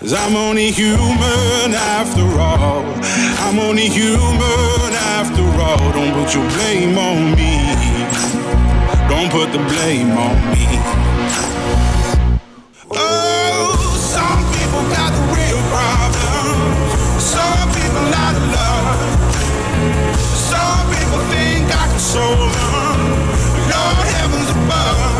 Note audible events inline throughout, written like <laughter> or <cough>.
Cause I'm only human after all. I'm only human after all. Don't put your blame on me. Don't put the blame on me. Oh, some people got the real. Some people out of love. Some people think I can solve them. Lord heavens above.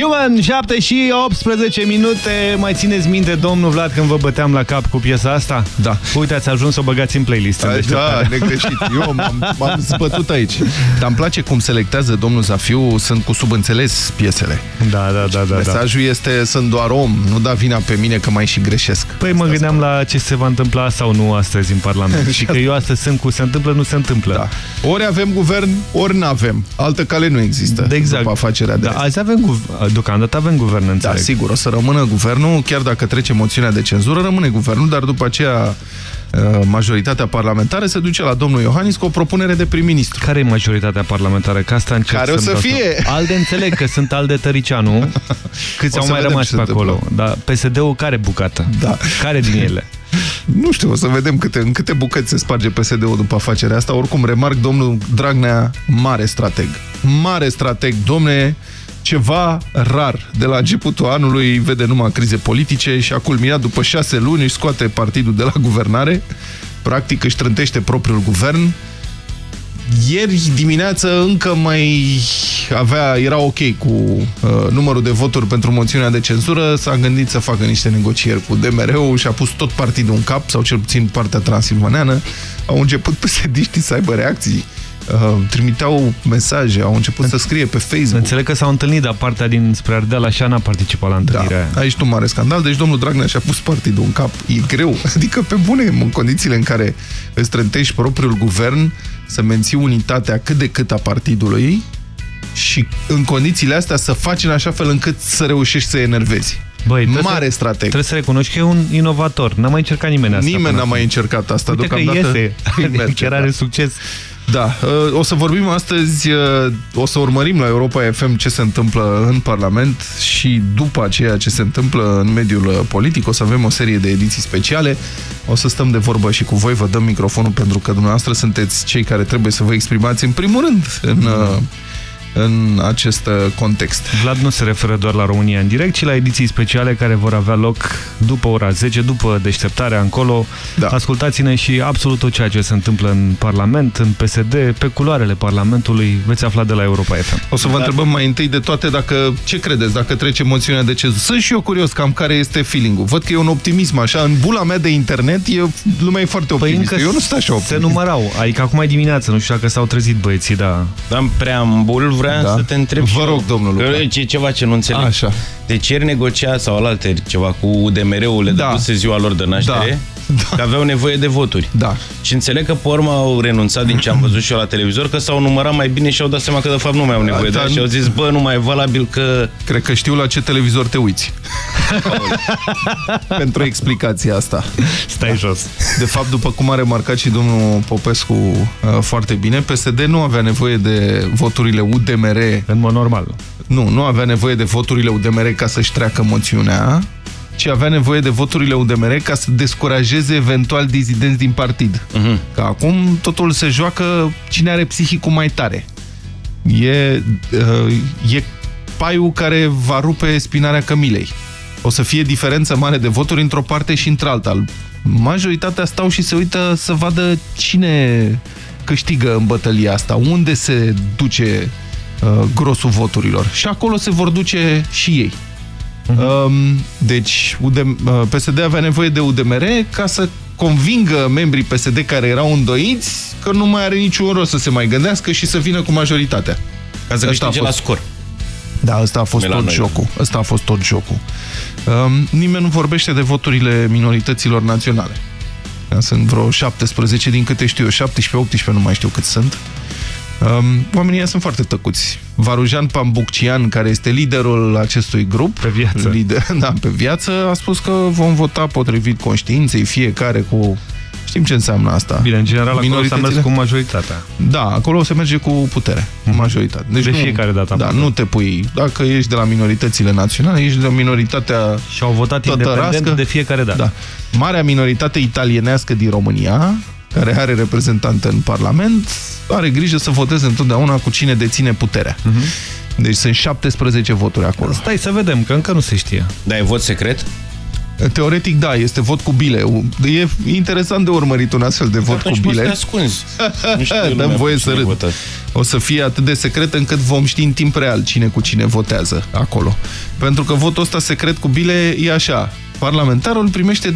Human, 7 și 18 minute. Mai țineți minte, domnul Vlad, când vă băteam la cap cu piesa asta? Da. Uite, ați ajuns să o băgați în playlist. în Da, deșteptarea. negreșit. Eu m-am zbătut aici. Dar îmi place cum selectează domnul Zafiu, sunt cu subînțeles piesele. Da, da, da, da. da. Mesajul este, sunt doar om, nu da vina pe mine că mai și greșesc. Păi mă gândeam la ce se va întâmpla sau nu astăzi în Parlament. <laughs> și că eu astăzi sunt cu se întâmplă, nu se întâmplă. Da. Ori avem guvern, ori nu avem. Altă cale nu există. De exact. După afacerea de Da, azi avem, guv- deocamdată avem guvern, Da, înțeleg. sigur, o să rămână guvernul, chiar dacă trece moțiunea de cenzură, rămâne guvernul, dar după aceea uh, majoritatea parlamentară se duce la domnul Iohannis cu o propunere de prim-ministru. Care e majoritatea parlamentară? Că asta încerc Care o să-mi să dau fie? seama. Alde înțeleg că sunt Alde Tăricianu. <laughs> Câți O au să mai vedem rămas ce pe se acolo? întâmplă. Dar PSD-ul care bucată? Da. Care din ele? <laughs> Nu știu, o să vedem câte, în câte bucăți se sparge PSD-ul după afacerea asta. Oricum, remarc, domnul Dragnea, mare strateg. Mare strateg, domne, ceva rar. De la începutul anului vede numai crize politice și a culminat după șase luni, își scoate partidul de la guvernare, practic își trântește propriul guvern. Ieri dimineață încă mai avea, era ok cu uh, numărul de voturi pentru moțiunea de cenzură, s-a gândit să facă niște negocieri cu DMR-ul și a pus tot partidul în cap, sau cel puțin partea transilvaneană. Au început <laughs> psd să aibă reacții, uh, trimiteau mesaje, au început să scrie pe Facebook. Înțeleg că s-au întâlnit, dar partea din spre Ardeal așa n-a participat la întâlnirea aia. Da, aici nu mare scandal. Deci domnul Dragnea și-a pus partidul în cap. E greu. <laughs> Adică pe bune, în condițiile în care îți trântești propriul guvern, să menții unitatea cât de cât a partidului și în condițiile astea să faci în așa fel încât să reușești să enervezi. Băi, trebuie Mare să, strateg. Trebuie să recunoști că e un inovator. N-a mai încercat nimeni asta. Nimeni până n-a mai acum. încercat asta. Uite că Deocamdată iese. <laughs> merge, Chiar da. are succes. Da, uh, o să vorbim astăzi, uh, o să urmărim la Europa FM ce se întâmplă în Parlament și după aceea ce se întâmplă în mediul uh, politic. O să avem o serie de ediții speciale. O să stăm de vorbă și cu voi, vă dăm microfonul pentru că dumneavoastră sunteți cei care trebuie să vă exprimați în primul rând în, uh, în acest uh, context. Vlad nu se referă doar la România în direct, ci la ediții speciale care vor avea loc după ora 10, după deșteptarea încolo. Da. Ascultați-ne și absolut tot ceea ce se întâmplă în Parlament, în PSD, pe culoarele Parlamentului, veți afla de la Europa FM. O să vă întrebăm mai întâi de toate dacă ce credeți, dacă trece moțiunea de cezur. Sunt și eu curios cam care este feeling-ul. Văd că e un optimism așa, în bula mea de internet e, lumea e foarte optimistă. eu nu sunt așa se optimist. numărau, adică acum e dimineață, nu știu dacă s-au trezit băieții, da. Dar în preambul vreau Da. să te întreb Vă și rog, eu. domnul Luca. Că E ceva ce nu înțeleg. Așa. Deci ieri negocia sau alaltă ceva cu UDMR-ul, le Da. dăduse ziua lor de naștere, Da. că aveau nevoie de voturi. Da. Și înțeleg că pe urmă au renunțat din ce am văzut și eu la televizor, că s-au numărat mai bine și au dat seama că de fapt nu mai au nevoie de Da, aia și au zis, bă, nu mai e valabil că... Cred că știu la ce televizor te uiți. <laughs> Pentru explicația asta. Stai jos. De fapt, după cum a remarcat și domnul Popescu uh, foarte bine, PSD nu avea nevoie de voturile UDMR. În mod normal. Nu, nu avea nevoie de voturile UDMR ca să-și treacă moțiunea, ci avea nevoie de voturile UDMR ca să descurajeze eventual dizidenți din partid. Mhm. Că acum totul se joacă cine are psihicul mai tare. E, uh, e paiul care va rupe spinarea cămilei. O să fie diferență mare de voturi într-o parte și într-alta. Majoritatea stau și se uită să vadă cine câștigă în bătălia asta, unde se duce uh, grosul voturilor. Și acolo se vor duce și ei. Um, deci, UDM, uh, PSD avea nevoie de UDMR ca să convingă membrii PSD care erau îndoiți că nu mai are niciun rost să se mai gândească și să vină cu majoritatea. Ca să Asta a câștige la fost. scor. Da, ăsta a fost Cum e la tot noi. jocul. Ăsta a fost tot jocul. Um, nimeni nu vorbește de voturile minorităților naționale. Sunt vreo 17 din câte știu eu, 17-18, nu mai știu cât sunt. Um, oamenii ăia sunt foarte tăcuți. Varujan Pambuccian, care este liderul acestui grup, Pe viață. Lider, <laughs> da, pe viață, a spus că vom vota potrivit conștiinței, fiecare cu... Știm ce înseamnă asta. Bine, în general acolo s-a mers Minoritățile? cu majoritatea. Da, acolo se merge cu putere, cu majoritate. Deci De nu, fiecare dată am Da, văzut. nu te pui. Dacă ești de la minoritățile naționale, ești de la minoritatea Și au votat independent tătărască. de fiecare dată. Da. Marea minoritate italienească din România, care are reprezentantă în Parlament, are grijă să voteze întotdeauna cu cine deține puterea. Mhm. Deci sunt 17 voturi acolo. Stai să vedem, că încă nu se știe. Dar e vot secret? Teoretic, da, este vot cu bile. E interesant de urmărit un astfel de vot cu Atunci poți să te bile. ascunzi. Nu știu <laughs> Dăm lumea voie cu să cine râd. votează. O să fie atât de secret încât vom ști în timp real cine cu cine votează acolo. Pentru că votul ăsta secret cu bile e așa. Parlamentarul primește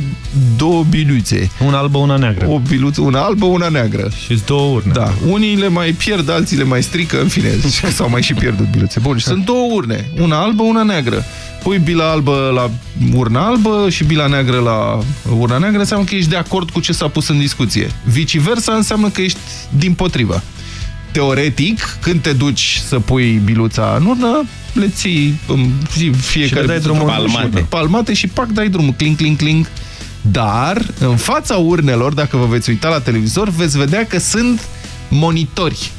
două biluțe. Una albă, una neagră. O biluță, una albă, una neagră. Și două urne. Da, unii le mai pierd, alții le mai strică, în fine, <laughs> s-au mai și pierdut biluțe. Bun, și sunt două urne, una albă, una neagră. Pui bila albă la urna albă și bila neagră la urna neagră, înseamnă că ești de acord cu ce s-a pus în discuție. Viceversa înseamnă că ești din potrivă. Teoretic, când te duci să pui biluța în urnă, le ții în fiecare Și le dai biluță drumul palmate. palmate și pac, dai drumul, cling, cling, cling. Dar, în fața urnelor, dacă vă veți uita la televizor, veți vedea că sunt monitori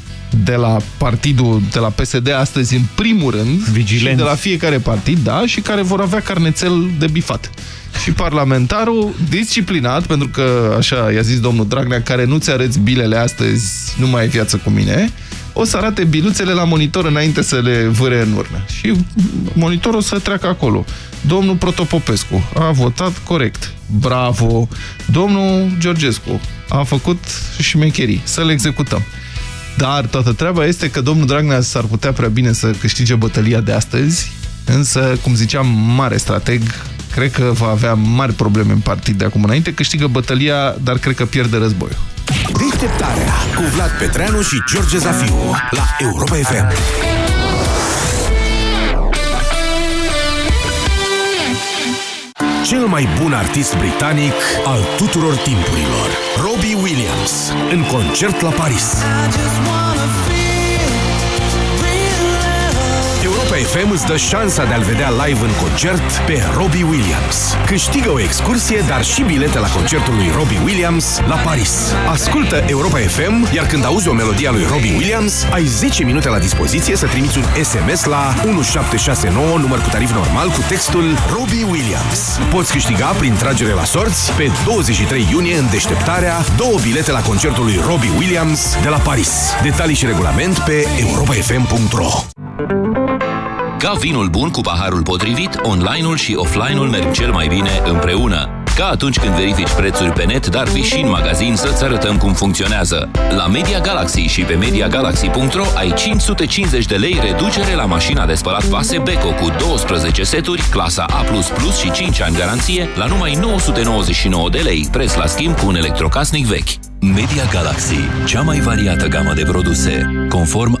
de la partidul, de la PSD astăzi, în primul rând, Vigilenți. și de la fiecare partid, da, și care vor avea carnețel de bifat. Și parlamentarul disciplinat, pentru că, așa i-a zis domnul Dragnea, care nu-ți arăți bilele astăzi, nu mai ai viață cu mine, o să arate biluțele la monitor înainte să le vâre în urnă. Și monitorul o să treacă acolo. Domnul Protopopescu a votat corect. Bravo! Domnul Georgescu a făcut șmecherii. Să le executăm. Dar toată treaba este că domnul Dragnea s-ar putea prea bine să câștige bătălia de astăzi, însă, cum ziceam, mare strateg, cred că va avea mari probleme în partid de acum înainte, câștigă bătălia, dar cred că pierde războiul. Deșteptarea cu Vlad Petreanu și George Zafiu la Europa FM. Cel mai bun artist britanic al tuturor timpurilor, Robbie Williams, în concert la Paris. Europa FM îți dă șansa de a-l vedea live în concert pe Robbie Williams. Câștigă o excursie, dar și bilete la concertul lui Robbie Williams la Paris. Ascultă Europa FM, iar când auzi o melodie a lui Robbie Williams, ai 10 minute la dispoziție să trimiți un SMS la 1769, număr cu tarif normal, cu textul Robbie Williams. Poți câștiga prin tragere la sorți pe 23 iunie în deșteptarea două bilete la concertul lui Robbie Williams de la Paris. Detalii și regulament pe europafm.ro Ca vinul bun cu paharul potrivit, online-ul și offline-ul merg cel mai bine împreună. Ca atunci când verifici prețuri pe net, dar vii și în magazin să-ți arătăm cum funcționează. La Media Galaxy și pe MediaGalaxy.ro ai 550 de lei reducere la mașina de spălat vase Beko cu 12 seturi, clasa A++ și 5 ani garanție, la numai 999 de lei, preț la schimb cu un electrocasnic vechi. Media Galaxy, cea mai variată gamă de produse, conform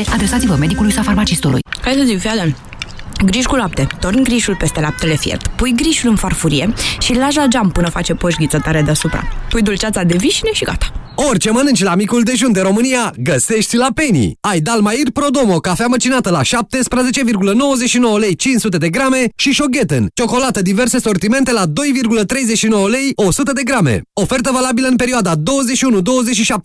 adresați-vă medicului sau farmacistului. Hai să zic, fii atent. Griș cu lapte. Torni grișul peste laptele fiert. Pui grișul în farfurie și îl lași la geam până face poșghiță tare deasupra. Pui dulceața de vișine și gata. Orice mănânci la micul dejun de România, găsești la Penny. Ai Dalmair Prodomo, cafea măcinată la 17,99 lei 500 de grame și Shogeten, ciocolată diverse sortimente la 2,39 lei 100 de grame. Ofertă valabilă în perioada 21-27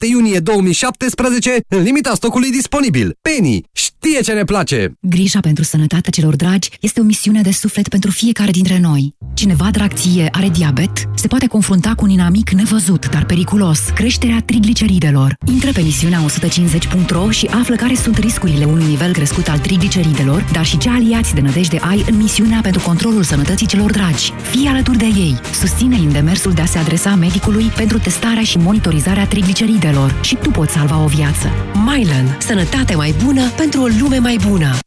iunie 2017, în limita stocului disponibil. Penny știe ce ne place! Grija pentru sănătatea celor dragi este o misiune de suflet pentru fiecare dintre noi. Cineva drag ție are diabet, se poate confrunta cu un inamic nevăzut, dar periculos, creșterea trigliceridelor. Intră pe misiunea 150.ro și află care sunt riscurile unui nivel crescut al trigliceridelor, dar și ce aliați de nădejde ai în misiunea pentru controlul sănătății celor dragi. Fii alături de ei. Susține în demersul de a se adresa medicului pentru testarea și monitorizarea trigliceridelor. Și tu poți salva o viață. Mylan. Sănătate mai bună pentru o lume mai bună.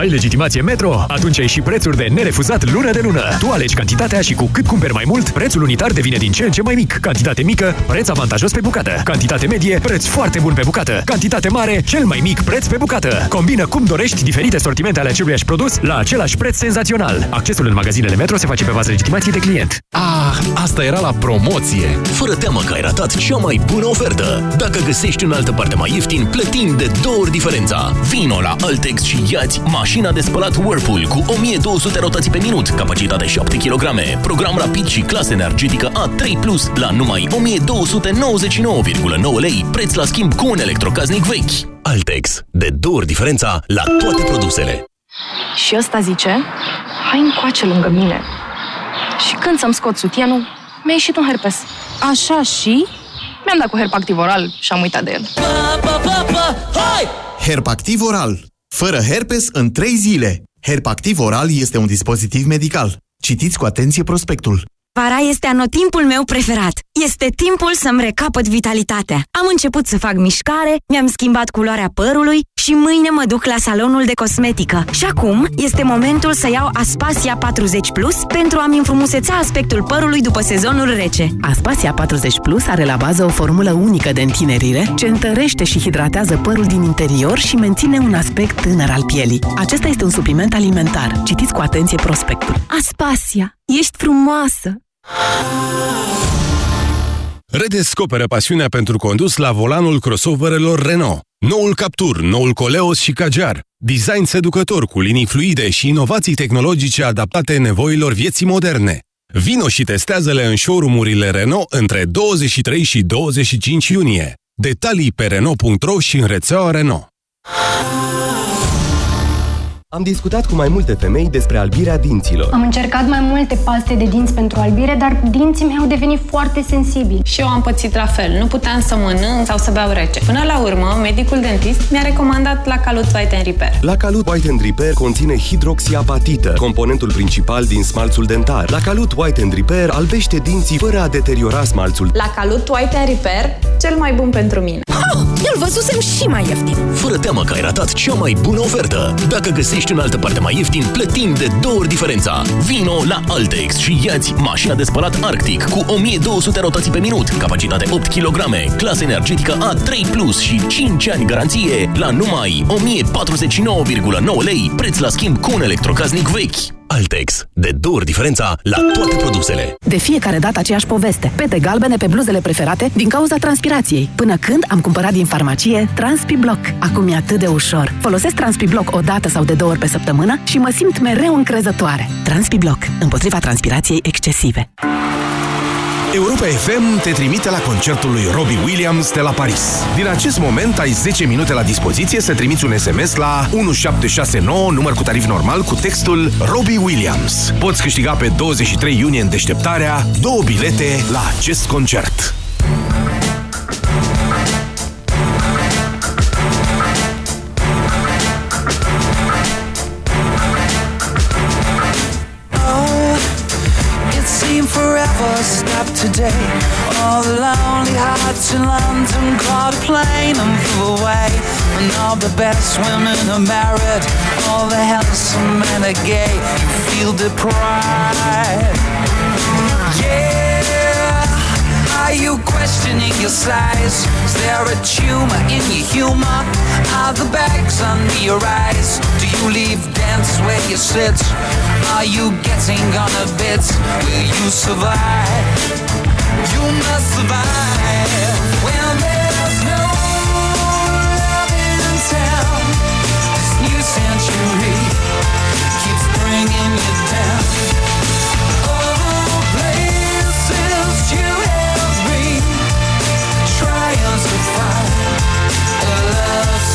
Ai legitimație Metro? Atunci ai și prețuri de nerefuzat lună de lună. Tu alegi cantitatea și cu cât cumperi mai mult, prețul unitar devine din ce în ce mai mic. Cantitate mică, preț avantajos pe bucată. Cantitate medie, preț foarte bun pe bucată. Cantitate mare, cel mai mic preț pe bucată. Combină cum dorești diferite sortimente ale aceluiași produs la același preț senzațional. Accesul în magazinele Metro se face pe bază legitimației de client. Ah, asta era la promoție! Fără teamă că ai ratat cea mai bună ofertă. Dacă găsești în altă parte mai ieftin, plătim de două ori diferența. Vino la Altex și iați mașina de spălat Whirlpool cu 1200 rotații pe minut, capacitate 7 kg, program rapid și clasă energetică A3+, la numai 1299,9 lei, preț la schimb cu un electrocaznic vechi. Altex. De două ori diferența la toate produsele. Și ăsta zice, hai încoace lângă mine. Și când să-mi scot sutienul, mi-a ieșit un herpes. Așa și mi-am dat cu herpactiv oral și am uitat de el. Herpactiv oral. Fără herpes în 3 zile. Herpactiv oral este un dispozitiv medical. Citiți cu atenție prospectul. Vara este anotimpul meu preferat. Este timpul să-mi recapăt vitalitatea. Am început să fac mișcare, mi-am schimbat culoarea părului și mâine mă duc la salonul de cosmetică. Și acum este momentul să iau Aspasia 40 Plus pentru a-mi înfrumuseța aspectul părului după sezonul rece. Aspasia 40 Plus are la bază o formulă unică de întinerire ce întărește și hidratează părul din interior și menține un aspect tânăr al pielii. Acesta este un supliment alimentar. Citiți cu atenție prospectul. Aspasia, ești frumoasă! Redescoperă pasiunea pentru condus la volanul crossoverelor Renault. Noul Captur, noul Coleos și Kajar. Design seducător cu linii fluide și inovații tehnologice adaptate nevoilor vieții moderne. Vino și testează-le în showroom-urile Renault între 23 și 25 iunie. Detalii pe Renault.ro și în rețeaua Renault. Am discutat cu mai multe femei despre albirea dinților. Am încercat mai multe paste de dinți pentru albire, dar dinții mei au devenit foarte sensibili. Și eu am pățit la fel. Nu puteam să mănânc sau să beau rece. Până la urmă, medicul dentist mi-a recomandat la Calut White and Repair. La Calut White and Repair conține hidroxiapatită, componentul principal din smalțul dentar. La Calut White and Repair albește dinții fără a deteriora smalțul. La Calut White and Repair, cel mai bun pentru mine. Îl văzusem și mai ieftin. Fără teamă că ai ratat cea mai bună ofertă. Dacă găsești în altă parte mai ieftin, plătim de două ori diferența. Vino la Altex și iați mașina de spălat Arctic cu 1200 rotații pe minut, capacitate 8 kg, clasă energetică A3+, Plus și 5 ani garanție la numai 1049,9 lei, preț la schimb cu un electrocasnic vechi. Altex. De două ori diferența la toate produsele. De fiecare dată aceeași poveste. Pete galbene pe bluzele preferate din cauza transpirației. Până când am cumpărat din farmacie TranspiBlock. Acum e atât de ușor. Folosesc TranspiBlock o dată sau de două ori pe săptămână și mă simt mereu încrezătoare. TranspiBlock. Împotriva transpirației excesive. Europa FM te trimite la concertul lui Robbie Williams de la Paris. Din acest moment ai 10 minute la dispoziție să trimiți un SMS la 1769, număr cu tarif normal, cu textul Robbie Williams. Poți câștiga pe 23 iunie în deșteptarea două bilete la acest concert. Stopped today. All the lonely hearts in London caught a plane and flew away. And all the best women are married, all the handsome men are gay. You feel deprived. Are you questioning your size? Is there a tumor in your humor? Are the bags under your eyes? Do you leave dance where you sit? Are you getting on a bit? Will you survive? You must survive. When there's no love in town, this new century keeps bringing you down.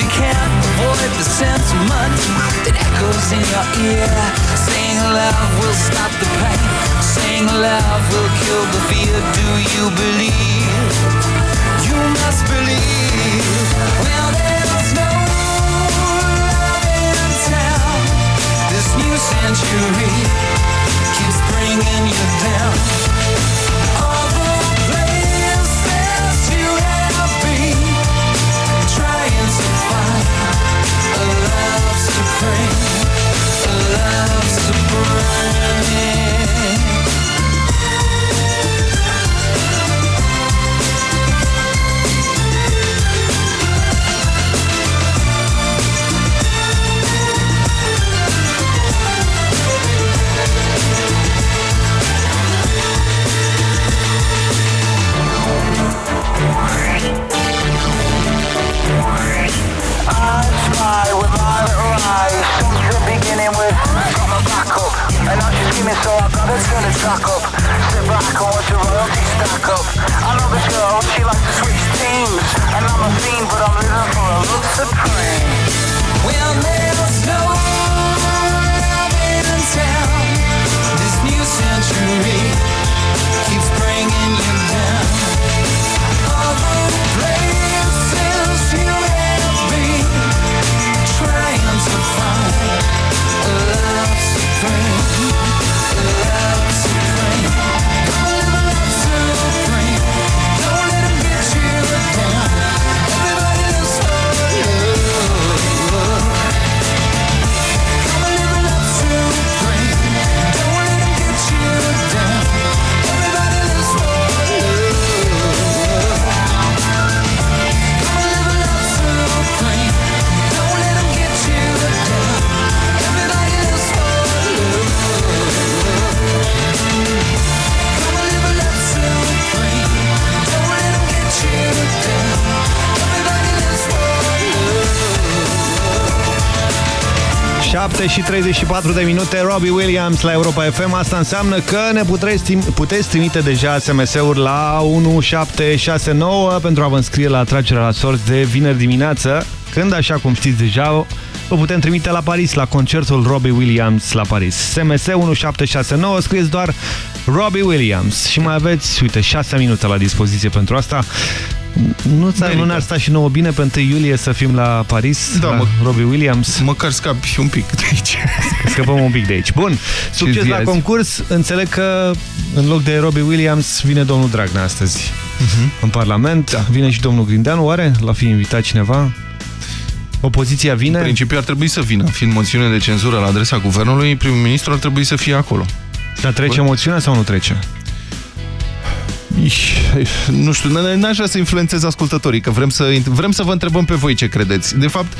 You can't avoid the sentiment that echoes in your ear. Saying love will stop the pain. Saying love will kill the fear. Do you believe? You must believe. Well, there's no love in town. This new century keeps bringing you down. I try with my little eyes the beginning with got my back up. And I'm just so I gotta turn the track up. Sit back and watch the royalty stack up. I know this girl, she likes to switch teams. And I'm a fiend but I'm living for a love supreme. Love in town This new century keeps bringing you down friend 7 și 34 de minute, Robbie Williams la Europa FM. Asta înseamnă că ne puteți, puteți trimite deja SMS-uri la 1769 pentru a vă înscrie la atragerea la sorți de vineri dimineață, când, așa cum știți deja, vă putem trimite la Paris, la concertul Robbie Williams la Paris. SMS 1769, scrieți doar Robbie Williams și mai aveți, uite, 6 minute la dispoziție pentru asta. Nu, nu ne-ar sta și nouă bine pe 1 iulie să fim la Paris, Da, la mă- Robbie Williams? Măcar scapi un pic de aici. <laughs> Scăpăm un pic de aici. Bun, succes zi la azi? concurs. Înțeleg că în loc de Robbie Williams vine domnul Dragnea astăzi în Parlament. Da. Vine și domnul Grindeanu, oare? L-a fi invitat cineva? Opoziția vine? În principiu ar trebui să vină. Fiind moțiune de cenzură la adresa guvernului, primul ministru ar trebui să fie acolo. Dar trece moțiunea sau nu trece? Nu știu, n-aș vrea să influențez ascultătorii, că vrem să, vrem să vă întrebăm pe voi ce credeți. De fapt,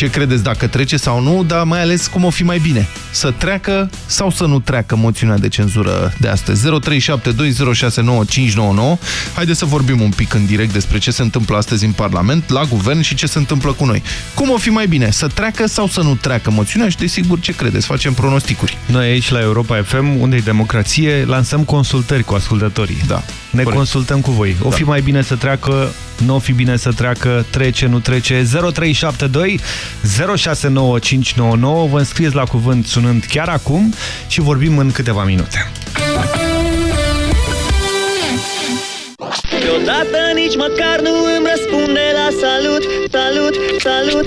ce credeți dacă trece sau nu, dar mai ales cum o fi mai bine. Să treacă sau să nu treacă moțiunea de cenzură de astăzi. 0372069599. Haideți să vorbim un pic în direct despre ce se întâmplă astăzi în Parlament, la guvern și ce se întâmplă cu noi. Cum o fi mai bine? Să treacă sau să nu treacă moțiunea și desigur ce credeți? Facem pronosticuri. Noi aici la Europa FM, unde e democrație, lansăm consultări cu ascultătorii. Da. Ne corect. consultăm cu voi. O Da. fi mai bine să treacă, nu o fi bine să treacă, trece, nu trece. 0372 069599. Vă înscrieți la cuvânt sunând chiar acum și vorbim în câteva minute. Deodată nici măcar nu îmi răspunde la salut, salut, salut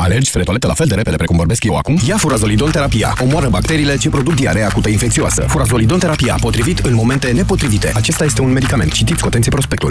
Alergi spre toaletă la fel de repede precum vorbesc eu acum? Ia furazolidon terapia. Omoară bacteriile ce produc diaree acută infecțioasă. Furazolidon terapia, potrivit în momente nepotrivite. Acesta este un medicament. Citiți cu atenție prospectul.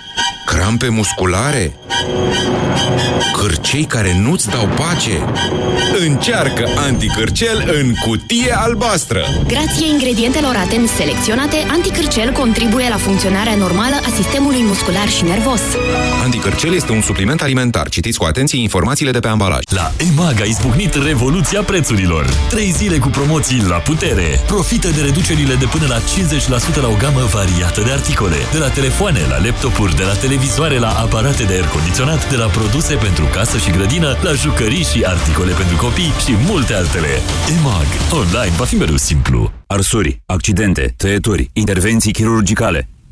Crampe musculare? Cârcei care nu-ți dau pace? Încearcă anticârcel în cutie albastră! Grație ingredientelor atent selecționate, anticârcel contribuie la funcționarea normală a sistemului muscular și nervos. Anticârcel este un supliment alimentar. Citiți cu atenție informațiile de pe ambalaj. La EMAG a izbucnit revoluția prețurilor. Trei zile cu promoții la putere. Profită de reducerile de până la 50% la o gamă variată de articole. De la telefoane la laptopuri, de la televizoare la aparate de aer condiționat, de la produse pentru casă și grădină, la jucării și articole pentru copii și multe altele. EMAG. Online va fi mereu simplu. Arsuri, accidente, tăieturi, intervenții chirurgicale.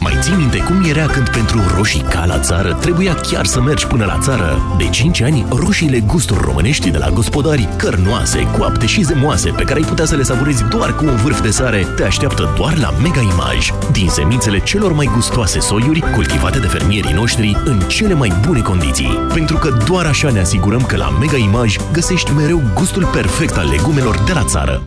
Mai ții minte cum era când pentru roșii ca la țară trebuia chiar să mergi până la țară? De 5 ani, roșiile gusturi românești de la gospodari, cărnoase, coapte și zemoase, pe care ai putea să le savurezi doar cu un vârf de sare, te așteaptă doar la Mega Image. Din semințele celor mai gustoase soiuri, cultivate de fermierii noștri în cele mai bune condiții. Pentru că doar așa ne asigurăm că la Mega Image găsești mereu gustul perfect al legumelor de la țară.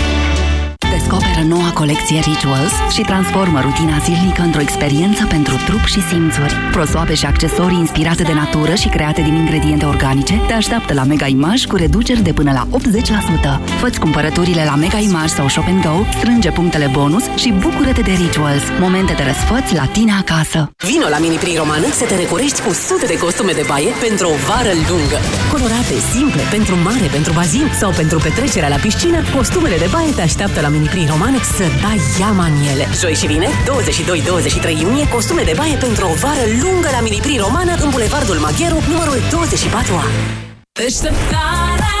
Descoperă noua colecție Rituals și transformă rutina zilnică într-o experiență pentru trup și simțuri. Prosoape și accesorii inspirate de natură și create din ingrediente organice te așteaptă la Mega Image cu reduceri de până la 80%. Fă-ți cumpărăturile la Mega Image sau Shop Go, strânge punctele bonus și bucură-te de Rituals, momente de răsfăț la tine acasă. Vino la Mini Prin Romană să te recorești cu sute de costume de baie pentru o vară lungă. Colorate, simple, pentru mare, pentru bazin sau pentru petrecerea la piscină, costumele de baie te așteaptă la Mini Prin Romanex să dai iama în ele. Joi și vine, 22-23 iunie, costume de baie pentru o vară lungă la Mini Prin Romană în Bulevardul Magheru, numărul 24A. Deșteptarea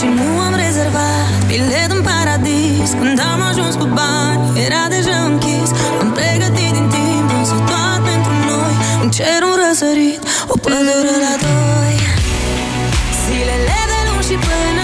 Și nu am rezervat bilet în paradis. Când am ajuns cu bani, era deja închis. Am pregătit din timp, însă doar pentru noi. Un cer, un răsărit, o pădure la doi. Zilele de luni și până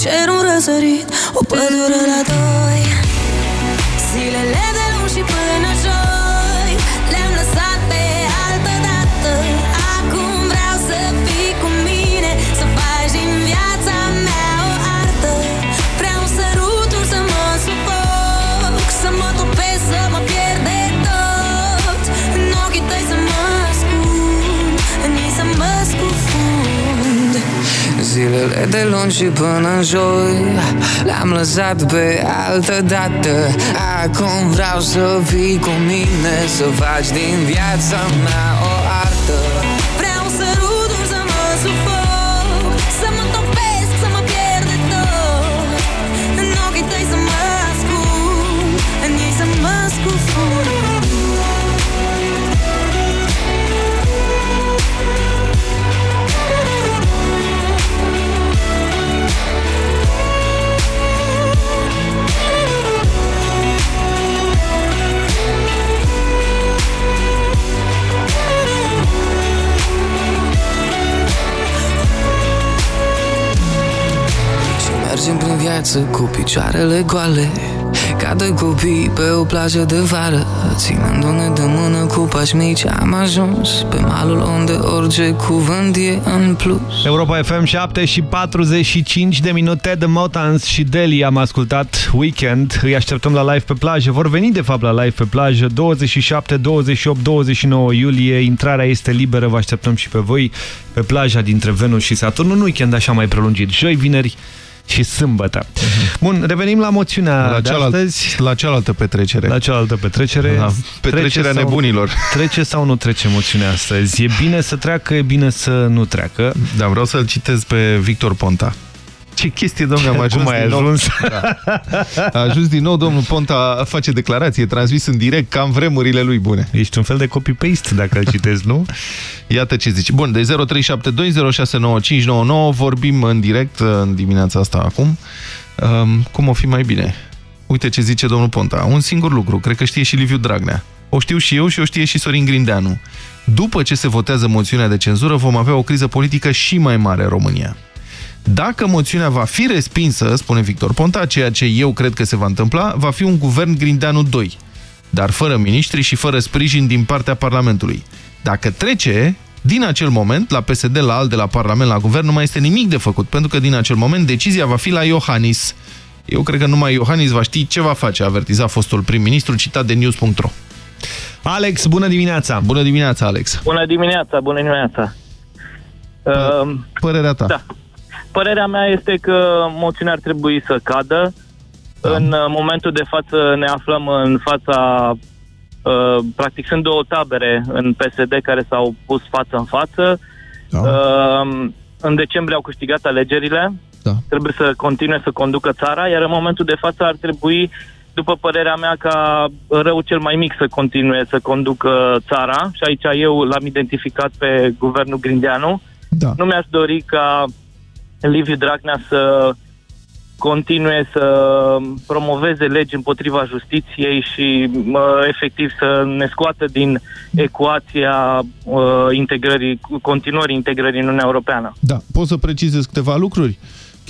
cer, un răsărit, o pădure la doi. Zilele de luni și până Zilele zilele de luni și până în joi. Le-am lăsat pe altă dată. Acum vreau să fii cu mine Să faci din viața mea mergem prin viață cu picioarele goale Ca doi copii pe o plajă de vară Ținându-ne de mână cu pași mici Am ajuns pe malul unde orice cuvânt e în plus Europa FM 7 și 45 de minute de Motans și Deli am ascultat Weekend. Îi așteptăm la live pe plajă. Vor veni de fapt la live pe plajă 27, 28, 29 iulie. Intrarea este liberă. Vă așteptăm și pe voi pe plaja dintre Venus și Saturn. Un weekend așa mai prelungit. Joi, vineri și sâmbătă. Bun, revenim la moțiunea La, de cealalt, astăzi. la cealaltă petrecere. La cealaltă petrecere. La petrecerea Trece sau- nebunilor. Trece sau nu trece moțiunea astăzi? E bine să treacă, e bine să nu treacă. Da, vreau să-l citez pe Victor Ponta. Ce chestie, domnule, am Cum ajuns ai din nou. ajuns? Da. A ajuns din nou, domnul Ponta face declarație, transmis în direct, cam vremurile lui bune. Ești un fel de copy-paste dacă îl citezi, nu? <laughs> Iată ce zice. Bun, de 0372069599 vorbim în direct în dimineața asta acum. Um, cum o fi mai bine? Uite ce zice domnul Ponta. Un singur lucru, cred că știe și Liviu Dragnea. O știu și eu și o știe și Sorin Grindeanu. După ce se votează moțiunea de cenzură, vom avea o criză politică și mai mare în România. Dacă moțiunea va fi respinsă, spune Victor Ponta, ceea ce eu cred că se va întâmpla, va fi un guvern Grindeanu 2, dar fără miniștri și fără sprijin din partea Parlamentului. Dacă trece, din acel moment, la PSD, la ALDE, la Parlament, la Guvern, nu mai este nimic de făcut, pentru că din acel moment decizia va fi la Iohannis. Eu cred că numai Iohannis va ști ce va face, a avertizat fostul prim-ministru, citat de news.ro. Alex, bună dimineața! Bună dimineața, Alex! Bună dimineața, bună dimineața. Uh, Părerea ta? Da. Părerea mea este că moțiunea ar trebui să cadă. Da. În uh, momentul de față ne aflăm în fața, uh, practic sunt două tabere în PSD care s-au pus față în față. Da. Uh, în decembrie au câștigat alegerile. Da. Trebuie să continue să conducă țara, iar în momentul de față ar trebui, după părerea mea, ca rău cel mai mic să continue să conducă țara. Și aici eu l-am identificat pe guvernul Grindeanu. Da. Nu mi-aș dori ca Liviu Dragnea să continue să promoveze legi împotriva justiției și uh, efectiv să ne scoată din ecuația uh, integrării, continuării integrării în Uniunea Europeană. Da, pot să precizez câteva lucruri?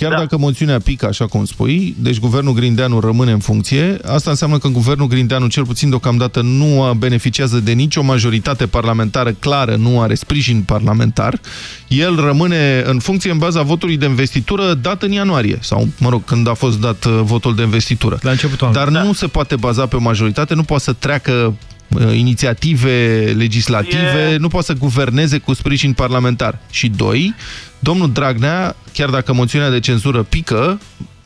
Chiar da. dacă moțiunea pică, așa cum spui, deci guvernul Grindeanu rămâne în funcție, asta înseamnă că guvernul Grindeanu, cel puțin deocamdată, nu beneficiază de nicio majoritate parlamentară clară, nu are sprijin parlamentar. El rămâne în funcție în baza votului de investitură dat în ianuarie, sau, mă rog, când a fost dat uh, votul de investitură. La începutul anului. Dar nu se poate baza pe o majoritate, nu poate să treacă uh, inițiative legislative, E- nu poate să guverneze cu sprijin parlamentar. Și doi, domnul Dragnea, chiar dacă moțiunea de cenzură pică,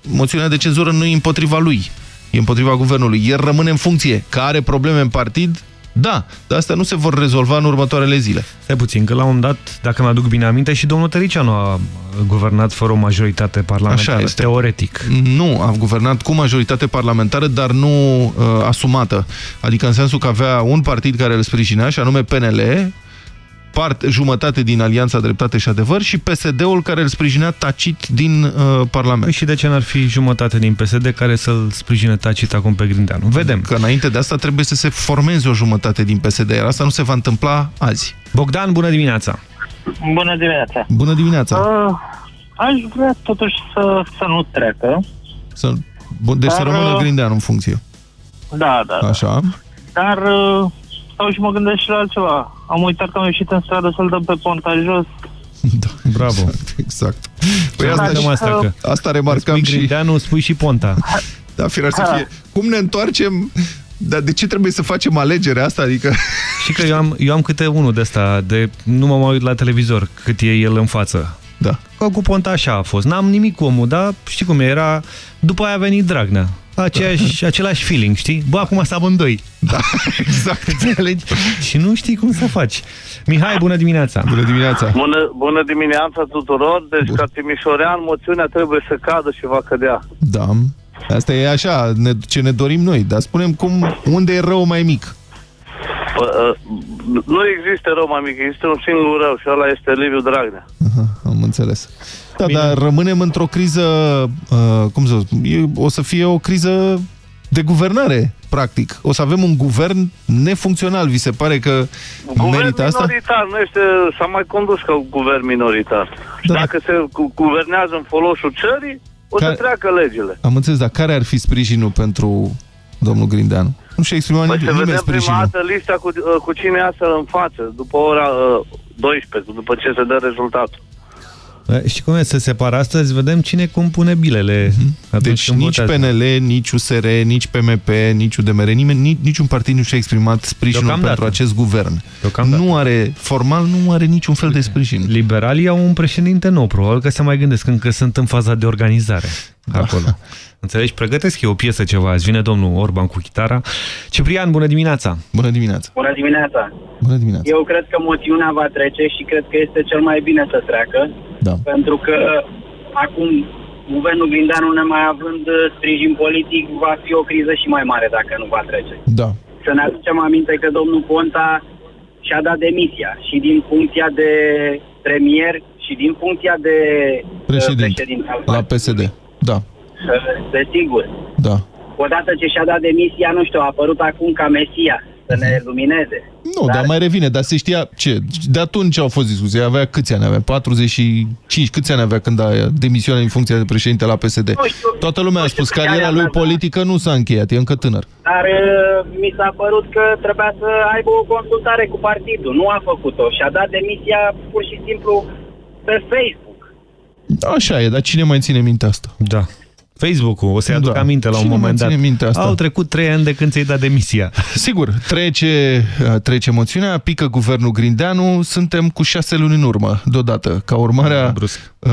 moțiunea de cenzură nu e împotriva lui, e împotriva guvernului. El rămâne în funcție. Că are probleme în partid, da, dar astea nu se vor rezolva în următoarele zile. Stai puțin, că la un moment dat, dacă mi-aduc bine aminte, și domnul Tăricianu a guvernat fără o majoritate parlamentară, Așa este. teoretic. Nu, a guvernat cu majoritate parlamentară, dar nu uh, asumată. Adică în sensul că avea un partid care îl sprijinea, și anume PNL, part, jumătate din Alianța Dreptate și Adevăr și PSD-ul care îl sprijinea tacit din uh, Parlament. Păi și de ce n-ar fi jumătate din PSD care să-l sprijine tacit acum pe Grindeanu? Vedem. Că înainte de asta trebuie să se formeze o jumătate din PSD, iar asta nu se va întâmpla azi. Bogdan, bună dimineața! Bună dimineața! Bună dimineața! Uh, aș vrea totuși să, să nu trecă. Să, bun, deci Dar, să rămână uh, Grindeanu în funcție. Da, da. da. Așa. Dar uh, stau și mă gândesc și la altceva. Am uitat că am ieșit în stradă să-l dăm pe ponta jos. <laughs> Bravo! Exact. Păi Da, asta, și asta, că- că Asta remarcam spui și... Grindeanu, spui și Ponta. Da, firar să Da. fie. Cum ne întoarcem? Dar de ce trebuie să facem alegerea asta? Adică... <laughs> Și că eu am, eu am câte unul de ăsta, de nu mă mai uit la televizor cât e el în față. Da. Că cu Ponta așa a fost. N-am nimic cu omul, dar știi cum e, era... După aia a venit Dragnea. Aceeași, același feeling, știi? Bă, acum să amândoi. Da, <laughs> exact. Înțelegi? Și nu știi cum să faci. Mihai, bună dimineața! Bună dimineața! Bună, bună dimineața tuturor. Deci, ca Timișorean, moțiunea trebuie să cadă și va cădea. Da. Asta e așa, ne, ce ne dorim noi, dar spunem cum, unde e rău mai mic. Pă, uh, nu există rău mai mic, există un singur rău și ăla este Liviu Dragnea. Am înțeles. Da, Bine. dar rămânem într-o criză, uh, cum să spun, e, o să fie o criză de guvernare, practic. O să avem un guvern nefuncțional. Vi se pare că Guvern merită asta? minoritar, nu este, s-a mai condus ca un guvern minoritar. Și Da. dacă se gu- guvernează în folosul țării, o să Care- treacă legile. Am înțeles, dar care ar fi sprijinul pentru domnul Grindeanu? Nu și-a exprimat Păi nimeni, să nimeni vedem prima sprijinul. dată lista cu, uh, cu cine iasă în față, după ora uh, 12, după ce se dă rezultatul. Bă, Știi cum e să separă astăzi? Vedem cine cum pune bilele. atunci Deci când nici votează. PNL, nici USR, nici PMP, nici UDMR, nimeni, nici, niciun partid nu și-a exprimat sprijinul Deocamdată. pentru acest guvern. Deocamdată. Nu are, formal, nu are niciun fel de sprijin. Liberalii au un președinte nou, probabil că se mai gândesc încă sunt în faza de organizare Da. acolo. Înțelegi? Pregătesc eu o piesă ceva. Îți vine domnul Orban cu chitara. Ciprian, bună dimineața! Bună dimineața! Bună dimineața! Bună dimineața! Eu cred că moțiunea va trece și cred că este cel mai bine să treacă, Da. pentru că acum guvernul Grindeanu nemai având uh, sprijin politic va fi o criză și mai mare dacă nu va trece. Da. Să ne aducem aminte că domnul Ponta și-a dat demisia și din funcția de premier și din funcția de uh, Președinte, președinte al la PSD. Da, partidului. Desigur. da. Odată ce și-a dat demisia, nu știu, a apărut acum ca Mesia să ne lumineze. Nu, dar, dar mai revine, dar se știa ce? De atunci au fost discuții. Avea câți ani avea? 45. Câți ani avea când a demisionat din funcția de președinte la PSD? Nu știu. Toată lumea a spus că câți cariera ani lui avea, politică nu s-a încheiat, e încă tânăr. Dar uh, mi s-a părut că trebuia să aibă o consultare cu partidul. Nu a făcut-o și a dat demisia pur și simplu pe Facebook. Așa e, dar cine mai ține minte asta? Da. Facebook-ul, o să-i aduc Da. aminte la un Cine mai moment dat. ține minte asta? Au trecut trei ani de când ți-ai dat demisia. <laughs> Sigur, trece, trece moțiunea, pică guvernul Grindeanu, suntem cu șase luni în urmă, deodată. Ca urmare a uh,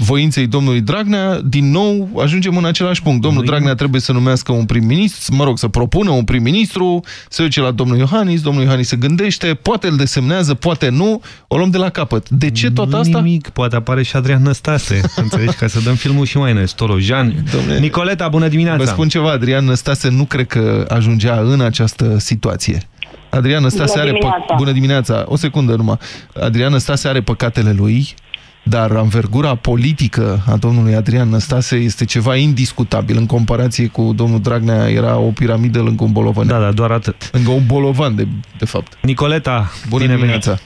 voinței domnului Dragnea, din nou ajungem în același punct. Domnul Dragnea trebuie să numească un prim-ministru, mă rog, să propună un prim-ministru, se duce la domnul Iohannis, domnul Iohannis se gândește, poate îl desemnează, poate nu, o luăm de la capăt. De ce tot Nu asta? nimic, poate apare și Adrian Năstase, <laughs> înțelegi, ca să dăm filmul și mai noi, Stolojan. Dom'le, Nicoleta, bună dimineața! Vă spun ceva, Adrian Năstase nu cred că ajungea în această situație. Adrian Năstase Bună are... dimineața. Bună dimineața! O secundă numai. Adrian Năstase are păcatele lui, dar învergura politică a domnului Adrian Năstase este ceva indiscutabil. În comparație cu domnul Dragnea era o piramidă lângă un bolovan. Da, da, doar atât. Lângă un bolovan, de, de fapt. Nicoleta, Bună bine dimineața!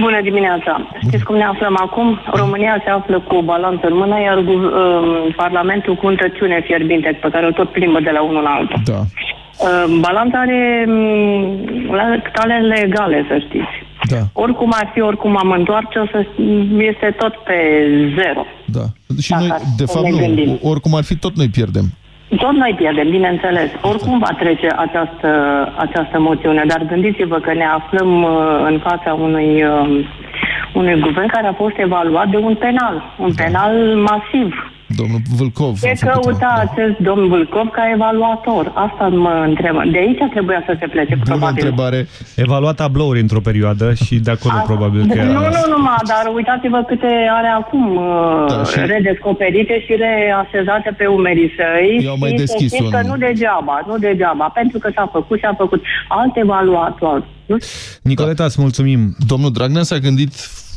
Bună dimineața! Știți cum ne aflăm acum? România se află cu o balanță în mână, iar gu- um, Parlamentul cu întăciune fierbinte pe care o tot plimbă de la unul la altul. Da. Uh, Balanța are um, la- tale legale, să știți. Da. Oricum ar fi, oricum am întoarce, o să este tot pe zero. Da. Și Dacă noi, ar- de să fapt, ne gândim. nu. Oricum ar fi, tot noi pierdem. Tot noi pierdem, bineînțeles. Oricum va trece această, această moțiune, dar gândiți-vă că ne aflăm uh, în fața unui, uh, unui guvern care a fost evaluat de un penal, un penal masiv. Domnul Vâlcov. Ce a făcut-o. căuta acest domn Vâlcov ca evaluator? Asta mă întreb. De aici trebuia să se plece, Bună probabil. întrebare. Evaluat tablouri într-o perioadă și de acolo probabil că Nu, era... nu, numai, dar uitați-vă câte are acum uh, Da, și- redescoperite și reasezate pe umerii săi. Eu am mai și să deschis știți că un- nu degeaba, nu degeaba, pentru că s-a făcut și a făcut alt evaluator. Nu? Nicoleta, îți mulțumim. Domnul Dragnea s-a gândit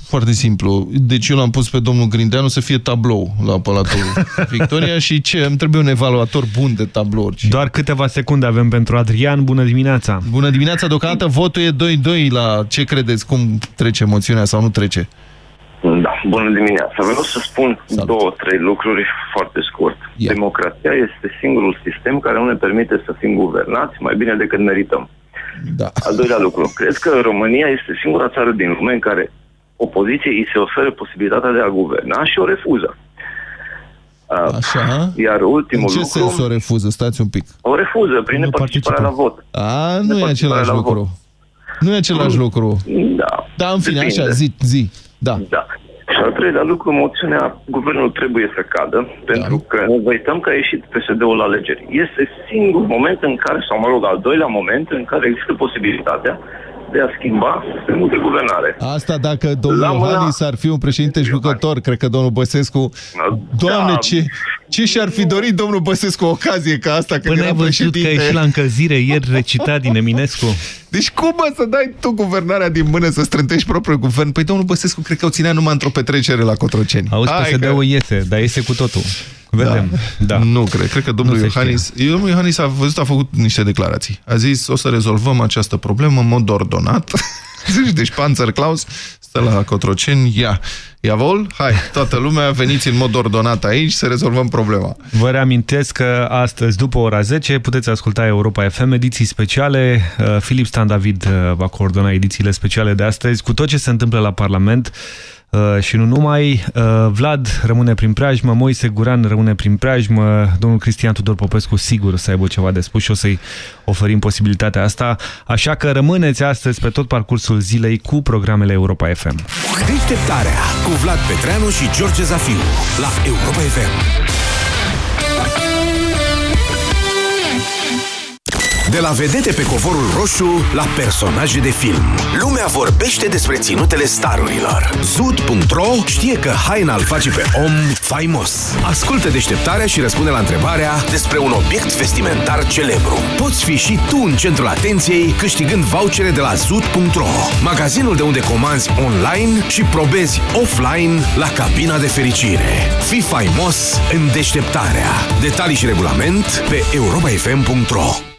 foarte simplu. Deci eu l-am pus pe domnul Grindeanu să fie tablou la Palatul <laughs> Victoria și ce? Îmi trebuie un evaluator bun de tablouri. Doar câteva secunde avem pentru Adrian. Bună dimineața! Bună dimineața, deocamdată votul e 2-2 la ce credeți, cum trece moțiunea sau nu trece? Da, bună dimineața. Vreau să spun Salut. două, trei lucruri foarte scurt. Ia. Democrația este singurul sistem care nu ne permite să fim guvernați mai bine decât merităm. Da. Al doilea lucru. Cred că România este singura țară din lume în care opoziției îi se oferă posibilitatea de a guverna și o refuză. Uh, Așa? Iar În ultimul ce lucru, sens o refuză? Stați un pic. o refuză prin neparticiparea la vot. A, nu e Neparticiparea același la lucru. vot. Nu e același lucru. Da. Da, în fine, Depinde. așa, zi, zi. Da. Da. Și al al treilea lucru, moțiunea guvernul trebuie să cadă, pentru că ne uităm că a ieșit PSD-ul la alegeri. Este singur moment în care, sau mă rog, al doilea moment în care există posibilitatea de a schimba sistemul de guvernare. Asta dacă domnul La mâna- Iohannis ar fi un președinte jucător, cred că domnul Băsescu... Doamne, Da. ce, ce și-ar fi dorit domnul Băsescu o ocazie ca asta când Până era ai văzut că președinte? a ieșit la încălzire ieri recitat din Eminescu. Deci cum mă să dai tu guvernarea din mână să strântești propriul guvern? Păi domnul Băsescu cred că o ținea numai într-o petrecere la Cotroceni. Auzi, Hai PSD-ul iese, dar iese cu totul. Vedem. Da. Nu cred. Cred că domnul Nu se Iohannis... Domnul Iohannis a văzut, a făcut niște declarații. A zis, o să rezolvăm această problemă în mod ordonat. <laughs> deci Panzer Claus stă la Cotroceni, ia, ia vol, hai, toată lumea, veniți în mod ordonat aici să rezolvăm problema. Vă reamintesc că astăzi, după ora 10, puteți asculta Europa FM, ediții speciale. Uh, Filip Stan David uh, va coordona edițiile speciale de astăzi cu tot ce se întâmplă la Parlament uh, și nu numai. Uh, Vlad rămâne prin preajmă, Moise Guran rămâne prin preajmă, domnul Cristian Tudor Popescu sigur o să aibă ceva de spus și o să-i oferim posibilitatea asta. Așa că rămâneți astăzi pe tot parcursul zilei cu programele Europa FM. Deșteptarea cu Vlad Petreanu și George Zafiu la Europa FM. De la vedete pe covorul roșu la personaje de film. Lumea vorbește despre ținuntele starurilor. Zud.ro știe că haina îl face pe om faimos. Ascultă deșteptarea și răspunde la întrebarea despre un obiect vestimentar celebru. Poți fi și tu în centrul atenției câștigând vouchere de la Zud.ro, magazinul de unde comanzi online și probezi offline la cabina de fericire. Fii faimos în deșteptarea. Detalii și regulament pe europafm.ro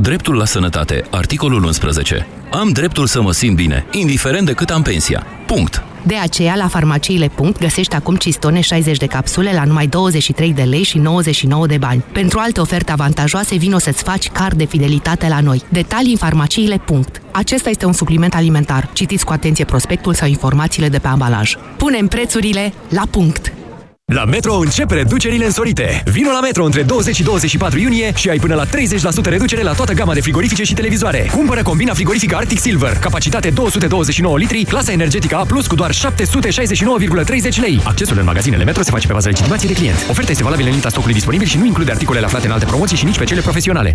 Dreptul la sănătate, articolul 11. Am dreptul să mă simt bine, indiferent de cât am pensia. Punct. De aceea, la farmaciile. găsești acum cistone 60 de capsule la numai 23 de lei și 99 de bani. Pentru alte oferte avantajoase, vino să-ți faci card de fidelitate la noi. Detalii în farmaciile. Acesta este un supliment alimentar. Citiți cu atenție prospectul sau informațiile de pe ambalaj. Punem prețurile la punct! La Metro încep reducerile însorite. Vino la Metro între 20 și 24 iunie și ai până la 30% reducere la toată gama de frigorifice și televizoare. Cumpără combina frigorifică Arctic Silver, capacitate 229 litri, clasa energetică A+, cu doar 769,30 lei. Accesul în magazinele Metro se face pe bază legitimației de client. Oferta este valabilă în limita stocului disponibil și nu include articolele aflate în alte promoții și nici pe cele profesionale.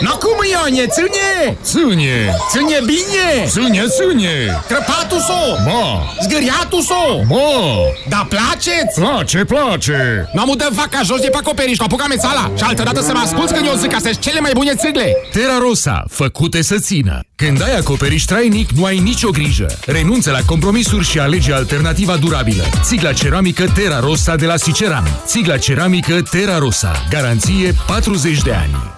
No cum, Ione, ține! Ține! Ține bine! Ține, ține! Crăpatul so! Ma! Zgâriatul so! Ma! Da placeți? Place, place! Nu am dă vaca jos de pe acoperiș, cu apuca mețala Și altă dată să mă asculți când eu zic că sunt cele mai bune țigle Terra Rosa, făcute să țină. Când ai acoperiș trainic, nu ai nicio grijă. Renunță la compromisuri și alege alternativa durabilă. Țigla ceramică Terra Rosa de la Siceram. Țigla ceramică Terra Rosa. Garanție 40 de ani.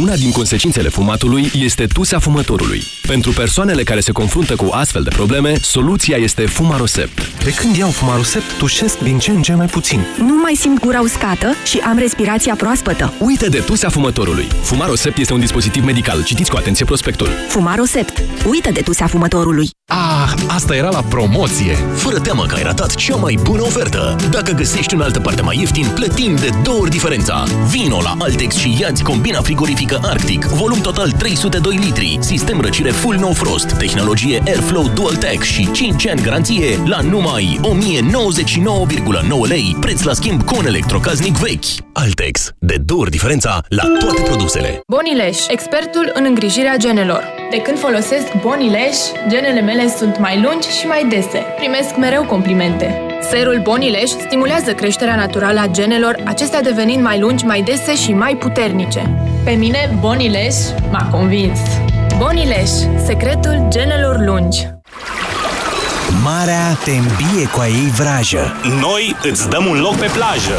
Una din consecințele fumatului este tusea fumătorului. Pentru persoanele care se confruntă cu astfel de probleme, soluția este Fumarosept. De când iau Fumarosept, tușesc din ce în ce mai puțin. Nu mai simt gura uscată și am respirația proaspătă. Uită de tusea fumătorului. Fumarosept este un dispozitiv medical. Citiți cu atenție prospectul. Fumarosept. Uită de tusea fumătorului. Ah, asta era la promoție! Fără teamă că ai ratat cea mai bună ofertă! Dacă găsești în altă parte mai ieftin, plătim de două ori diferența! Vino la Altex și ia combina frigorifică Arctic, volum total 302 litri, sistem răcire Full No Frost, tehnologie Airflow Dual Tech și 5 ani garanție la numai 1099,9 lei, preț la schimb cu un electrocaznic vechi. Altex, de două ori diferența la toate produsele. Bonileș, expertul în îngrijirea genelor. De când folosesc Bonileș, genele mele sunt mai lungi și mai dese. Primesc mereu complimente. Serul Bonileș stimulează creșterea naturală a genelor, acestea devenind mai lungi, mai dese și mai puternice. Pe mine, Bonileș m-a convins. Bonileș, secretul genelor lungi. Marea te îmbie cu a ei vrajă. Noi îți dăm un loc pe plajă.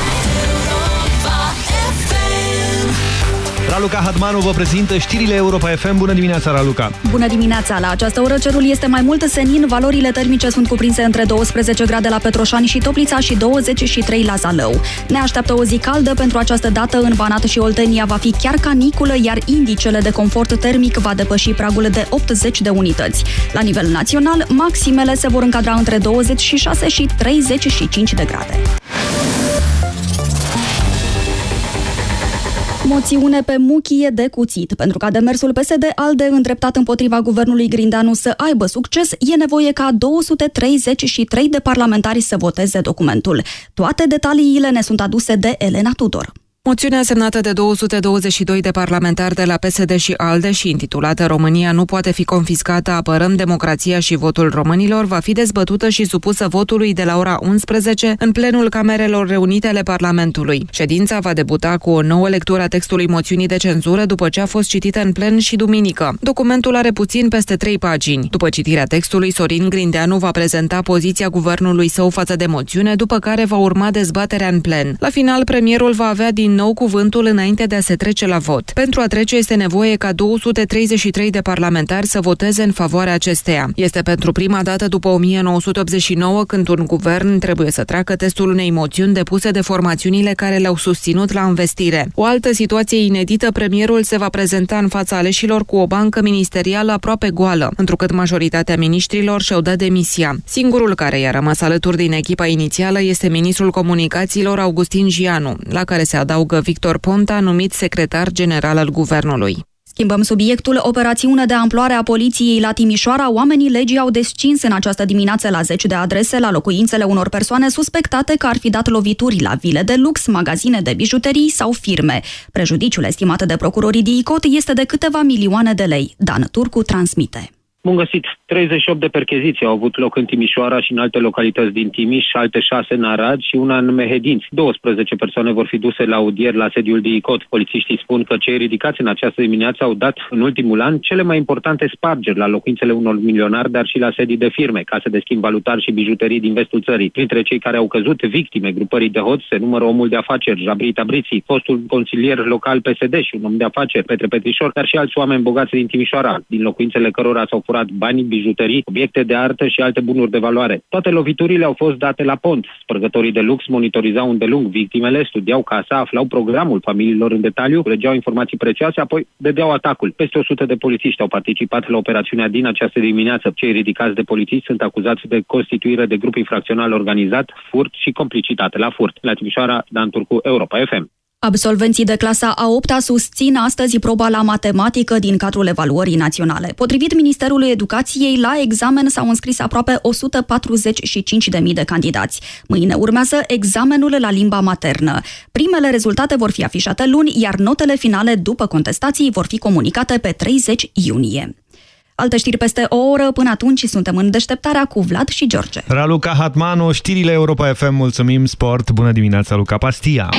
Raluca Hadmanu vă prezintă știrile Europa FM. Bună dimineața, Raluca! Bună dimineața! La această oră cerul este mai mult senin, valorile termice sunt cuprinse între 12 grade la Petroșani și Toplița și 23 la Zalău. Ne așteaptă o zi caldă pentru această dată în Banat și Oltenia va fi chiar caniculă, iar indicele de confort termic va depăși pragul de 80 de unități. La nivel național, maximele se vor încadra între 26 și 35 de grade. Moțiune pe muchie de cuțit. Pentru ca demersul PSD-ALDE îndreptat împotriva guvernului Grindeanu să aibă succes, e nevoie ca 233 de parlamentari să voteze documentul. Toate detaliile ne sunt aduse de Elena Tudor. Moțiunea semnată de 222 de parlamentari de la PSD și ALDE și intitulată România nu poate fi confiscată, apărăm democrația și votul românilor, va fi dezbătută și supusă votului de la ora 11 în plenul Camerelor Reunite ale Parlamentului. Ședința va debuta cu o nouă lectură a textului moțiunii de cenzură după ce a fost citită în plen și duminică. Documentul are puțin peste trei pagini. După citirea textului, Sorin Grindeanu va prezenta poziția guvernului său față de moțiune, după care va urma dezbaterea în plen. La final, premierul va avea din nou cuvântul înainte de a se trece la vot. Pentru a trece este nevoie ca 233 de parlamentari să voteze în favoarea acesteia. Este pentru prima dată după 1989 când un guvern trebuie să treacă testul unei moțiuni depuse de formațiunile care le-au susținut la investire. O altă situație inedită, premierul se va prezenta în fața aleșilor cu o bancă ministerială aproape goală, întrucât majoritatea miniștrilor și-au dat demisia. Singurul care i-a rămas alături din echipa inițială este ministrul comunicațiilor Augustin Gianu, la care se adaugă Victor Ponta, numit secretar general al guvernului. Schimbăm subiectul. Operațiune de amploare a poliției la Timișoara. Oamenii legii au descins în această dimineață la 10 de adrese la locuințele unor persoane suspectate că ar fi dat lovituri la vile de lux, magazine de bijuterii sau firme. Prejudiciul estimat de procurorii DICOT este de câteva milioane de lei. Dan Turcu transmite. Bun găsit! 38 de percheziții au avut loc în Timișoara și în alte localități din Timiș, alte 6 în Arad și una în Mehedinți. 12 persoane vor fi duse la audier la sediul DICOT. Polițiștii spun că cei ridicați în această dimineață au dat în ultimul an cele mai importante spargeri la locuințele unor milionari, dar și la sedii de firme, case de schimb valutar și bijuterii din vestul țării. Printre cei care au căzut victime grupării de hoți se numără omul de afaceri, Jabri Tabriții, fostul consilier local PSD și un om de afaceri, Petre Petrișor, dar și alți oameni bogați din Timișoara, din locuințele cărora s-au furat banii, bijuterii, obiecte de artă și alte bunuri de valoare. Toate loviturile au fost date la pont. Spărgătorii de lux monitorizau îndelung victimele, studiau casa, aflau programul familiilor în detaliu, legeau informații prețioase, apoi dădeau atacul. Peste 100 de polițiști au participat la operațiunea din această dimineață. Cei ridicați de polițiști sunt acuzați de constituire de grup infracțional organizat, furt și complicitate la furt. La Timișoara, Dan Turcu, Europa FM. Absolvenții de clasa a 8-a susțin astăzi proba la matematică din cadrul evaluării naționale. Potrivit Ministerului Educației, la examen s-au înscris aproape 145.000 de candidați. Mâine urmează examenul la limba maternă. Primele rezultate vor fi afișate luni, iar notele finale după contestații vor fi comunicate pe 30 iunie. Alte știri peste o oră, până atunci suntem în deșteptarea cu Vlad și George. Raluca Hatmanu, știrile Europa FM, mulțumim, sport, bună dimineața, Luca Pastia!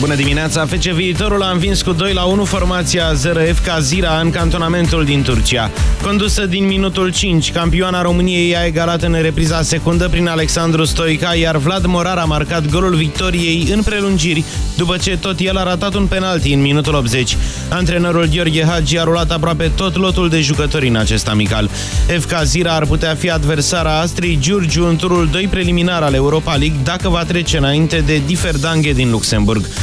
Bună dimineața! FC Viitorul a învins cu 2 la 1 formația ZRF Kazira în cantonamentul din Turcia. Condusă din minutul 5, campioana României a egalat în repriza secundă prin Alexandru Stoica, iar Vlad Morar a marcat golul victoriei în prelungiri, după ce tot el a ratat un penalti în minutul 80. Antrenorul Gheorghe Hagi a rulat aproape tot lotul de jucători în acest amical. FK Zira ar putea fi adversara Astrii Giurgiu în turul 2 preliminar al Europa League dacă va trece înainte de Differdange din Luxemburg.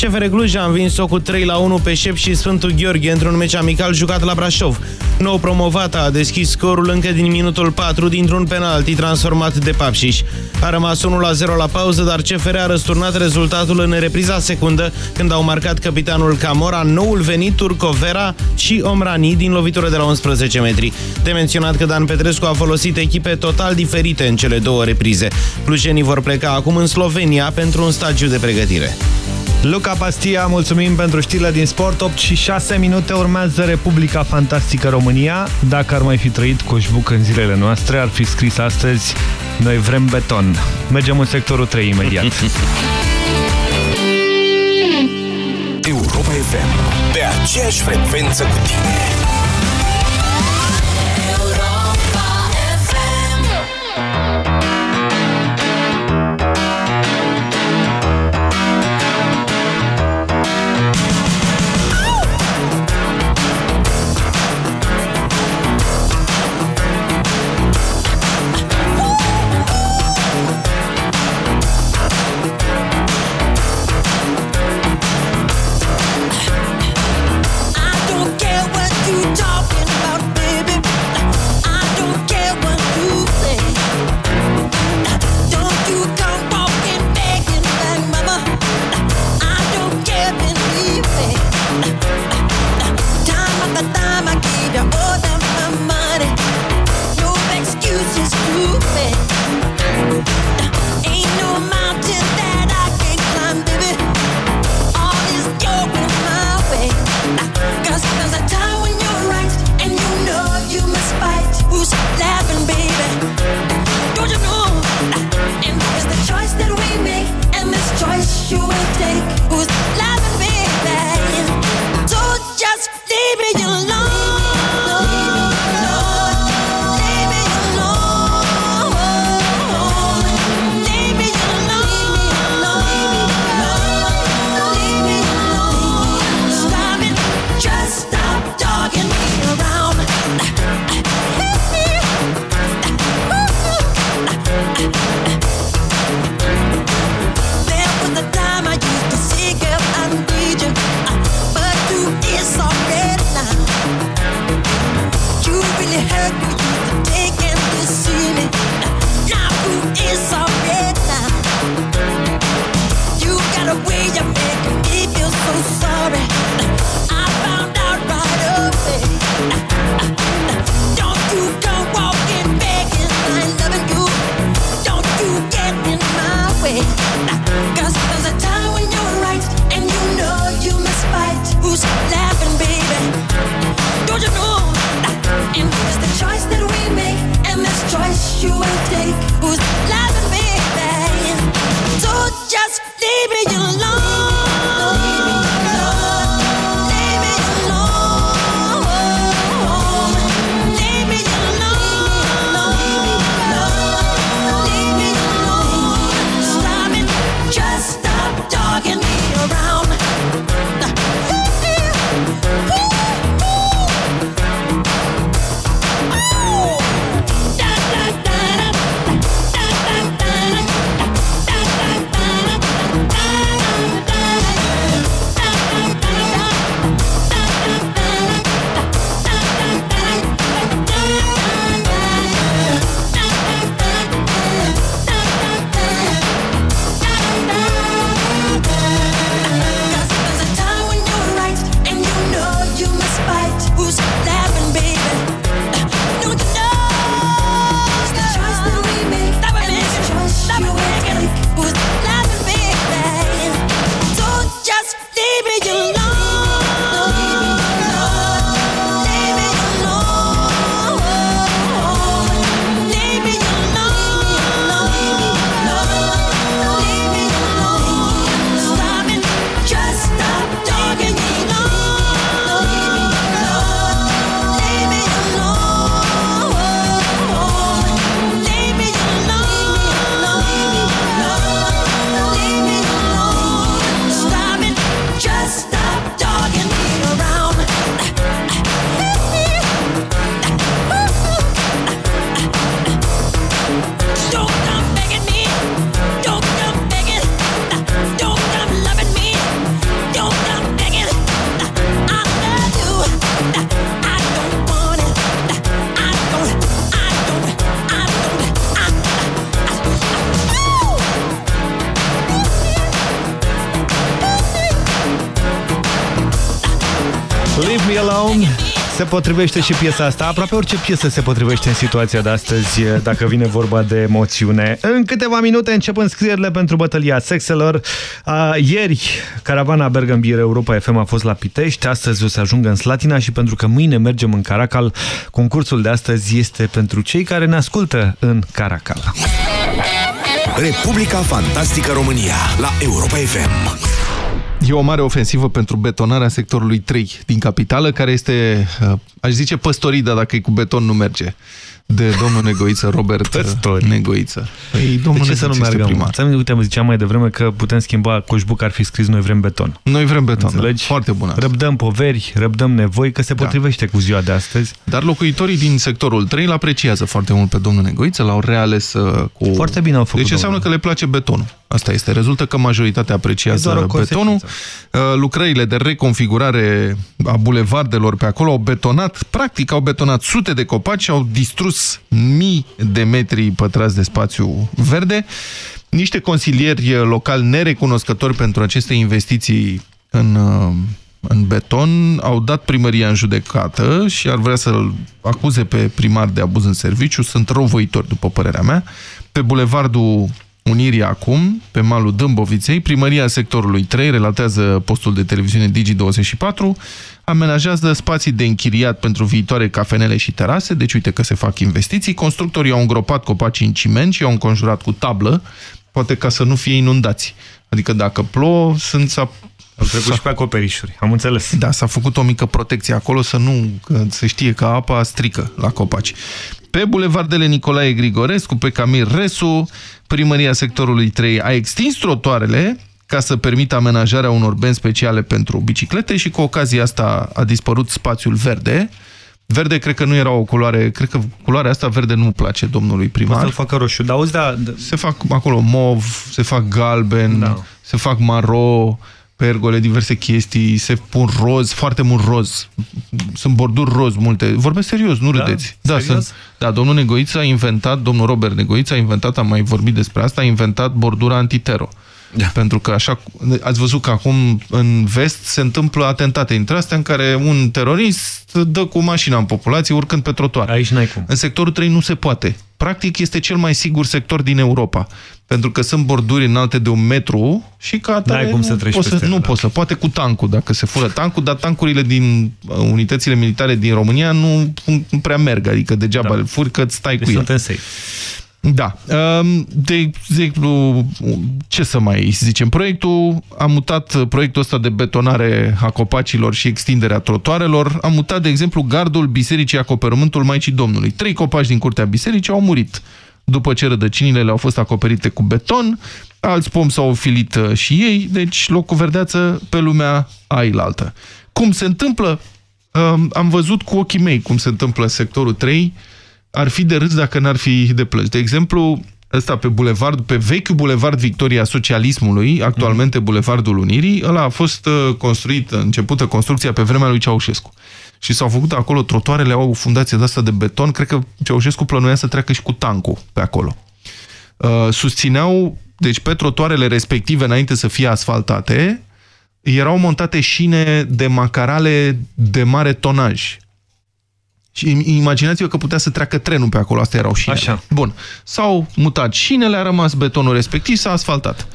CFR Cluj a învins-o cu 3 la 1 pe Șep și Sfântul Gheorghe într-un meci amical jucat la Brașov. Nou promovată a deschis scorul încă din minutul 4 dintr-un penalti transformat de Papșiș. A rămas 1 la 0 la pauză, dar CFR a răsturnat rezultatul în repriza secundă când au marcat capitanul Camora, noul venit Turcovera și Omrani din lovitură de la 11 metri. De menționat că Dan Petrescu a folosit echipe total diferite în cele două reprize. Clujenii vor pleca acum în Slovenia pentru un stagiu de pregătire. Luca Pastia, mulțumim pentru știrile din sport. 8 și 6 minute urmează Republica Fantastică România. Dacă ar mai fi trăit Coșbuc în zilele noastre, ar fi scris astăzi Noi vrem beton. Mergem în sectorul 3 imediat. <laughs> Europa FM. Pe aceeași frecvență cu tine. Potrivește și piesa asta. Aproape orice piesă se potrivește în situația de astăzi, dacă vine vorba de emoțiune. În câteva minute încep înscrierile pentru bătălia sexelor. Ieri, caravana Bergambir Europa FM a fost la Pitești, astăzi o să ajungă în Slatina și pentru că mâine mergem în Caracal, concursul de astăzi este pentru cei care ne ascultă în Caracal. Republica Fantastică România la Europa FM. E o mare ofensivă pentru betonarea sectorului 3 din capitală, care este, uh, aș zice, păstorida, dacă e cu beton nu merge de domnul Negoiță, Robert Păstori. Negoiță. Păi, domnul de ce să nu meargă? Primar. Uite, ziceam mai devreme că putem schimba coșbuc, ar fi scris noi vrem beton. Noi vrem beton, Înțelegi? Da. foarte bună. Răbdăm poveri, răbdăm nevoi, că se da. potrivește da. cu ziua de astăzi. Dar locuitorii din sectorul 3 îl apreciază foarte mult pe domnul Negoiță, l-au reales uh, cu... Foarte bine au făcut. Deci înseamnă că le place betonul. Asta este. Rezultă că majoritatea apreciază betonul. Uh, lucrările de reconfigurare a bulevardelor pe acolo au betonat, practic au betonat sute de copaci, au distrus mii de metri pătrați de spațiu verde. Niște consilieri locali nerecunoscători pentru aceste investiții în, uh, în beton au dat primăria în judecată și ar vrea să-l acuze pe primar de abuz în serviciu. Sunt răuvoitori, după părerea mea. Pe bulevardul Unirii acum, pe malul Dâmboviței, primăria sectorului 3, relatează postul de televiziune Digi24, amenajează spații de închiriat pentru viitoare cafenele și terase, deci uite că se fac investiții. Constructorii au îngropat copacii în ciment și au înconjurat cu tablă, poate ca să nu fie inundați. Adică dacă plouă, sunt au trecut și pe acoperișuri, am înțeles. Da, s-a făcut o mică protecție acolo să nu că se știe că apa strică la copaci. Pe bulevardele Nicolae Grigorescu, pe Camil Resu, primăria sectorului 3 a extins trotoarele ca să permită amenajarea unor benzi speciale pentru biciclete și cu ocazia asta a dispărut spațiul verde. Verde cred că nu era o culoare, cred că culoarea asta verde nu place domnului primar. să-l facă roșu, dar auzi, da... Se fac acolo mov, se fac galben, da. se fac maro, pergole, diverse chestii, se pun roz, foarte mult roz. Sunt borduri roz multe. Vorbesc serios, nu da? râdeți. Da, sunt, da, domnul Negoiță a inventat, domnul Robert Negoiță a inventat, am mai vorbit despre asta, a inventat bordura antitero. Da. Pentru că așa, ați văzut că acum în vest se întâmplă atentate între astea în care un terorist dă cu mașina în populație urcând pe trotuar. Aici n-ai cum. În sectorul 3 nu se poate. Practic este cel mai sigur sector din Europa. Pentru că sunt borduri înalte de un metru și ca atare cum să treci poți să, nu da. poți să, poate cu tancul, dacă se fură tancul, dar tancurile din uh, unitățile militare din România nu, nu prea merg, adică degeaba da. îl furi că stai deci cu el. safe. Da. Um, de exemplu, ce să mai zicem? Proiectul a mutat proiectul ăsta de betonare a copacilor și extinderea trotoarelor. A mutat, de exemplu, gardul Bisericii Acoperământul Maicii Domnului. Trei copaci din curtea bisericii au murit după ce rădăcinile le-au fost acoperite cu beton, alți pomi s-au ofilit uh, și ei, deci loc cu verdeață pe lumea ailaltă. Cum se întâmplă? Um, am văzut cu ochii mei cum se întâmplă în sectorul 3, ar fi de râs dacă n-ar fi de plăci. De exemplu, ăsta pe bulevard, pe vechiul bulevard Victoria Socialismului, actualmente mm. Bulevardul Unirii, ăla a fost uh, construit, începută construcția pe vremea lui Ceaușescu. Și s-au făcut acolo, trotoarele au o fundație de asta de beton, cred că Ceaușescu plănuia să treacă și cu tancul pe acolo. Uh, susțineau, deci pe trotoarele respective, înainte să fie asfaltate, erau montate șine de macarale de mare tonaj. Și imaginați-vă că putea să treacă trenul pe acolo, astea erau șinele. Așa. Bun. S-au mutat șinele, a rămas betonul respectiv, s-a asfaltat.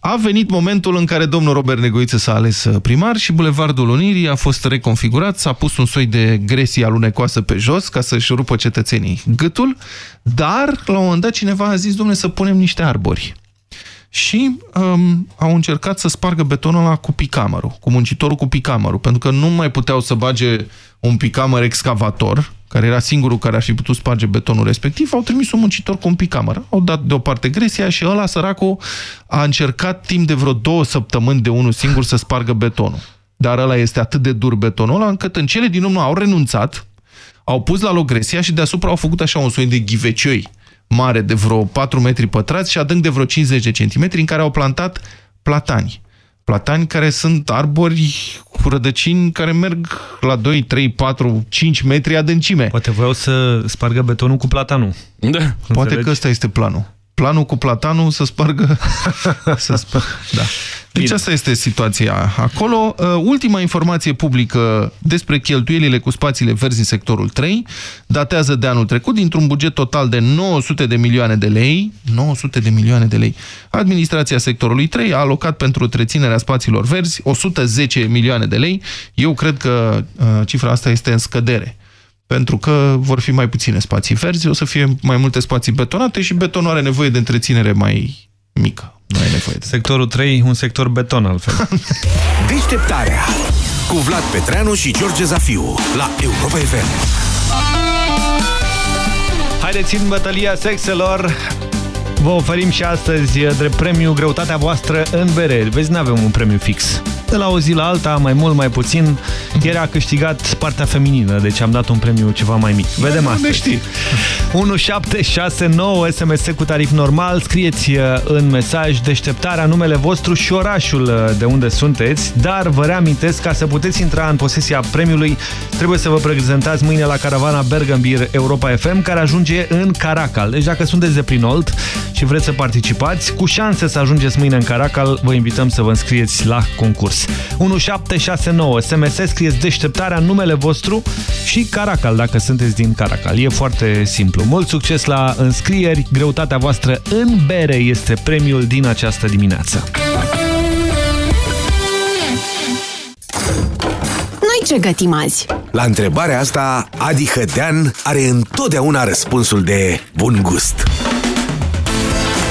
A venit momentul în care domnul Robert Negoiță s-a ales uh, primar și Bulevardul Unirii a fost reconfigurat, s-a pus un soi de gresie alunecoasă pe jos ca să-și rupă cetățenii gâtul, dar la un moment dat cineva a zis, domnule, să punem niște arbori. Și um, au încercat să spargă betonul ăla cu picamărul, cu muncitorul cu picamărul, pentru că nu mai puteau să bage un picamăr excavator, care era singurul care ar fi putut sparge betonul respectiv, au trimis un muncitor cu un picamăr. Au dat deoparte gresia și ăla, săracul, a încercat timp de vreo două săptămâni de unul singur să spargă betonul. Dar ăla este atât de dur betonul ăla, încât în cele din urmă au renunțat, au pus la loc gresia și deasupra au făcut așa un soi de ghivecioi mare de vreo 4 metri pătrați și adânc de vreo 50 de centimetri în care au plantat platani platani care sunt arbori cu rădăcini care merg la 2, 3, 4, 5 metri adâncime. Poate voiau să spargă betonul cu platanul. Da. Poate Înțelegi? că ăsta este planul. Planul cu platanul să spargă... <laughs> să spargă da. Deci Bine. asta este situația acolo. Uh, ultima informație publică despre cheltuielile cu spațiile verzi în sectorul 3 datează de anul trecut dintr-un buget total de 900 de milioane de lei. 900 de milioane de lei. Administrația sectorului 3 a alocat pentru întreținerea spațiilor verzi 110 milioane de lei. Eu cred că uh, cifra asta este în scădere pentru că vor fi mai puține spații verzi, o să fie mai multe spații betonate și betonul are nevoie de întreținere mai mică. Nu ai nevoie de... Sectorul 3, un sector beton altfel. <laughs> Deșteptarea cu Vlad Petreanu și George Zafiu la Europa FM. Haideți în bătălia sexelor Vă oferim și astăzi drept premiu greutatea voastră în bere. Vezi, nu avem un premiu fix. De la o zi la alta, mai mult, mai puțin, ieri a câștigat partea feminină, deci am dat un premiu ceva mai mic. Vedem asta. știi. <laughs> 1769 SMS cu tarif normal. Scrieți uh, în mesaj deșteptarea numele vostru și orașul uh, de unde sunteți, dar vă reamintesc, ca să puteți intra în posesia premiului, trebuie să vă prezentați mâine la caravana Bergambir Europa FM, care ajunge în Caracal. Deci dacă sunteți de prin Olt, și vreți să participați, cu șanse să ajungeți mâine în Caracal, vă invităm să vă înscrieți la concurs. 1769 SMS, scrieți deșteptarea, numele vostru și Caracal, dacă sunteți din Caracal. E foarte simplu. Mult succes la înscrieri, greutatea voastră în bere este premiul din această dimineață. Noi ce gătim azi? La întrebarea asta, Adi Hădean are întotdeauna răspunsul de bun gust.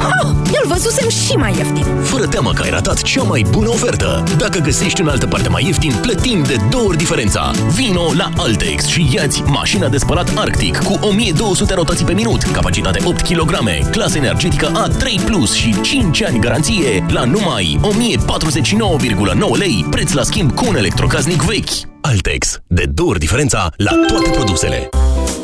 Oh, îl văzusem și mai ieftin. Fără teamă că ai ratat cea mai bună ofertă. Dacă găsești în altă parte mai ieftin, plătim de două ori diferența. Vino la Altex și iați mașina de spălat Arctic cu 1200 rotații pe minut, capacitate 8 kg, clasă energetică A3+, și 5 ani garanție la numai 1049,9 lei, preț la schimb cu un electrocaznic vechi. Altex. De două ori diferența la toate produsele.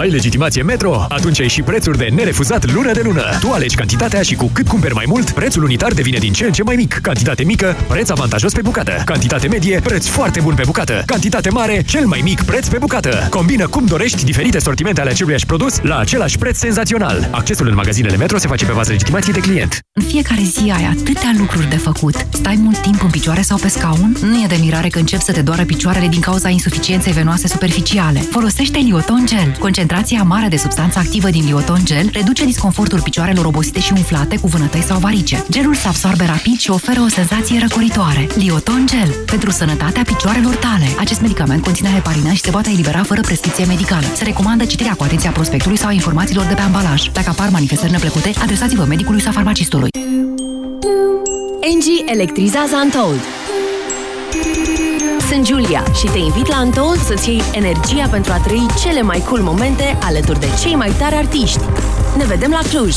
Ai legitimație Metro? Atunci ai și prețuri de nerefuzat lună de lună. Tu alegi cantitatea și cu cât cumperi mai mult, prețul unitar devine din ce în ce mai mic. Cantitate mică, preț avantajos pe bucată. Cantitate medie, preț foarte bun pe bucată. Cantitate mare, cel mai mic preț pe bucată. Combină cum dorești diferite sortimente ale aceluiași produs la același preț senzațional. Accesul în magazinele Metro se face pe bază legitimației de client. În fiecare zi ai atâtea lucruri de făcut. Stai mult timp în picioare sau pe scaun? Nu e de mirare că încep să te doară picioarele din cauza insuficienței venoase superficiale. Folosește Lioton Gel. Concentrația mare de substanță activă din Lioton Gel reduce disconfortul picioarelor obosite și umflate cu vânătăi sau varice. Gelul se absorbe rapid și oferă o senzație răcoritoare. Lioton Gel. Pentru sănătatea picioarelor tale. Acest medicament conține heparina și se poate elibera fără prescripție medicală. Se recomandă citirea cu atenția prospectului sau informațiilor de pe ambalaj. Dacă apar manifestări neplăcute, adresați-vă medicului sau farmacistului. Engie electrizează Untold. Sunt Julia și te invit la Untold să-ți iei energia pentru a trăi cele mai cool momente alături de cei mai tari artiști. Ne vedem la Cluj!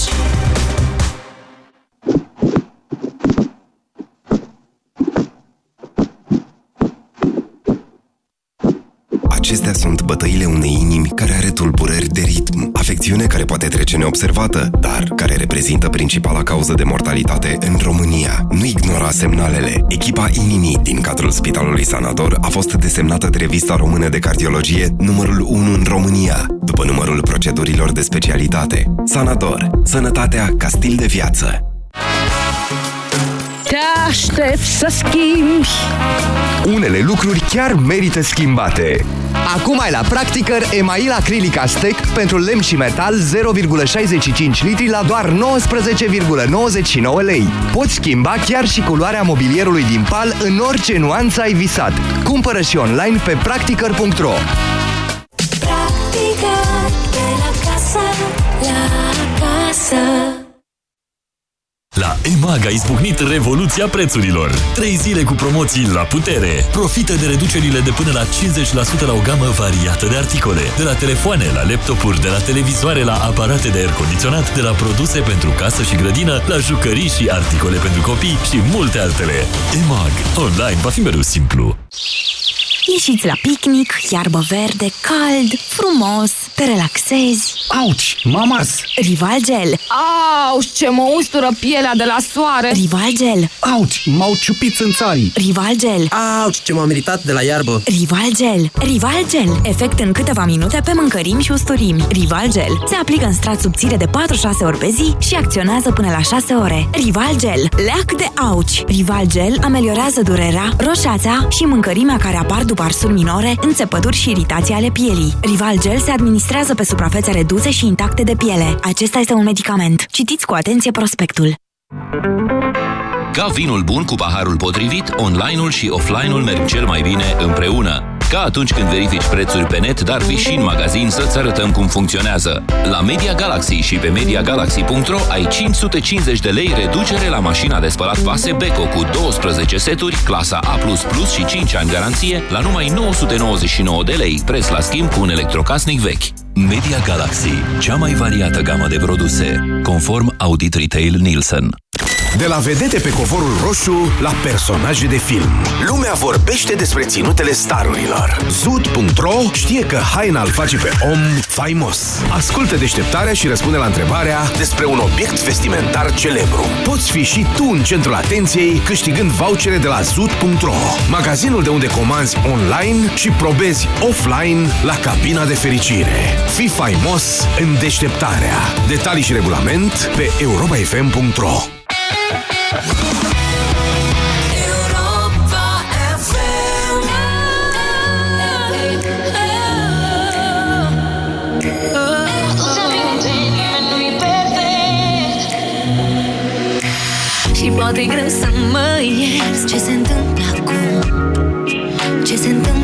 Acestea sunt bătăile unei inimi care are tulburări de ritm, afecțiune care poate trece neobservată, dar care reprezintă principala cauză de mortalitate în România. Nu ignora semnalele. Echipa inimii din cadrul Spitalului Sanator a fost desemnată de Revista Română de Cardiologie numărul 1 în România, după numărul procedurilor de specialitate. Sanator. Sănătatea ca stil de viață. Te aștept să schimbi Unele lucruri chiar merită schimbate. Acum ai la Practicăr email acrilic Aztec pentru lemn și metal 0,65 litri la doar 19,99 lei. Poți schimba chiar și culoarea mobilierului din pal în orice nuanță ai visat. Cumpără și online pe practicăr.ro Practica de la casa la casa EMAG a izbucnit revoluția prețurilor. Trei zile cu promoții la putere. Profită de reducerile de până la 50% la o gamă variată de articole. De la telefoane, la laptopuri, de la televizoare, la aparate de aer condiționat, de la produse pentru casă și grădină, la jucării și articole pentru copii și multe altele. EMAG. Online va fi mereu simplu. Ieșiți la picnic, iarbă verde, cald, frumos, te relaxezi. Auci, mamas! Rival Gel. Auci, ce mă ustură pielea de la soare! Rival Gel. Auci, m-au ciupit în țarii! Rival Gel. Auci, ce m-am meritat de la iarbă! Rival Gel. Rival Gel. Efect în câteva minute pe mâncărimi și usturimi. Rival Gel. Se aplică în strat subțire de 4-6 ori pe zi și acționează până la 6 ore. Rival Gel. Leac de auci. Rival Gel ameliorează durerea, roșața și mâncărimea care apar după arsuri minore, înțepături și iritații ale pielii. Rival Gel se administrează pe suprafețe reduse și intacte de piele. Acesta este un medicament. Citiți cu atenție prospectul. Ca vinul bun cu paharul potrivit, online-ul și offline-ul merg cel mai bine împreună. Ca atunci când verifici prețuri pe net, dar vii și în magazin să-ți arătăm cum funcționează. La Media Galaxy și pe MediaGalaxy.ro ai 550 de lei reducere la mașina de spălat vase Beko cu 12 seturi, clasa A++ și 5 ani garanție la numai 999 de lei, preț la schimb cu un electrocasnic vechi. Media Galaxy, cea mai variată gamă de produse, conform Audit Retail Nielsen. De la vedete pe covorul roșu la personaje de film. Lumea vorbește despre ținutele starurilor. Zud.ro știe că haina îl face pe om faimos. Ascultă deșteptarea și răspunde la întrebarea despre un obiect vestimentar celebru. Poți fi și tu în centrul atenției câștigând vouchere de la Zud.ro, magazinul de unde comanzi online și probezi offline la cabina de fericire. Fii faimos în deșteptarea. Detalii și regulament pe europafm.ro Și poate e greu să mă ierți Ce se întâmplă acum? Ce se întâmplă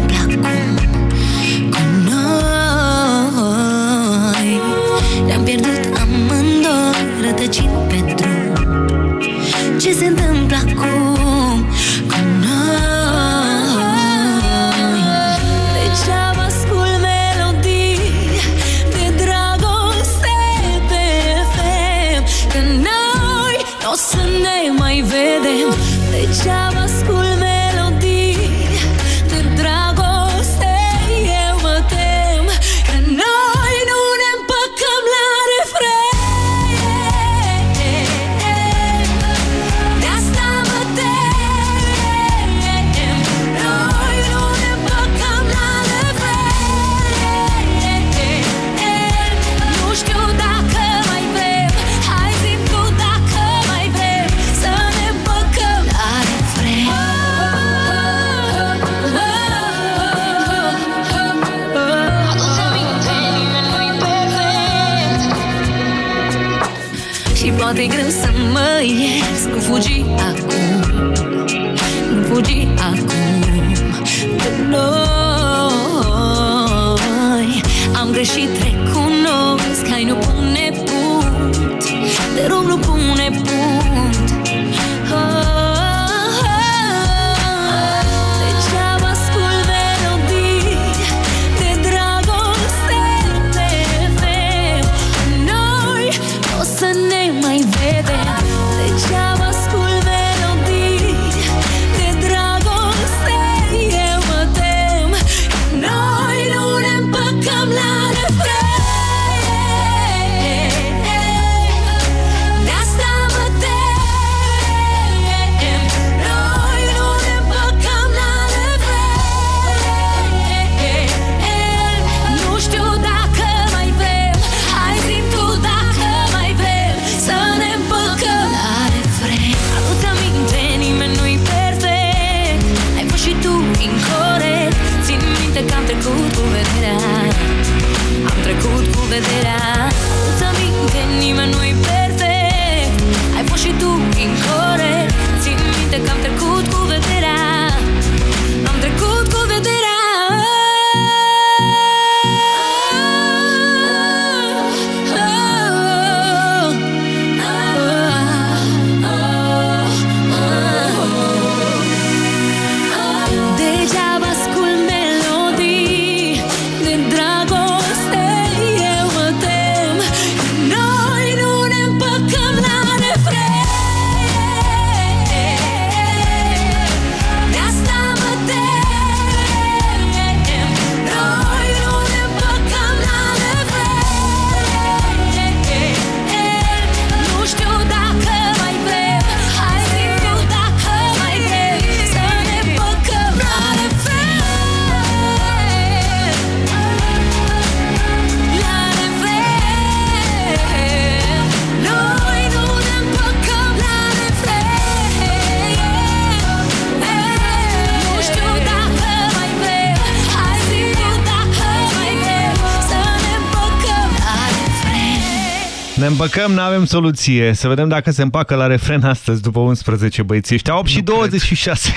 împăcăm, nu avem soluție. Să vedem dacă se împacă la refren astăzi după 11 băieții ăștia. 8 și 26.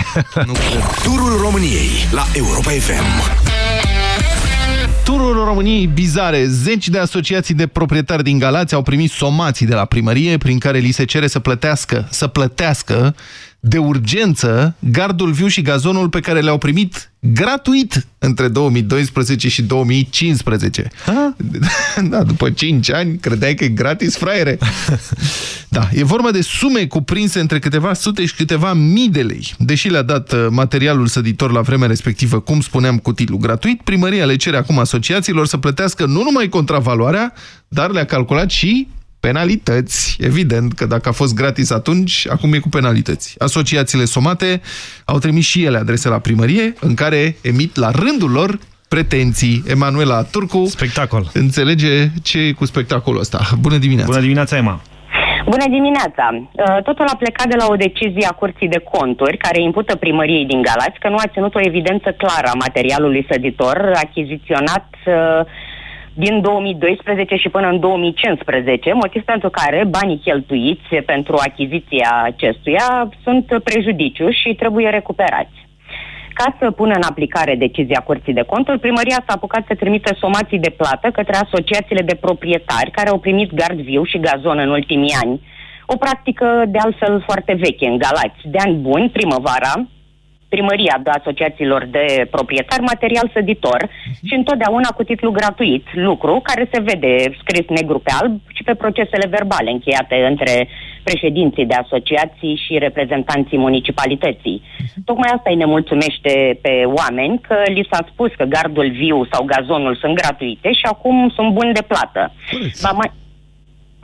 Nu Turul României la Europa FM. Turul României bizare. Zeci de asociații de proprietari din Galați au primit somații de la primărie prin care li se cere să plătească, să plătească de urgență gardul viu și gazonul pe care le-au primit gratuit între 2012 și 2015. Ha? <laughs> Da, după 5 ani credeai că e gratis, fraiere. <laughs> Da, e vorba de sume cuprinse între câteva sute și câteva mii de lei. Deși le-a dat uh, materialul săditor la vremea respectivă, cum spuneam, cu titlu gratuit, primăria le cere acum asociațiilor să plătească nu numai contravaloarea, dar le-a calculat și penalități. Evident că dacă a fost gratis atunci, acum e cu penalități. Asociațiile somate au trimis și ele adrese la primărie, în care emit la rândul lor pretenții. Emanuela Turcu Spectacol. înțelege ce e cu spectacolul ăsta. Bună dimineața! Bună dimineața, Emma! Bună dimineața! Uh, Totul a plecat de la o decizie a Curții de Conturi care impută primăriei din Galați că nu a ținut o evidență clară a materialului săditor achiziționat uh, din 2012 și până în 2015, motiv pentru care banii cheltuiți pentru achiziția acestuia sunt prejudiciu și trebuie recuperați. Ca să pună în aplicare decizia Curții de Conturi, primăria s-a apucat să trimită somații de plată către asociațiile de proprietari care au primit gard viu și gazon în ultimii ani. O practică de altfel foarte veche în Galați. De ani buni, primăvara, primăria de asociațiilor de proprietari material săditor și întotdeauna cu titlu gratuit, lucru care se vede scris negru pe alb și pe procesele verbale încheiate între președinții de asociații și reprezentanții municipalității. Tocmai asta îi nemulțumește pe oameni că li s-a spus că gardul viu sau gazonul sunt gratuite și acum sunt buni de plată. Ba mai,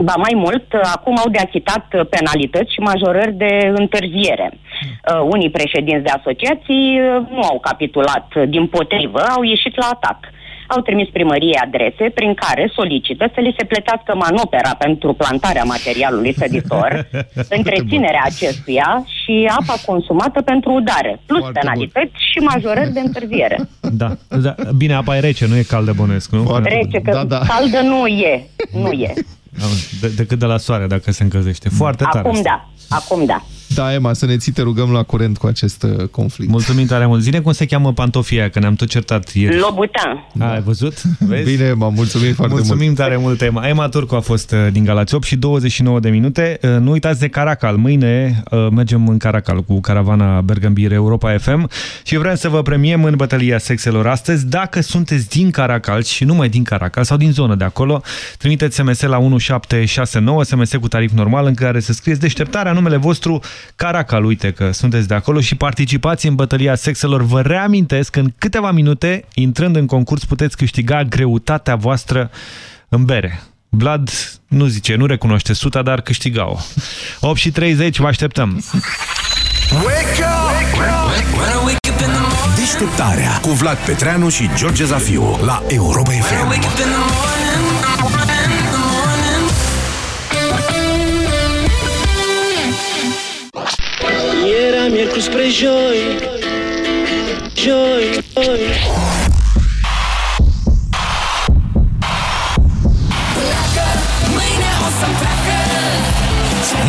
Ba mai mult, acum au de achitat penalități și majorări de întârziere. Uh, unii președinți de asociații uh, nu au capitulat, din potrivă, au ieșit la atac. Au trimis primăriei adrese prin care solicită să li se plătească manopera pentru plantarea materialului săditor, <laughs> întreținerea acestuia și apa consumată pentru udare, plus Foarte penalități bun. și majorări de întârziere. Da. da. Bine, apa e rece, nu e caldă bănuiesc, nu? Rece, că da, da. caldă nu e. Nu e. <laughs> De, decât de la soare, dacă se încălzește. Foarte tare. Acum asta. da. Acum da. Da, Emma, să ne ții, te rugăm la curent cu acest uh, conflict. Mulțumim tare mult. Zine cum se cheamă pantofia aia, că ne-am tot certat ieri. Lobutan. Da. Ai văzut? Vezi? Bine, Emma, mulțumim foarte Mulțumim mult. tare mult, Emma. Emma Turcu a fost uh, din Galați 8 și 29 de minute. Uh, Nu uitați de Caracal. Mâine uh, mergem în Caracal cu caravana Bergambir Europa FM și vrem să vă premiem în bătălia sexelor astăzi. Dacă sunteți din Caracal și numai din Caracal sau din zonă de acolo, trimiteți SMS la 1769, SMS cu tarif normal în care să scrieți deșteptarea numele vostru Caracal. Uite că sunteți de acolo și participați în bătălia sexelor. Vă reamintesc că în câteva minute, intrând în concurs, puteți câștiga greutatea voastră în bere. Vlad nu zice, nu recunoaște suta, dar câștiga-o. <laughs> 8 și 30, vă așteptăm. Wake up! Deșteptarea cu Vlad Petreanu și George Zafiu la Europa FM. Era miercuri spre joi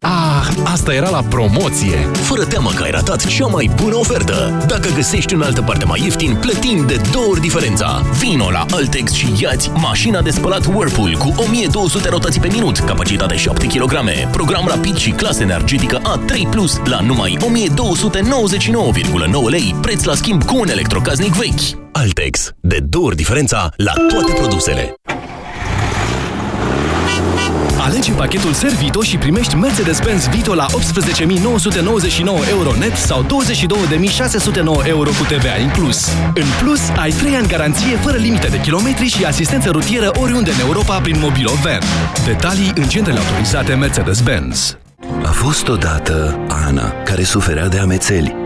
Ah, asta era la promoție! Fără teamă că ai ratat cea mai bună ofertă! Dacă găsești în altă parte mai ieftin, plătim de două ori diferența! Vino la Altex și iați mașina de spălat Whirlpool cu 1200 rotații pe minut, capacitate 7 kg, program rapid și clasă energetică A3+, la numai 1299,9 lei, preț la schimb cu un electrocaznic vechi. Altex. De două ori diferența la toate produsele. Alege pachetul Servito și primești Mercedes-Benz Vito la 18.999 euro net sau 22.609 euro cu TVA inclus. În plus, ai 3 ani garanție fără limite de kilometri și asistență rutieră oriunde în Europa prin Mobilo Van. Detalii în centrele autorizate Mercedes-Benz. A fost odată Ana, care suferea de amețeli.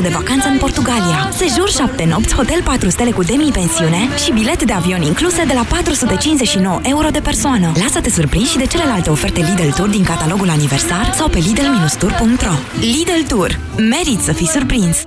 De vacanță în Portugalia. Sejur 7 nopți, hotel 4 stele cu demi-pensiune și bilete de avion incluse de la 459 euro de persoană. Lasă-te surprins și de celelalte oferte Lidl Tour din catalogul aniversar sau pe lidl-tour.ro Lidl Tour. Merit să fii surprins!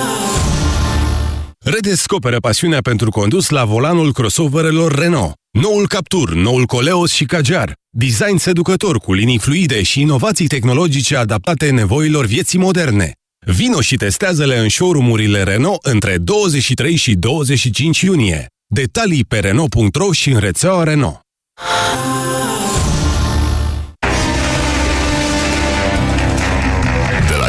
Redescoperă pasiunea pentru condus la volanul crossoverelor Renault. Noul Captur, noul Coleos și Kajar. Design seducător cu linii fluide și inovații tehnologice adaptate nevoilor vieții moderne. Vino și testează-le în showroom-urile Renault între 23 și 25 iunie. Detalii pe Renault.ro și în rețeaua Renault.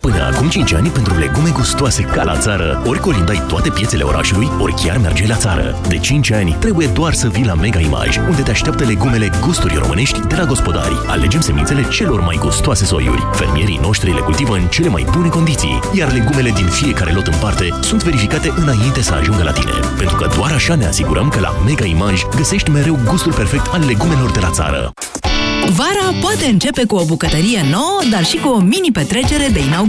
Până acum 5 ani, pentru legume gustoase ca la țară, ori colindai toate piețele orașului, ori chiar mergeai la țară. De 5 ani, trebuie doar să vii la Mega Image, unde te așteaptă legumele gusturi românești de la gospodari. Alegem semințele celor mai gustoase soiuri. Fermierii noștri le cultivă în cele mai bune condiții, iar legumele din fiecare lot în parte sunt verificate înainte să ajungă la tine. Pentru că doar așa ne asigurăm că la Mega Image găsești mereu gustul perfect al legumelor de la țară. Vara poate începe cu o bucătărie nouă, dar și cu o mini-petrecere de inaugurare.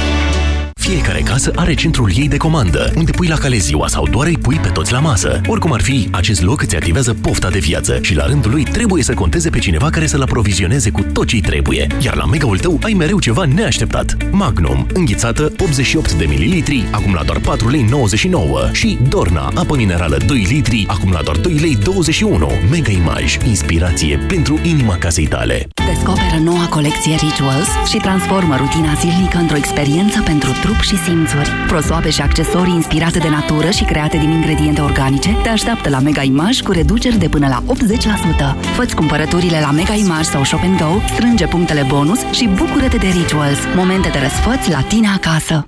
Fiecare casă are centrul ei de comandă, unde pui la cale ziua sau doar îi pui pe toți la masă. Oricum ar fi, acest loc îți activează pofta de viață și la rândul lui trebuie să conteze pe cineva care să-l aprovizioneze cu tot ce trebuie. Iar la mega-ul tău ai mereu ceva neașteptat. Magnum, înghețată 88 de ml, acum la doar 4 lei 99 și Dorna, apă minerală 2 litri, acum la doar 2 lei 21. Mega Image, inspirație pentru inima casei tale. Descoperă noua colecție Rituals și transformă rutina zilnică într-o experiență pentru trup și simțuri. Prosoape și accesorii inspirate de natură și create din ingrediente organice te așteaptă la Mega Image cu reduceri de până la 80%. Fă-ți cumpărăturile la Mega Image sau Shop Go, strânge punctele bonus și bucură-te de Rituals, momente de răsfăți la tine acasă.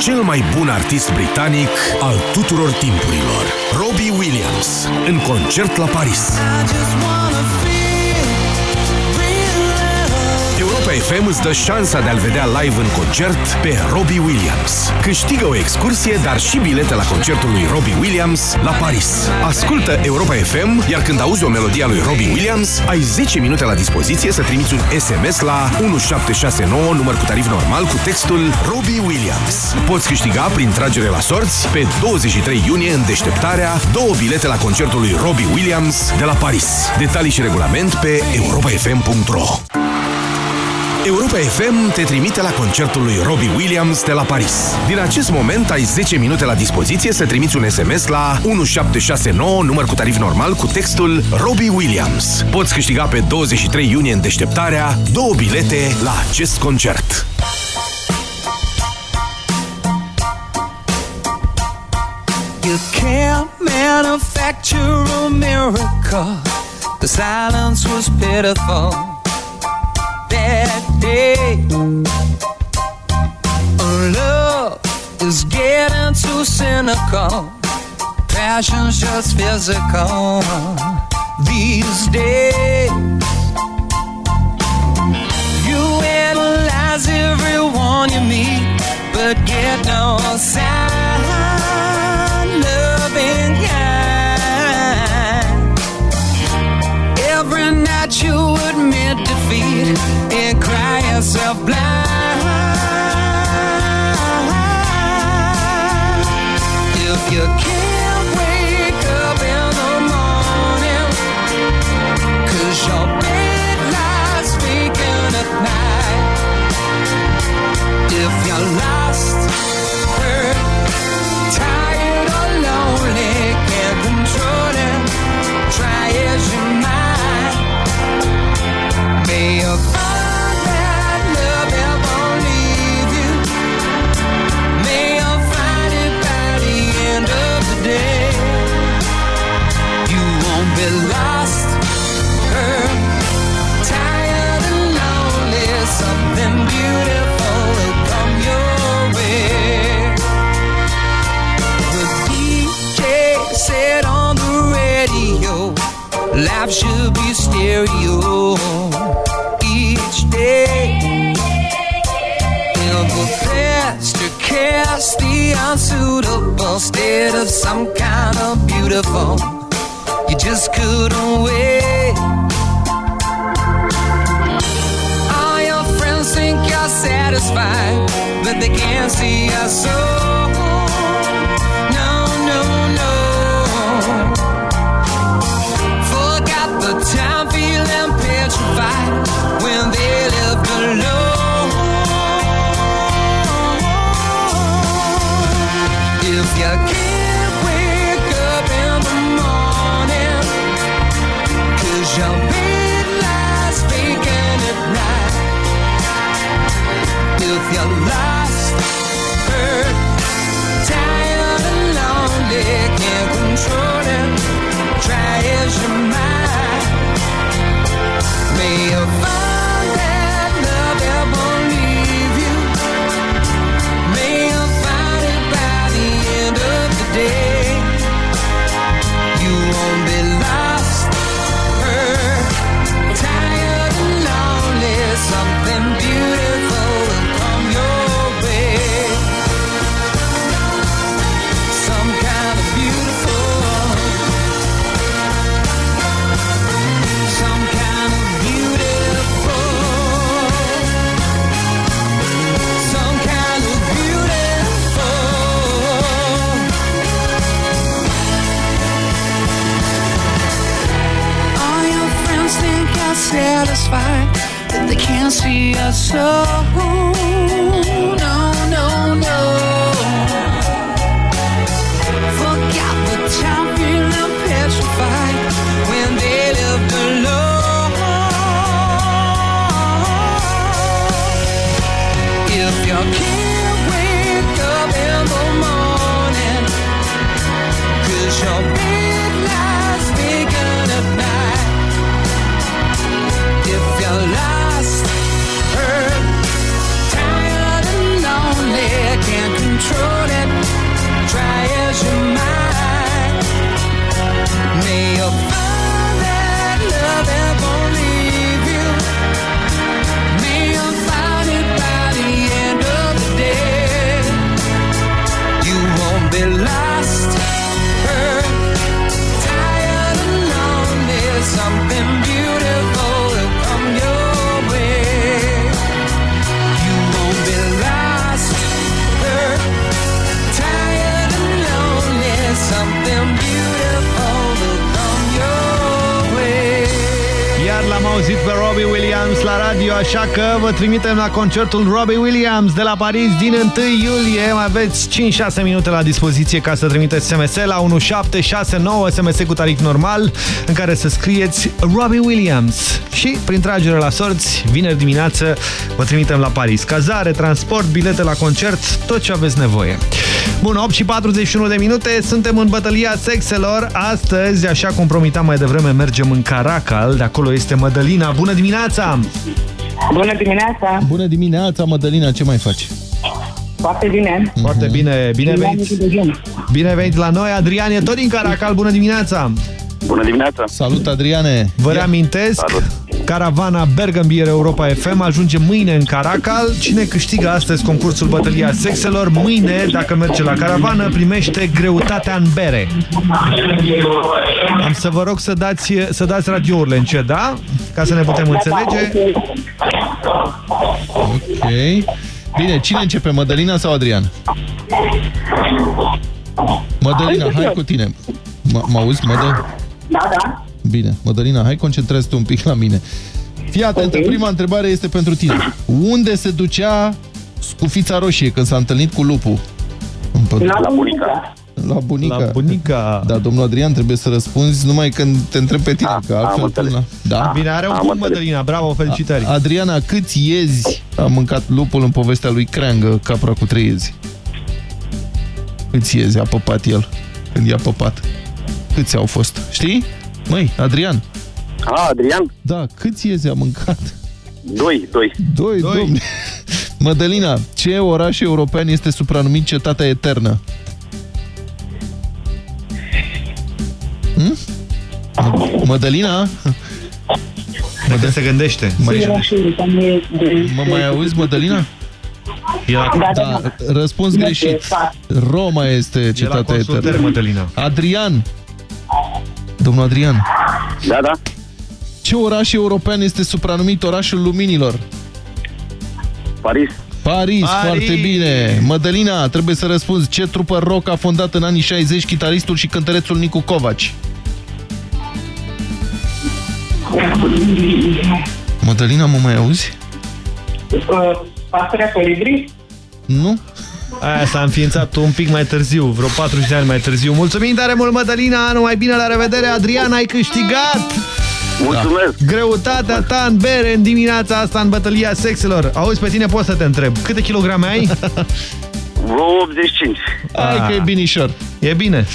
Cel mai bun artist britanic al tuturor timpurilor. Robbie Williams. În concert la Paris. Europa FM îți dă șansa de a-l vedea live în concert pe Robbie Williams. Câștigă o excursie, dar și bilete la concertul lui Robbie Williams la Paris. Ascultă Europa FM, iar când auzi o melodie a lui Robbie Williams, ai 10 minute la dispoziție să trimiți un SMS la 1769, număr cu tarif normal, cu textul Robbie Williams. Poți câștiga prin tragere la sorți pe 23 iunie în deșteptarea două bilete la concertul lui Robbie Williams de la Paris. Detalii și regulament pe europafm.ro Europa FM te trimite la concertul lui Robbie Williams de la Paris. Din acest moment ai 10 minute la dispoziție să trimiți un SMS la 1769, număr cu tarif normal, cu textul Robbie Williams. Poți câștiga pe 23 iunie în deșteptarea două bilete la acest concert. You can't manufacture a miracle. The silence was pitiful that day. Love is getting too cynical. Passion's just physical these days. You analyze everyone you meet, but get no sign. Loving kind. Every night you admit defeat and cry yourself blind. If you can't be stereo each day. Never best to cast the unsuitable instead of some kind of beautiful. You just couldn't wait. All your friends think you're satisfied, but they can't see your soul. You're lost, hurt, tired and lonely, can't control it, try as you might. May satisfied, that they can't see your soul. You auzit pe Robbie Williams la radio, așa că vă trimitem la concertul Robbie Williams de la Paris din 1 iulie. Mai aveți 5-6 minute la dispoziție ca să trimiteți SMS la 1769, SMS cu tarif normal, în care să scrieți Robbie Williams. Și, prin tragere la sorți, vineri dimineață vă trimitem la Paris. Cazare, transport, bilete la concert, tot ce aveți nevoie. Bun, 8 și 41 de minute, suntem în bătălia sexelor. Astăzi, așa cum promitam mai devreme, mergem în Caracal, de acolo este Mădălina. Bună dimineața! Bună dimineața! Bună dimineața, Mădălina, ce mai faci? Foarte bine! Foarte bine, bine Bine venit! de dejun. Bine venit la noi, Adrian e tot din Caracal, bună dimineața! Bună dimineața! Salut, Adriane! Vă reamintesc, Salut. Caravana Bergambir Europa FM ajunge mâine în Caracal. Cine câștigă astăzi concursul Bătălia Sexelor, mâine, dacă merge la caravană, primește greutatea în bere. Am să vă rog să dați, să dați radiourile încet, da? Ca să ne putem înțelege. Ok. Bine, cine începe, Mădălina sau Adrian? Mădălina, hai cu tine. M- Mă auzi, Mădă? Da, da. Bine, Mădălina, hai concentrează-te un pic la mine. Fii atentă, Ok. prima întrebare este pentru tine. Unde se ducea scufița roșie când s-a întâlnit cu lupul? În pădure. La bunica. La bunica. La bunica. Da, domnul Adrian, trebuie să răspunzi numai când te întreb pe tine, că altfel tu na- Da? Bine, are un punct, Mădălina, bravo, felicitări. Adriana, câți iezi a mâncat lupul în povestea lui Creangă, capra cu trei iezi? Câți iezi a păpat el când i-a păpat? Câți au fost? Știi? Măi, Adrian. A, Adrian? Da, câți iezi a mâncat? Doi, doi. Doi, Doi. domne. Mădălina, ce oraș european este supranumit cetatea eternă? Hm? Mădălina? Mădă se gândește. Mai, mă mai auzi, Mădălina? Da, da, răspuns greșit. Roma este cetatea consultări, eternă. Mădălina. Adrian. Domnul Adrian. Da, da. Ce oraș european este supranumit orașul luminilor? Paris. Paris, Paris. foarte bine. Mădălina, trebuie să răspunzi. Ce trupă rock a fondat în anii 60 chitaristul și cântărețul Nicu Covaci? Mădălina, mă mai auzi? Uh, Pasărea colibri? Nu? Aia s-a înființat un pic mai târziu, vreo 40 de ani mai târziu. Mulțumim tare mult, Mădălina, numai bine, la revedere, Adrian, ai câștigat! Mulțumesc! Da. Greutatea ta în bere în dimineața asta în bătălia sexelor. Auzi, pe tine pot să te întreb, câte kilograme ai? Vreo 85. Hai că e binișor. E bine.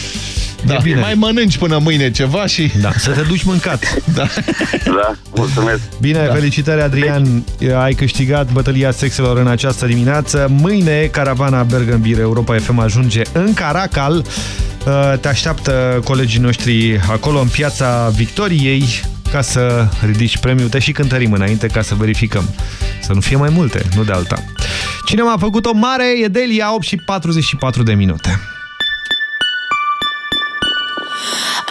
Da. E bine. Mai mănânci până mâine ceva și... Da, să te duci mâncat. Da. Da, mulțumesc. Bine, da. felicitări Adrian, ai câștigat bătălia sexelor în această dimineață. Mâine caravana Bergambir Europa FM ajunge în Caracal. Uh, Te așteaptă colegii noștri acolo în piața Victoriei ca să ridici premiul. Te și cântărim înainte ca să verificăm. Să nu fie mai multe, nu de alta. Cine m-a făcut o mare e Delia, 8 și 44 de minute.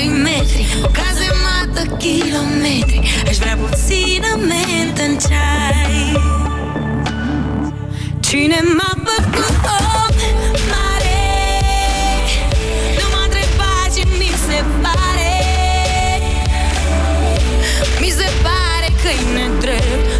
2 metri O cazemată, kilometri. Aș vrea puțină mentă în ceai. Cine m-a făcut om mare? Nu m-a întrebat ce mi se pare. Mi se pare că-i nedrept.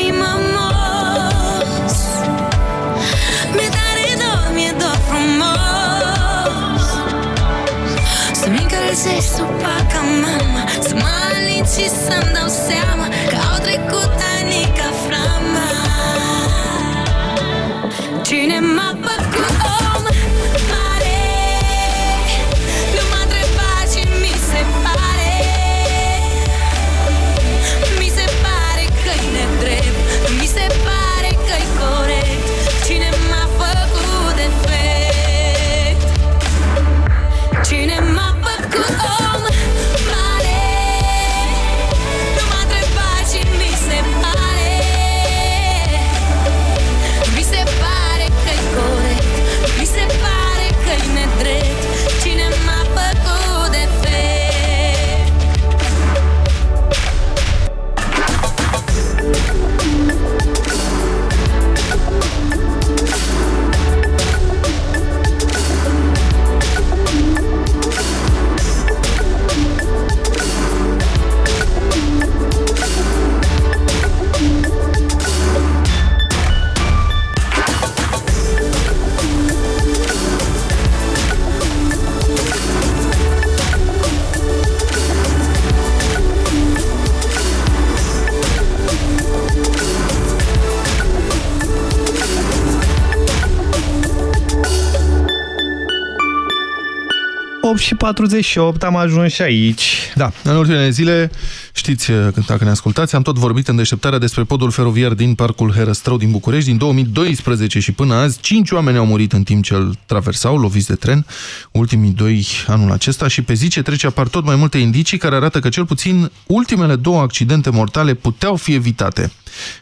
încălzești supa ca mama. Să mă alin și să-mi dau seama Că au trecut ani 48 am ajuns și aici. Da, în ultimele zile, știți, dacă ne ascultați, am tot vorbit în deșteptarea despre podul feroviar din Parcul Herăstrău din București. Din 2012 și până azi, cinci oameni au murit în timp ce îl traversau, loviți de tren, ultimii doi anul acesta și pe zi ce trece apar tot mai multe indicii care arată că cel puțin ultimele două accidente mortale puteau fi evitate.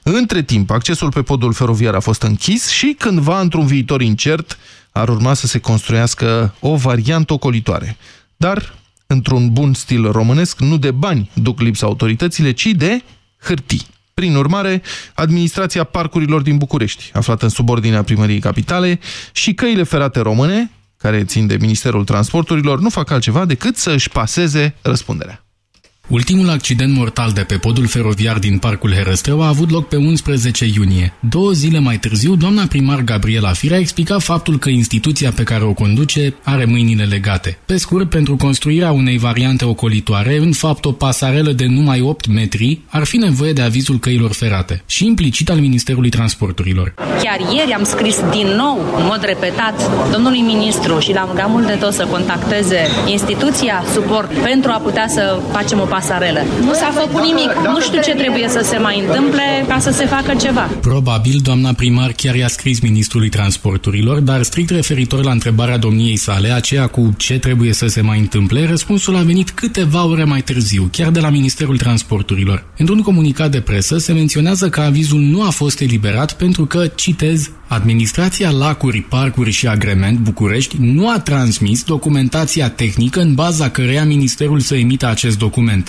Între timp, accesul pe podul feroviar a fost închis și cândva, într-un viitor incert, ar urma să se construiască o variantă ocolitoare. Dar, într-un bun stil românesc, nu de bani duc lipsa autoritățile, ci de hârtii. Prin urmare, administrația parcurilor din București, aflată în subordinea primăriei capitale, și căile ferate române, care țin de Ministerul Transporturilor, nu fac altceva decât să își paseze răspunderea. Ultimul accident mortal de pe podul feroviar din Parcul Herăstrău a avut loc pe 11 iunie. Două zile mai târziu, doamna primar Gabriela Firea a explicat faptul că instituția pe care o conduce are mâinile legate. Pe scurt, pentru construirea unei variante ocolitoare, în fapt o pasarelă de numai 8 metri, ar fi nevoie de avizul căilor ferate și implicit al Ministerului Transporturilor. Chiar ieri am scris din nou, în mod repetat, domnului ministru și l-am rugat mult de tot să contacteze instituția suport pentru a putea să facem o pasarelă. Nu s-a făcut nimic. Nu știu ce trebuie să se mai întâmple ca să se facă ceva. Probabil, doamna primar chiar i-a scris ministrului transporturilor, dar strict referitor la întrebarea domniei sale, aceea cu ce trebuie să se mai întâmple, răspunsul a venit câteva ore mai târziu, chiar de la Ministerul Transporturilor. Într-un comunicat de presă se menționează că avizul nu a fost eliberat pentru că, citez, Administrația Lacuri, Parcuri și Agrement București nu a transmis documentația tehnică în baza căreia Ministerul să emită acest document.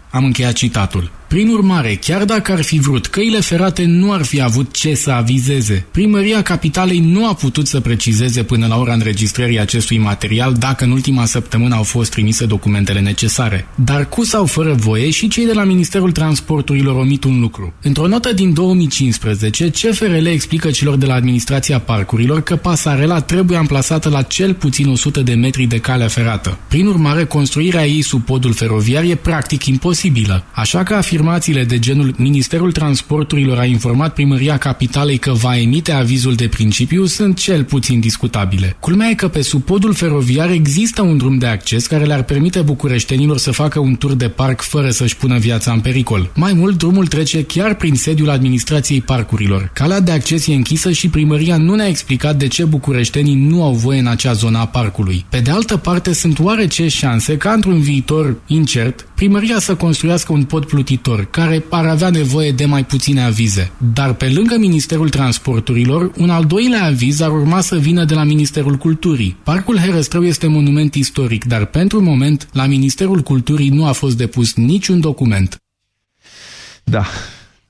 Am încheiat citatul. Prin urmare, chiar dacă ar fi vrut, căile ferate nu ar fi avut ce să avizeze. Primăria Capitalei nu a putut să precizeze până la ora înregistrării acestui material dacă în ultima săptămână au fost trimise documentele necesare. Dar cu sau fără voie și cei de la Ministerul Transporturilor omit un lucru. Într-o notă din 2015, CFRL explică celor de la Administrația Parcurilor că pasarela trebuie amplasată la cel puțin 100 de metri de calea ferată. Prin urmare, construirea ei sub podul feroviar e practic imposibilă. Așa că afirmațiile de genul Ministerul Transporturilor a informat Primăria Capitalei că va emite avizul de principiu sunt cel puțin discutabile. Culmea e că pe sub podul feroviar există un drum de acces care le-ar permite bucureștenilor să facă un tur de parc fără să-și pună viața în pericol. Mai mult, drumul trece chiar prin sediul administrației parcurilor. Calea de acces e închisă și primăria nu ne-a explicat de ce bucureștenii nu au voie în acea zonă a parcului. Pe de altă parte, sunt oarece șanse ca într-un viitor incert, primăria să construiască un pod plutitor, care ar avea nevoie de mai puține avize. Dar pe lângă Ministerul Transporturilor, un al doilea aviz ar urma să vină de la Ministerul Culturii. Parcul Herăstrău este monument istoric, dar pentru moment la Ministerul Culturii nu a fost depus niciun document. Da.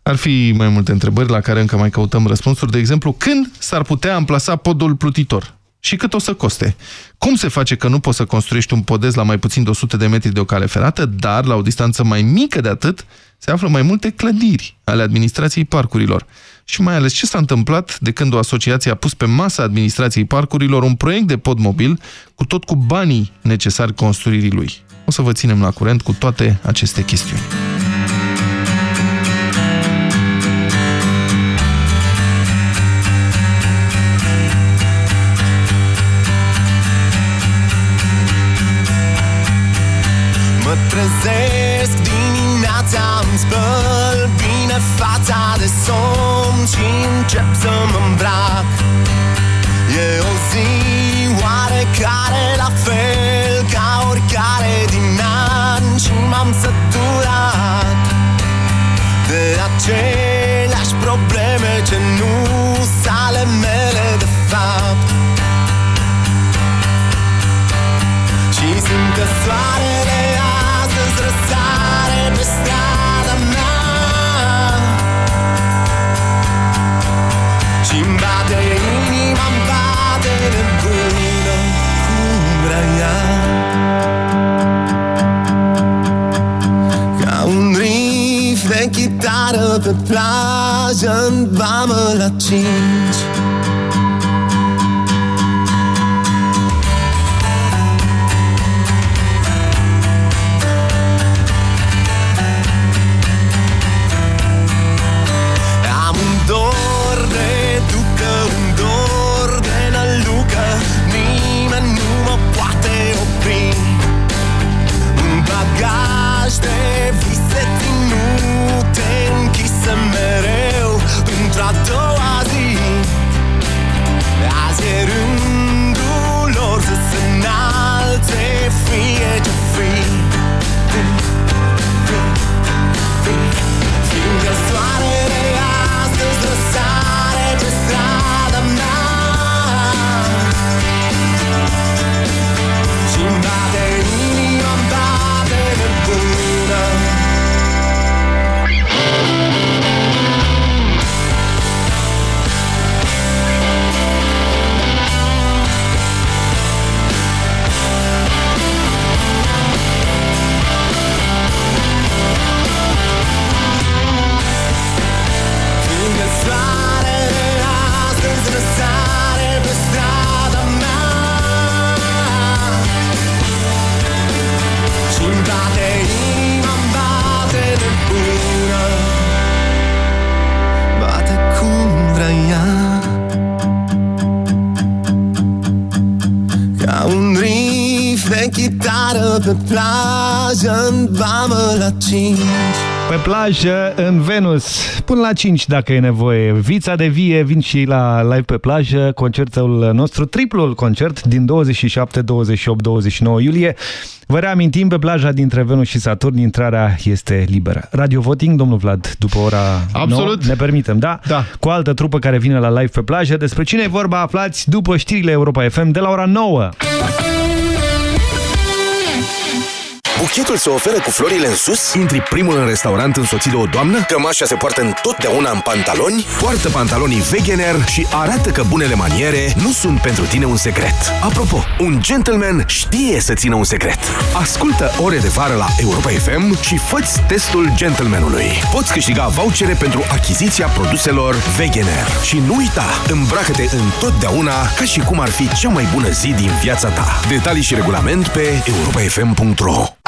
Ar fi mai multe întrebări la care încă mai căutăm răspunsuri. De exemplu, când s-ar putea amplasa podul plutitor? Și cât o să coste? Cum se face că nu poți să construiești un podez la mai puțin de 100 de metri de o cale ferată, dar la o distanță mai mică de atât se află mai multe clădiri ale administrației parcurilor? Și mai ales ce s-a întâmplat de când o asociație a pus pe masa administrației parcurilor un proiect de pod mobil cu tot cu banii necesari construirii lui? O să vă ținem la curent cu toate aceste chestiuni. Și-mi bate inima-mi bate nebună cum vrea ea. Ca un riff de chitară pe plajă în vamă la cinci pe plajă în vamă la cinci Pe plajă, în Venus, până la 5 dacă e nevoie. Vița de vie vin și la live pe plajă, concertul nostru, triplul concert din 27, 28, 29 iulie. Vă reamintim, pe plaja dintre Venus și Saturn, intrarea este liberă. Radio Voting, domnul Vlad, după ora Absolut. 9, ne permitem, da? Da. Cu o altă trupă care vine la live pe plajă. Despre cine e vorba aflați după știrile Europa FM de la ora 9. Buchetul se oferă cu florile în sus? Intri primul în restaurant însoțit de o doamnă? Cămașa se poartă întotdeauna în pantaloni? Poartă pantalonii Wegener și arată că bunele maniere nu sunt pentru tine un secret. Apropo, un gentleman știe să țină un secret. Ascultă ore de vară la Europa FM și fă testul gentlemanului. Poți câștiga vouchere pentru achiziția produselor Wegener. Și nu uita, îmbracă-te întotdeauna ca și cum ar fi cea mai bună zi din viața ta. Detalii și regulament pe europafm.ro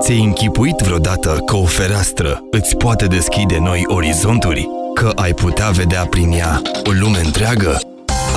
Ți-ai închipuit vreodată că o fereastră îți poate deschide noi orizonturi? că ai putea vedea prin ea o lume întreagă?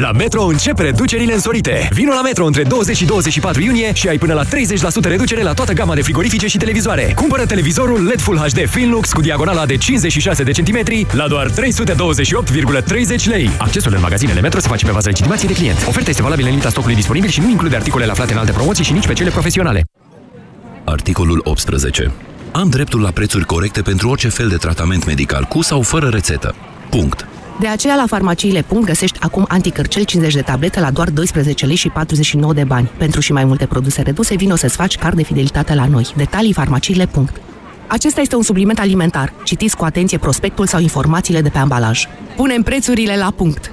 La Metro încep reducerile însorite. Vino la Metro între 20 și 24 iunie și ai până la 30% reducere la toată gama de frigorifice și televizoare. Cumpără televizorul LED Full HD Finlux cu diagonala de 56 de centimetri la doar 328,30 lei. Accesul în magazinele Metro se face pe bază legitimației de client. Oferta este valabilă în limita stocului disponibil și nu include articolele aflate în alte promoții și nici pe cele profesionale. Articolul 18. Am dreptul la prețuri corecte pentru orice fel de tratament medical, cu sau fără rețetă. Punct. De aceea, la farmaciile Punct găsești acum anticărcel 50 de tablete la doar 12 lei și 49 de bani. Pentru și mai multe produse reduse, vino să-ți faci card de fidelitate la noi. Detalii farmaciile Punct. Acesta este un supliment alimentar. Citiți cu atenție prospectul sau informațiile de pe ambalaj. Punem prețurile la punct!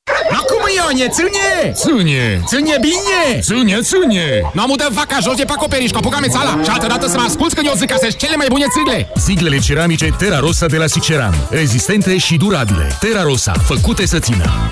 Acum, Ionie, ține! Ține! Ține bine! Ține, ține! Nu am udat vaca jos de pe acoperiș, cu apucame țala și altă dată să mă asculți când eu zic că sunt cele mai bune țigle! Ziglele ceramice Terra Rosa de la Siceran. Rezistente și durabile. Terra Rosa, făcute să țină.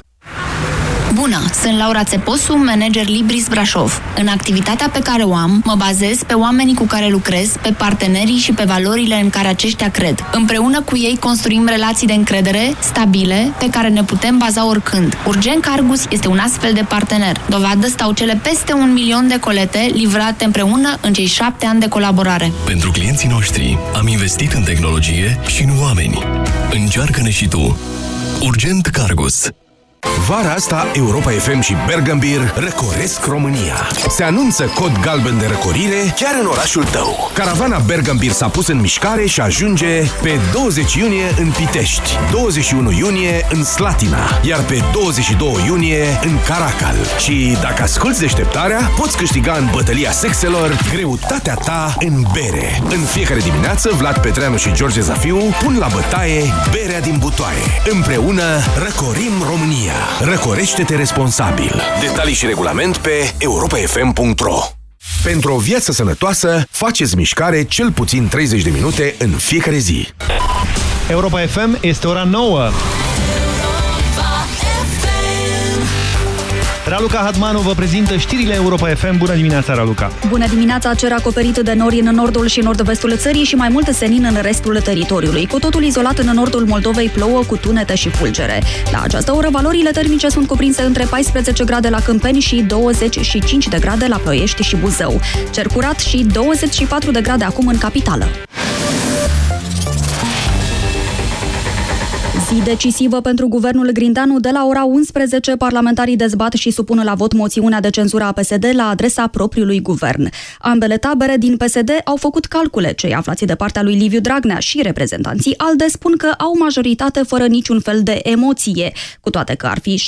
Bună, sunt Laura Țeposu, manager Libris Brașov. În activitatea pe care o am, mă bazez pe oamenii cu care lucrez, pe partenerii și pe valorile în care aceștia cred. Împreună cu ei construim relații de încredere, stabile, pe care ne putem baza oricând. Urgent Cargus este un astfel de partener. Dovadă stau cele peste un milion de colete livrate împreună în cei șapte ani de colaborare. Pentru clienții noștri am investit în tehnologie și în oameni. Încearcă-ne și tu. Urgent Cargus. Vara asta, Europa FM și Bergambir răcoresc România. Se anunță cod galben de răcorire chiar în orașul tău. Caravana Bergambir s-a pus în mișcare și ajunge pe 20 iunie în Pitești, 21 iunie în Slatina, iar pe 22 iunie în Caracal. Și dacă asculti deșteptarea, poți câștiga în bătălia sexelor greutatea ta în bere. În fiecare dimineață, Vlad Petreanu și George Zafiu pun la bătaie berea din butoaie. Împreună răcorim România. Răcorește-te responsabil. Detalii și regulament pe europafm.ro Pentru o viață sănătoasă, faceți mișcare cel puțin 30 de minute în fiecare zi. Europa FM este ora 9. Raluca Hadmanu vă prezintă știrile Europa FM. Bună dimineața, Raluca! Bună dimineața! Cer acoperit de nori în nordul și nord-vestul țării și mai multe senin în restul teritoriului. Cu totul izolat în nordul Moldovei plouă cu tunete și fulgere. La această oră, valorile termice sunt cuprinse între 14 grade la Câmpeni și 25 de grade la Ploiești și Buzău. Cer curat și 24 de grade acum în capitală. Zi decisivă pentru guvernul Grindeanu. De la ora 11, parlamentarii dezbat și supun la vot moțiunea de cenzură a PSD la adresa propriului guvern. Ambele tabere din PSD au făcut calcule. Cei aflați de partea lui Liviu Dragnea și reprezentanții ALDE spun că au majoritate fără niciun fel de emoție, cu toate că ar fi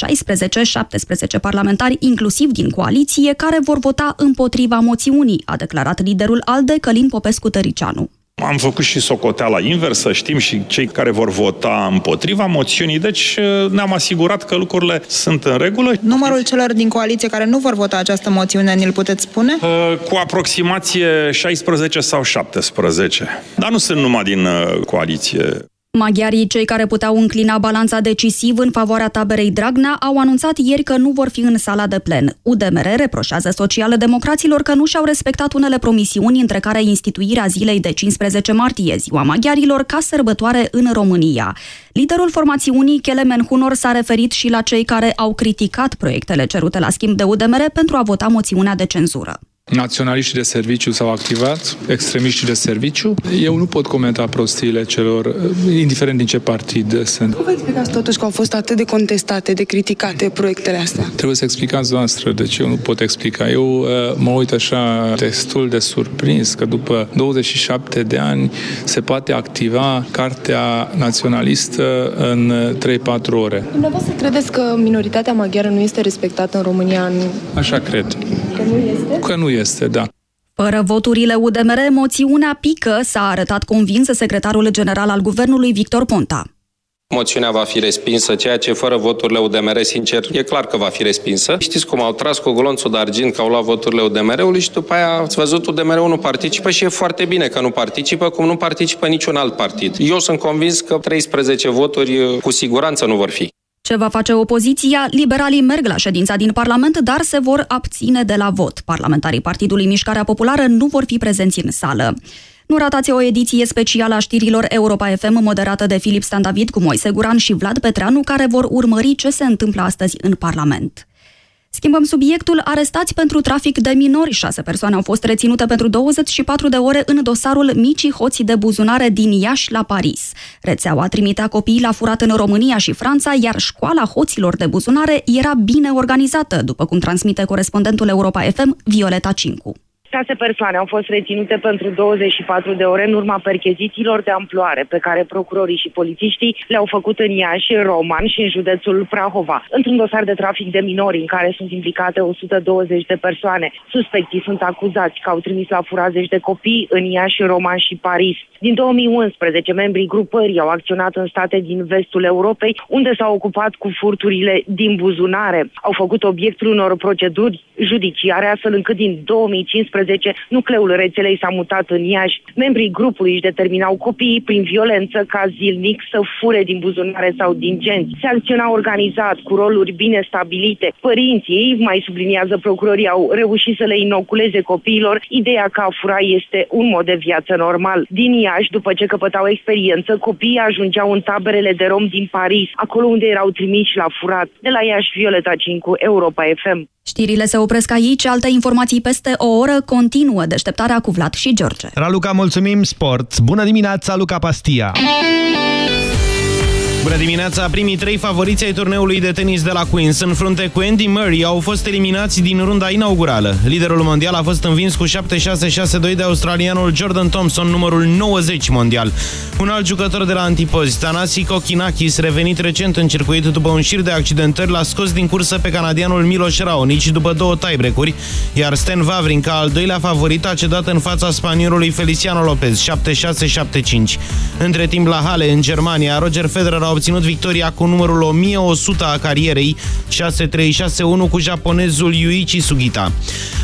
16-17 parlamentari, inclusiv din coaliție, care vor vota împotriva moțiunii, a declarat liderul ALDE Călin Popescu-Tăricianu. Am făcut și socoteala inversă, știm și cei care vor vota împotriva moțiunii, deci uh, ne-am asigurat că lucrurile sunt în regulă. Numărul celor din coaliție care nu vor vota această moțiune, ni-l puteți spune? Uh, cu aproximație 16 sau 17. Dar nu sunt numai din uh, coaliție. Maghiarii, cei care puteau înclina balanța decisiv în favoarea taberei Dragnea, au anunțat ieri că nu vor fi în sala de plen. UDMR reproșează sociale-democraților că nu și-au respectat unele promisiuni, între care instituirea zilei de 15 martie, ziua maghiarilor, ca sărbătoare în România. Liderul formațiunii, Kelemen Hunor, s-a referit și la cei care au criticat proiectele cerute la schimb de UDMR pentru a vota moțiunea de cenzură. Naționaliștii de serviciu s-au activat, extremiștii de serviciu. Eu nu pot comenta prostiile celor, indiferent din ce partid sunt. Cum vă explicați totuși că au fost atât de contestate, de criticate proiectele astea? Trebuie să explicați noastră, deci eu nu pot explica. Eu uh, mă uit așa destul de surprins că după 27 de ani se poate activa cartea naționalistă în 3-4 ore. Dumneavoastră credeți că minoritatea maghiară nu este respectată în România? În... Așa cred. Că nu este? Că nu este, da. Fără voturile UDMR, moțiunea pică, s-a arătat convins secretarul general al guvernului Victor Ponta. Moțiunea va fi respinsă, ceea ce fără voturile UDMR, sincer, e clar că va fi respinsă. Știți cum au tras cu glonțul de argint că au luat voturile UDMR-ului și după aia ați văzut UDMR-ul nu participă și e foarte bine că nu participă, cum nu participă niciun alt partid. Eu sunt convins că 13 voturi cu siguranță nu vor fi. Ce va face opoziția? Liberalii merg la ședința din Parlament, dar se vor abține de la vot. Parlamentarii Partidului Mișcarea Populară nu vor fi prezenți în sală. Nu ratați o ediție specială a știrilor Europa FM moderată de Filip Stan David cu Moise Guran și Vlad Petreanu, care vor urmări ce se întâmplă astăzi în Parlament. Schimbăm subiectul. Arestați pentru trafic de minori. Șase persoane au fost reținute pentru 24 de ore în dosarul micii hoții de buzunare din Iași la Paris. Rețeaua trimitea copiii la furat în România și Franța, iar școala hoților de buzunare era bine organizată, după cum transmite corespondentul Europa FM, Violeta Cincu. Șase persoane au fost reținute pentru 24 de ore în urma perchezițiilor de amploare pe care procurorii și polițiștii le-au făcut în Iași, în Roman și în județul Prahova. Într-un dosar de trafic de minori în care sunt implicate 120 de persoane, suspecții sunt acuzați că au trimis la furazeci de copii în Iași, Roman și Paris. Din 2011, membrii grupării au acționat în state din vestul Europei, unde s-au ocupat cu furturile din buzunare. Au făcut obiectul unor proceduri judiciare, astfel încât din 2015 nucleul rețelei s-a mutat în Iași. Membrii grupului își determinau copiii prin violență ca zilnic să fure din buzunare sau din genți. Se acționa organizat, cu roluri bine stabilite. Părinții, mai subliniază procurorii, au reușit să le inoculeze copiilor ideea că a fura este un mod de viață normal. Din Iași, după ce căpătau experiență, copiii ajungeau în taberele de rom din Paris, acolo unde erau trimiși la furat. De la Iași, Violeta Cincu, Europa FM. Știrile se opresc aici, alte informații peste o oră continuă deșteptarea cu Vlad și George. Raluca, mulțumim, sport! Bună dimineața, Luca Pastia! Bună dimineața! Primii trei favoriți ai turneului de tenis de la Queens în frunte cu Andy Murray au fost eliminați din runda inaugurală. Liderul mondial a fost învins cu 7-6-6-2 de australianul Jordan Thompson, numărul 90 mondial. Un alt jucător de la antipozi, Tanasi Kokinakis, revenit recent în circuit după un șir de accidentări, l-a scos din cursă pe canadianul Miloš Raonic după două tiebreak-uri, iar Stan Wawrinka, al doilea favorit, a cedat în fața spaniolului Feliciano Lopez, 7-6-7-5. Între timp la Halle, în Germania, Roger Federer a obținut victoria cu numărul 1100 a carierei, 6-3-6-1 cu japonezul Yuichi Sugita.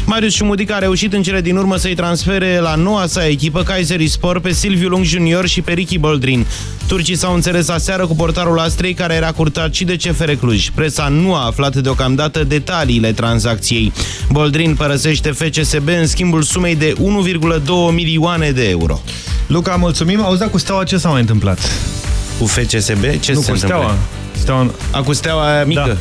Marius Șumudic a reușit în cele din urmă să-i transfere la noua sa echipă Sport pe Silviu Lung Junior și pe Ricky Boldrin. Turcii s-au înțeles aseară cu portarul Astrei, care era curtat și de CFR Cluj. Presa nu a aflat deocamdată detaliile tranzacției. Boldrin părăsește FCSB în schimbul sumei de 1,2 milioane de euro. Luca, mulțumim. Auzi, cu Steaua ce s-a mai întâmplat? Cu FCSB? Ce nu, se cu Steaua. Steaua. A, cu Steaua mică?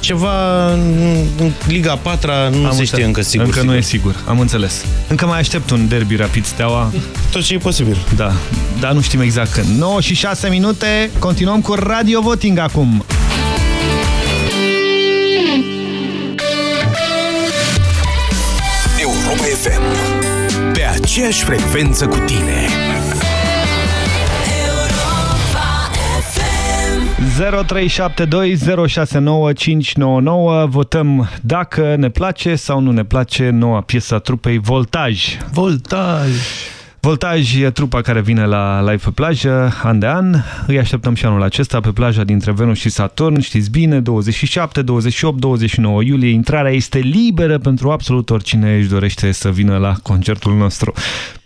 ceva în Liga 4 nu Am se știe încă sigur. Încă sigur. nu e sigur, am înțeles. Încă mai aștept un derby rapid Steaua. Tot ce e posibil. Da, dar nu știm exact când. 9 și 6 minute, continuăm cu Radio Voting acum. Europa FM. Pe aceeași frecvență cu tine. 0372069599 Votăm dacă ne place sau nu ne place noua piesă a trupei Voltaj. Voltaj! Voltaj e trupa care vine la live pe plajă, an de an. Îi așteptăm și anul acesta pe plaja dintre Venus și Saturn. Știți bine, 27, 28, 29 iulie. Intrarea este liberă pentru absolut oricine își dorește să vină la concertul nostru.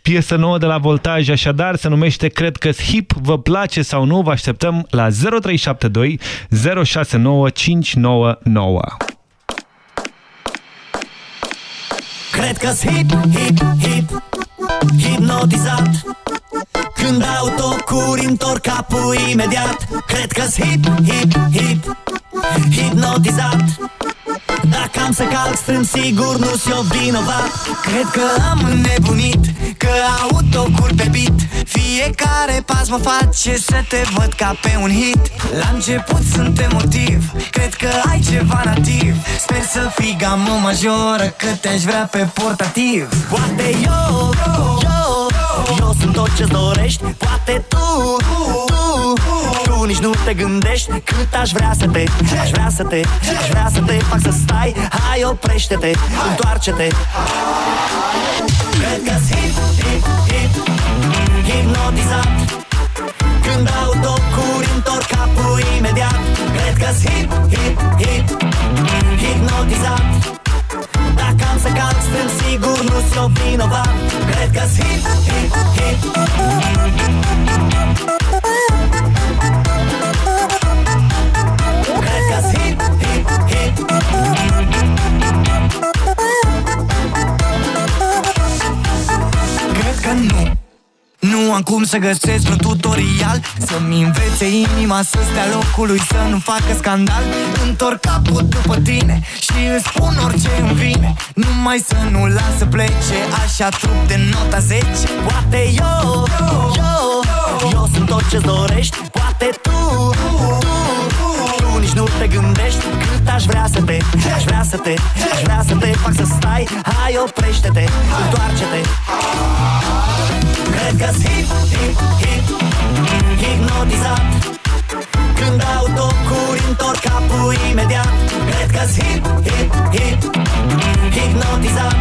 Piesă nouă de la Voltaj, așadar, se numește Cred că hip, vă place sau nu, vă așteptăm la 0372 069 599. Cred că hip, hip, hip Hipnotizat Când autocuri întorc capul imediat Cred că hip, hip, hip Hipnotizat. Dacă am să calc strâmb sigur nu-s eu vinovat. Cred că am înnebunit Că autocuri pe beat. Fiecare pas mă face să te văd ca pe un hit. La început sunt emotiv Cred că ai ceva nativ. Sper să fii gamă majoră Că te-aș vrea pe portativ. Poate eu, eu, eu sunt tot ce dorești Poate tu, tu, tu nici nu te gândești Cât aș vrea să te, aș vrea să te Aș vrea să te fac să stai. Hai oprește-te, întoarce-te. Cred că hip, hip, hip Hipnotizat. Când autocuri întorc capul imediat. Cred că hip, hip, hip Hipnotizat Dacă am să calc strâmb sigur nu-s eu vinovat. Cred că hip, hip, hip am cum să găsesc un tutorial. Să-mi învețe inima să stea locului Să nu facă scandal. Întorc capul după tine Și îți spun orice îmi vine. Numai să nu las să plece Așa trup de nota 10 Poate eu, eu, eu sunt tot ce dorești Poate tu, tu, tu nici nu te gândești Cât aș vrea să te, aș vrea să te Aș vrea să te fac să stai. Hai oprește-te, întoarce-te Cred că hip, hip, hip. Hipnotizat. Când autocuri întorc capul imediat. Cred că hip, hip, hip. Hipnotizat.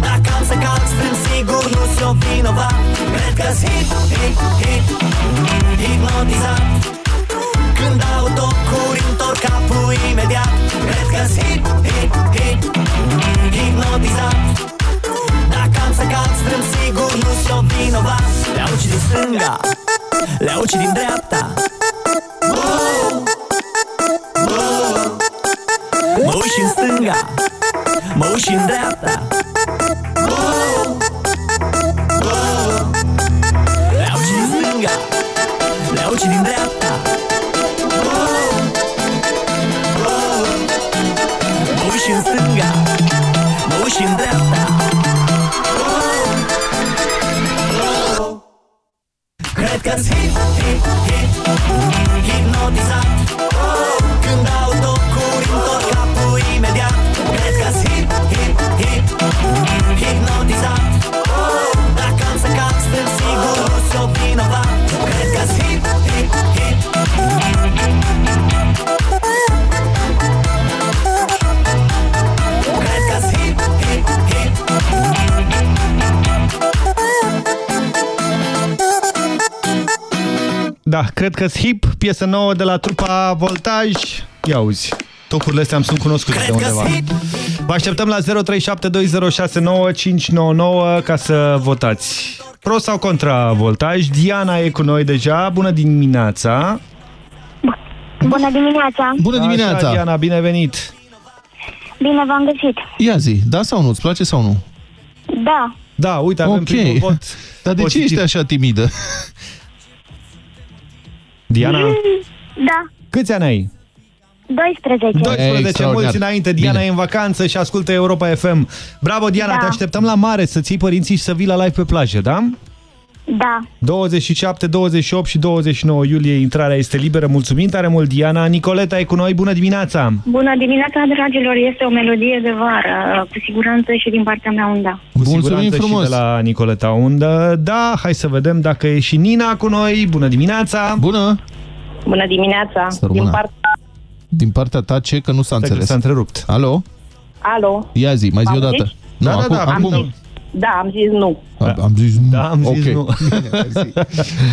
Dacă am să calc strâmb sigur nu-s eu vinovat. Cred că hip, hip, hip. Hipnotizat. Când autocuri întorc capul imediat. Cred că hip, hip, hip. Hipnotizat Dacă am să calc strâmb sigur nu-s eu vinovat Le auci din stânga Le auci din dreapta Wow, wow. Mă uiți în stânga Mă uiți în dreapta Wow, wow. Le auci din stânga Le auci din dreapta Cred că-ți hip, hip, hip Hipnotizat Da, cred că hip, piesă nouă de la trupa Voltaj. Ia uzi, tocurile astea îmi sunt cunoscute de undeva. Vă așteptăm la 0372069599 ca să votați. Pro sau contra Voltaj? Diana e cu noi deja. Bună dimineața! Bună dimineața! Bună dimineața! Așa, Diana, bine venit! Bine v-am găsit! Ia zi, da sau nu? Îți place sau nu? Da. Da, uite, avem Ok. primul vot. Dar de ce pozitiv. ești așa timidă? Diana, Da. câți ani ai? 12. 12, Extraordinar. mulți înainte. Diana Bine. e în vacanță și ascultă Europa FM. Bravo, Diana, Da. te așteptăm la mare să-ți iei părinții și să vii la live pe plajă, da? Da. 27, 28 și 29 iulie intrarea este liberă. Mulțumim tare mult, Diana. Nicoleta e cu noi. Bună dimineața! Bună dimineața, dragilor! Este o melodie de vară, cu siguranță și din partea mea un da. Cu Mulțumim siguranță frumos. și de la Nicoleta Undă. Da, hai să vedem dacă e și Nina cu noi. Bună dimineața! Bună! Bună dimineața! Să rămână. Din part... Din partea ta ce? Că nu s-a Stai că înțeles. S-a întrerupt. Alo? Alo? Ia zi, mai zi M-am o dată. zis? Nu, Da, da, acum, da, acum, acum- Da, am zis nu. A- Am zis nu. Da, am zis Ok. nu. <laughs> Bine, mersi.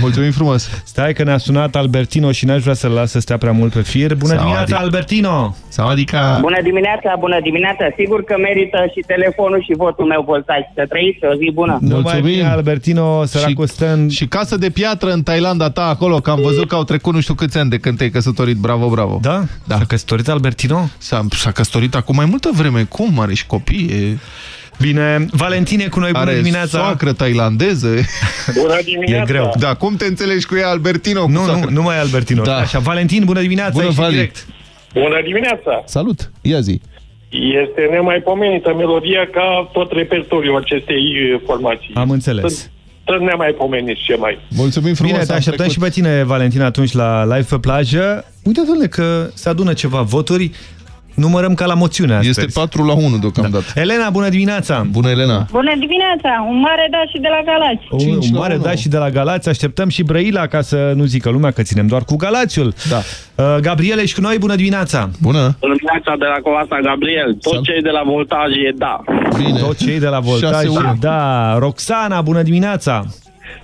Mulțumim frumos. Stai că ne-a sunat Albertino și n-aș vrea să-l las să stea prea mult pe fir. Bună Sau dimineața, adică- Albertino! Sau adică... Bună dimineața, bună dimineața. Sigur că merită și telefonul și votul meu voltaj. Să trăiți o zi bună. Nu mai Mulțumim. bine, Albertino, săracul stă în... Și casă de piatră în Thailanda ta acolo, că am văzut că au trecut nu știu câți ani de când te-ai căsătorit. Bravo, bravo. Da? Da. S-a căsătorit Albertino? S-a, s-a căsătorit acum mai multă vreme. Cum? Are și copii. E... Bine, Valentine cu noi, bună Are dimineața! soacră tailandeză. <laughs> Bună E greu. Da, cum te înțelegi cu ea, Albertino? Cu Nu, nu, soacră? nu mai e Albertino. Da. Așa, Valentin, bună dimineața, Bună, ești în Vali. direct. Bună dimineața. Salut, ia zi. Este nemaipomenită melodia ca tot repertoriul acestei uh, formații. Am înțeles. Sunt, sunt nemaipomeniți ce mai. Mulțumim frumos. Bine, te am așteptăm trecut. și pe tine, Valentin, atunci la live pe plajă. Uite, domnule, că se adună ceva voturi. Numărăm ca la moțiune astăzi. Este 4 la 1 deocamdată. Da. Elena, bună dimineața! Bună, Elena. Bună dimineața! Un mare da și de la Galați. Un, 5 un la mare 1. da și de la Galați. Așteptăm și Brăila ca să nu zică lumea că ținem doar cu Galațiul. Da. Uh, Gabriel, ești cu noi? Bună dimineața! Bună. Bună dimineața de la Covasa Gabriel. Tot Salut. cei de la voltaj e da. Bine. Toți cei de la Voltaj. 6-1. Da, Roxana, bună dimineața!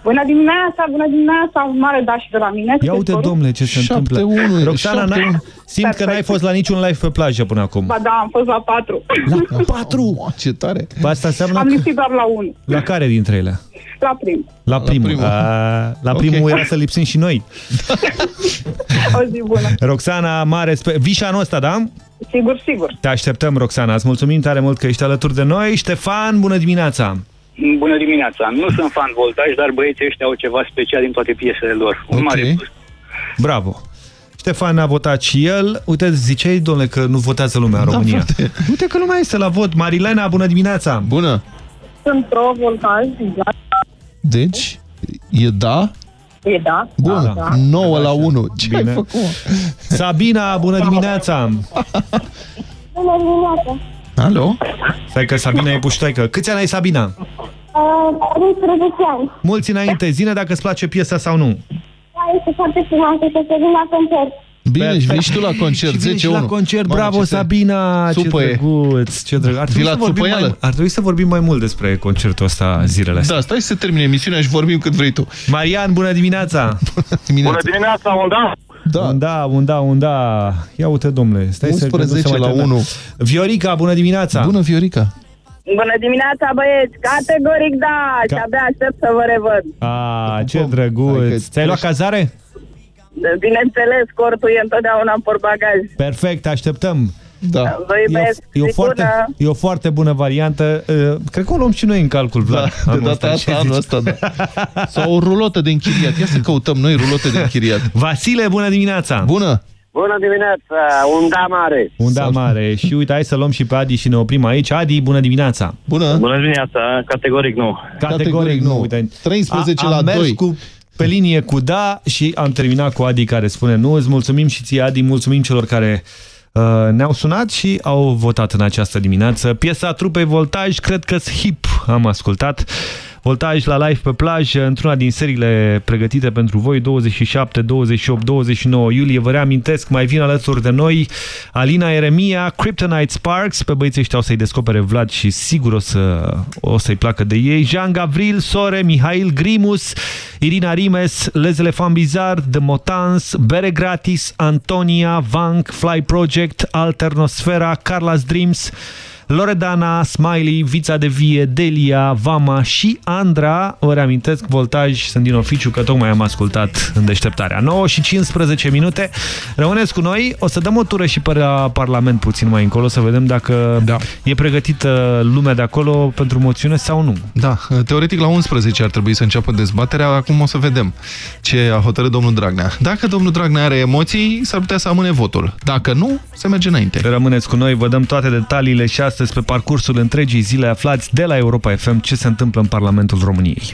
Bună dimineața, bună dimineața! Un mare daș și de la mine. Ia uite, domnule, ce se 7-1 întâmplă. e, Roxana, 7-1. n-ai- simt că n-ai fost la niciun live pe plajă până acum. Ba da, am fost la patru. La patru! Ce tare. Ba, Asta înseamnă Am că... lipsit doar la unul. La care dintre ele? La prim. La primul. primul. A, la Ok. primul era să lipsim și noi. <laughs> O zi bună. Roxana, mare sper... Vii și anul ăsta, da? Sigur, sigur. Te așteptăm, Roxana. Îți mulțumim tare mult că ești alături de noi. Ștefan, bună dimineața! Bună dimineața. Nu sunt fan voltaj, dar băieții ăștia au ceva special din toate piesele lor. Un Ok. mare plus. Bravo! Ștefan a votat și el. Uite, ziceai, domnule, că nu votează lumea în Da, România. frate. Uite că lumea este la vot. Marilena, bună dimineața! Bună. Sunt pro voltaj. Deci, e da? E da. Bun. Da. 9 la 1. Ce Bine. ai făcut? mă? Sabina, bună dimineața! Bună dimineața! Alo? Stai că Sabina e puștoică. Câți ani ai, Sabina? Uh, 13 ani. Mulți înainte. Zine dacă îți place piesa sau nu. Este foarte frumoasă să se vin la concert. Bine, și vii și tu la concert, Și vii 10 și la concert, Mamă, bravo ce te- Sabina, ce Supă e. drăguț, ce drăguț. Ar trebui, la să vorbim țupăială? mai, ar trebui să vorbim mai mult despre concertul ăsta zilele astea. Da, stai să termine emisiunea și vorbim cât vrei tu. Marian, bună dimineața! Dimineața. dimineața, un da. Da. Un da, un da, un da. Ia uite, domnule, stai să 11 nu se mai la termină. 1. Viorica, bună dimineața! Bună, Viorica. Bună dimineața, băieți! Categoric da! Ca- Și abia aștept să vă revăd. A, ce Hai că drăguț! Ți-ai luat cazare? Bineînțeles, cortul e întotdeauna în portbagaj. Perfect, așteptăm. Da. Vă E o, iubesc! e, o zi foarte, bună. e o foarte bună variantă. Uh, Cred că o luăm și noi în calcul, Vlad. Da, de anul data ăsta. Ce asta, anul zici? ăsta, da. <laughs> Sau o rulotă de închiriat. Ia să căutăm noi rulote de închiriat. Vasile, bună dimineața! Bună! Bună dimineața, un da mare. Un da mare. Și uite, hai să luăm și pe Adi și ne oprim aici. Adi, bună dimineața! Bună! Bună dimineața, categoric nu. Categoric nu. Uite, 13 a, la am mers 2. cu pe linie cu da și am terminat cu Adi care spune nu. Îți mulțumim și ție, Adi, mulțumim celor care uh, ne-au sunat și au votat în această dimineață. Piesa trupei Voltaj, cred că hip am ascultat. Voltaj la live pe plajă, într-una din seriile pregătite pentru voi, 27, 28, 29 iulie. Vă reamintesc, mai vin alături de noi Alina Eremia, Kryptonite Sparks, pe băieții ăștia o să-i descopere Vlad și sigur o, să, o să-i placă de ei. Jean Gavril, Sore, Mihail Grimus, Irina Rimes, Les Elefant Bizar, The Motans, Bere Gratis, Antonia, Vank, Fly Project, Alternosfera, Carla's Dreams, Loredana, Smiley, Vița de Vie, Delia, Vama și Andra. Vă reamintesc, Voltaj sunt din oficiu că tocmai am ascultat în deșteptarea. 9 și 15 minute. Rămâneți cu noi. O să dăm o tură și pe la Parlament puțin mai încolo să vedem dacă da. e pregătită lumea de acolo pentru moțiune sau nu. Da, teoretic la 11 ar trebui să înceapă dezbaterea. Acum o să vedem ce a hotărât domnul Dragnea. Dacă domnul Dragnea are emoții, s-ar putea să amâne votul. Dacă nu, se merge înainte. Rămâneți cu noi, vă dăm toate detaliile și astăzi pe parcursul întregii zile aflați de la Europa FM ce se întâmplă în Parlamentul României.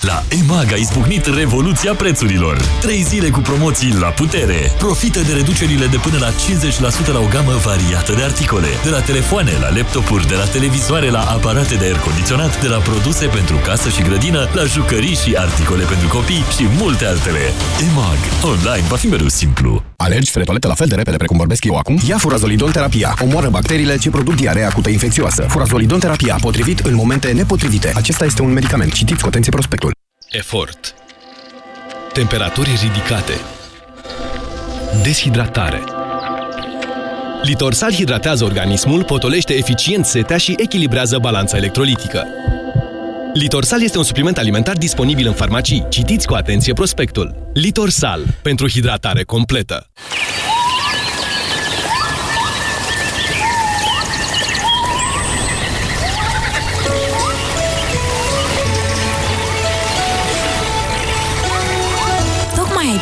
La EMAG a izbucnit revoluția prețurilor. Trei zile cu promoții la putere. Profită de reducerile de până la 50% la o gamă variată de articole. De la telefoane la laptopuri, de la televizoare la aparate de aer condiționat, de la produse pentru casă și grădină, la jucării și articole pentru copii și multe altele. EMAG. Online va fi mereu simplu. Alergi spre toaletă la fel de repede precum vorbesc eu acum? Ia furazolidon terapia. Omoară bacteriile ce produc diarea acută infecțioasă. Furazolidon terapia, potrivit în momente nepotrivite. Acesta este un medicament. Citiți cu atenție prospectul. Efort. Temperaturi ridicate. Deshidratare. Litorsal hidratează organismul, potolește eficient setea și echilibrează balanța electrolitică. Litorsal este un supliment alimentar disponibil în farmacii. Citiți cu atenție prospectul. Litorsal. Pentru hidratare completă.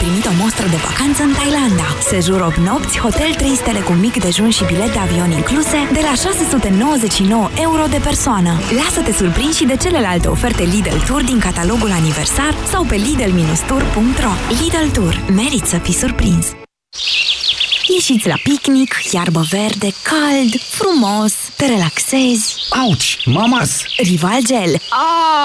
Primit o mostră de vacanță în Thailanda. Sejur 8 nopți, hotel 3 stele cu mic dejun și bilet de avion incluse de la 699 euro de persoană. Lasă-te surprins și de celelalte oferte Lidl Tour din catalogul aniversar sau pe lidl-tour.ro Lidl Tour. Merit să fii surprins! Ieșiți la picnic, iarbă verde, cald, frumos, te relaxezi. Auci, mamas! Rival Gel.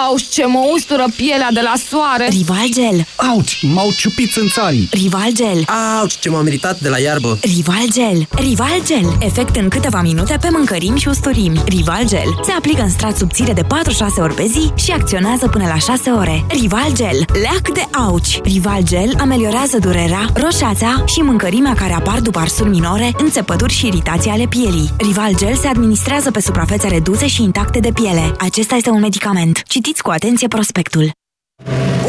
Auci, ce mă ustură pielea de la soare! Rival Gel. Auci, m-au ciupit în țarii! Rival Gel. Auci, ce m-am meritat de la iarbă! Rival Gel. Rival Gel. Efect în câteva minute pe mâncărimi și usturimi. Rival Gel. Se aplică în strat subțire de 4-6 ori pe zi și acționează până la 6 ore. Rival Gel. Leac de auci. Rival Gel ameliorează durerea, roșața și mâncărimea care apar după arsuri minore, înțepături și iritații ale pielii. Rival Gel se administrează pe suprafețe reduse și intacte de piele. Acesta este un medicament. Citiți cu atenție prospectul.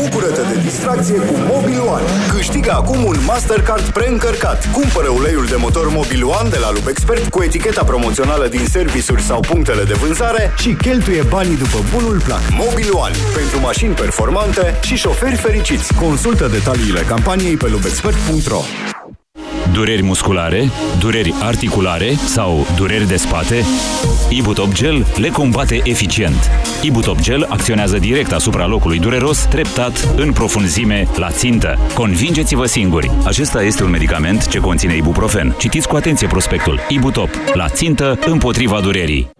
Bucură-te de distracție cu Mobil One. Câștigă acum un Mastercard preîncărcat. Cumpără uleiul de motor Mobil One de la Lubexpert cu eticheta promoțională din servisuri sau punctele de vânzare și cheltuie banii după bunul plac. Mobil One. Pentru mașini performante și șoferi fericiți. Consultă detaliile campaniei pe lubexpert.ro Dureri musculare, dureri articulare sau dureri de spate? Ibutop Gel le combate eficient. Ibutop Gel acționează direct asupra locului dureros, treptat, în profunzime, la țintă. Convingeți-vă singuri! Acesta este un medicament ce conține ibuprofen. Citiți cu atenție prospectul. Ibutop. La țintă, împotriva durerii.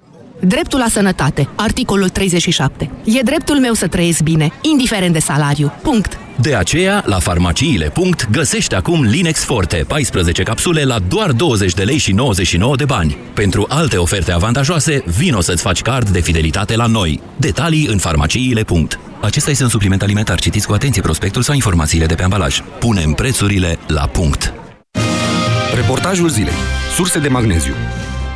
Dreptul la sănătate. Articolul 37. E dreptul meu să trăiesc bine, indiferent de salariu. Punct. De aceea, la farmaciile. găsește acum Linex Forte, 14 capsule la doar 20 de lei și 99 de bani. Pentru alte oferte avantajoase, vino să-ți faci card de fidelitate la noi. Detalii în farmaciile. Acesta este un supliment alimentar. Citiți cu atenție prospectul sau informațiile de pe ambalaj. Punem prețurile la punct. Reportajul zilei. Surse de magneziu.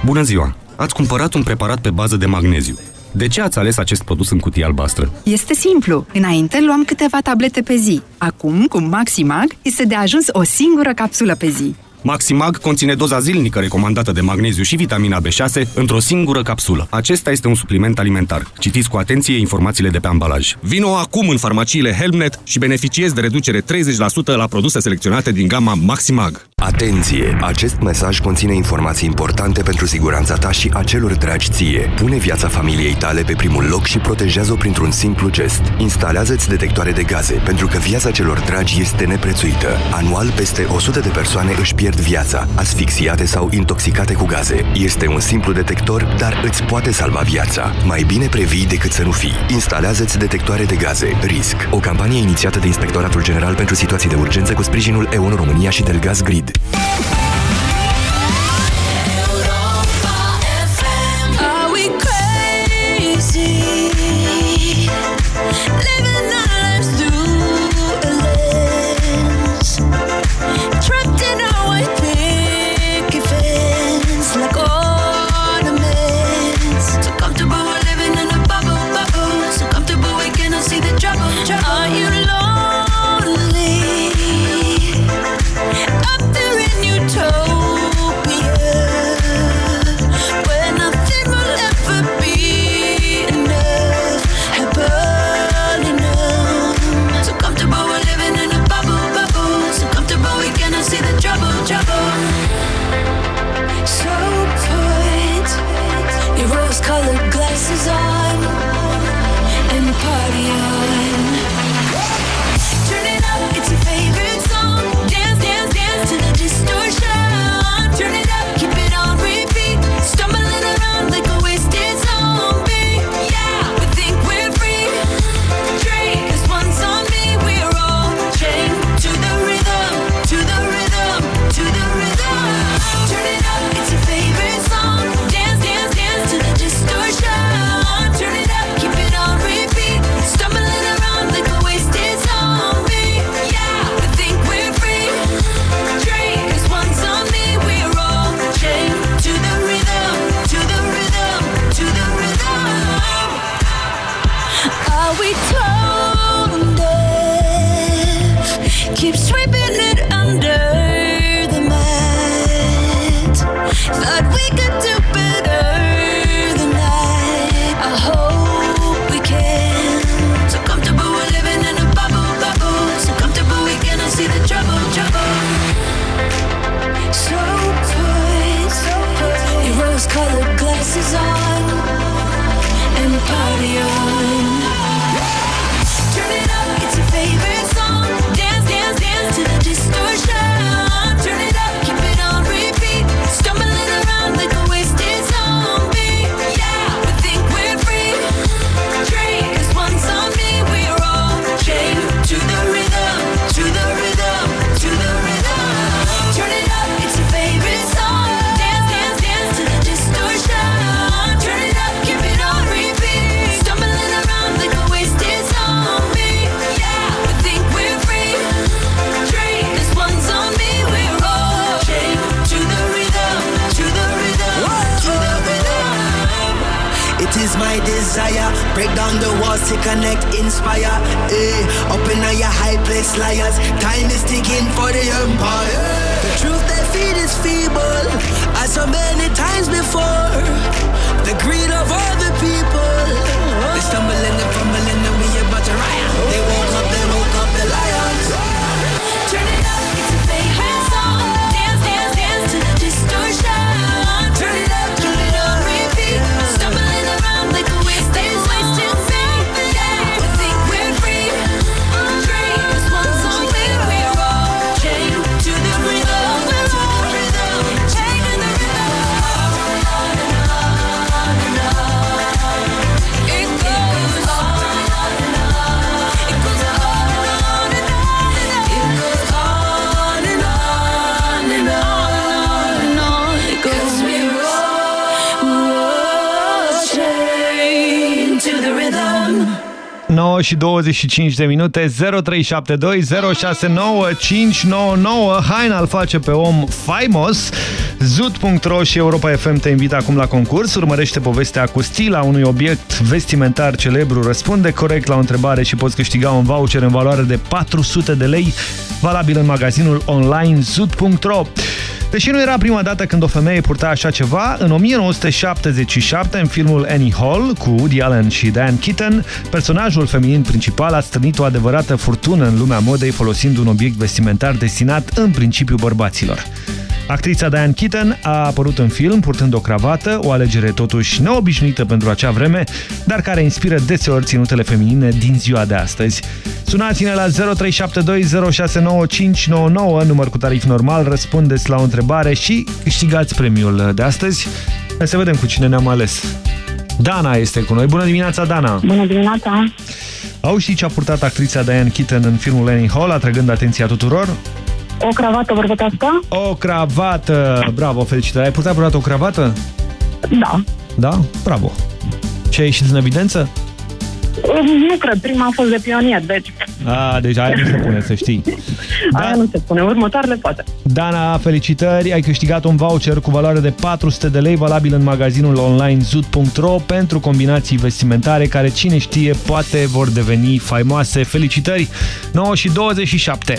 Bună ziua! Ați cumpărat un preparat pe bază de magneziu. De ce ați ales acest produs în cutie albastră? Este simplu. Înainte luam câteva tablete pe zi. Acum, cu Maximag, este de ajuns o singură capsulă pe zi. Maximag conține doza zilnică recomandată de magneziu și vitamina B6 într-o singură capsulă. Acesta este un supliment alimentar. Citiți cu atenție informațiile de pe ambalaj. Vino acum în farmaciile Helmnet și beneficiezi de reducere 30% la produse selecționate din gama Maximag. Atenție! Acest mesaj conține informații importante pentru siguranța ta și a celor dragi ție. Pune viața familiei tale pe primul loc și protejează-o printr-un simplu gest. Instalează-ți detectoare de gaze, pentru că viața celor dragi este neprețuită. Anual, peste 100 de persoane își pierd pierd viața, asfixiate sau intoxicate cu gaze. Este un simplu detector, dar îți poate salva viața. Mai bine previi decât să nu fii. Instalează-ți detectoare de gaze. RISC. O campanie inițiată de Inspectoratul General pentru Situații de Urgență cu sprijinul EON România și Delgaz Grid. Și 25 de minute 0372 069 599 Haina îl face pe om faimos. Zut.ro și Europa FM te invită acum la concurs. Urmărește povestea cu stil a unui obiect vestimentar celebru. Răspunde corect la o întrebare și poți câștiga un voucher în valoare de 400 de lei Valabil în magazinul online. Zut.ro Deși nu era prima dată când o femeie purta așa ceva, în 1977, în filmul Annie Hall, cu Woody Allen și Diane Keaton, personajul feminin principal a strânit o adevărată furtună în lumea modei folosind un obiect vestimentar destinat în principiu bărbaților. Actrița Diane Keaton a apărut în film purtând o cravată, o alegere totuși neobișnuită pentru acea vreme, dar care inspiră deseori ținutele feminine din ziua de astăzi. Sunați-ne la 0372069599, număr cu tarif normal, răspundeți la o întrebare și câștigați premiul de astăzi. Hai să vedem cu cine ne-am ales. Dana este cu noi. Bună dimineața, Dana! Bună dimineața! Au știi ce a purtat actrița Diane Keaton în filmul Annie Hall, atrăgând atenția tuturor? O cravată bărbătească? O cravată! Bravo, felicitări! Ai purtat vreodată o cravată? Da. Da? Bravo! Ce ai ieșit în evidență? Nu cred, prima a fost de pionier, deci A, deci aia nu se pune, să știi. <laughs> aia nu se pune. Următoarele poate. Dana, felicitări! Ai câștigat un voucher cu valoare de 400 de lei valabil în magazinul online zut.ro pentru combinații vestimentare care, cine știe, poate vor deveni faimoase. Felicitări! 9 și 27!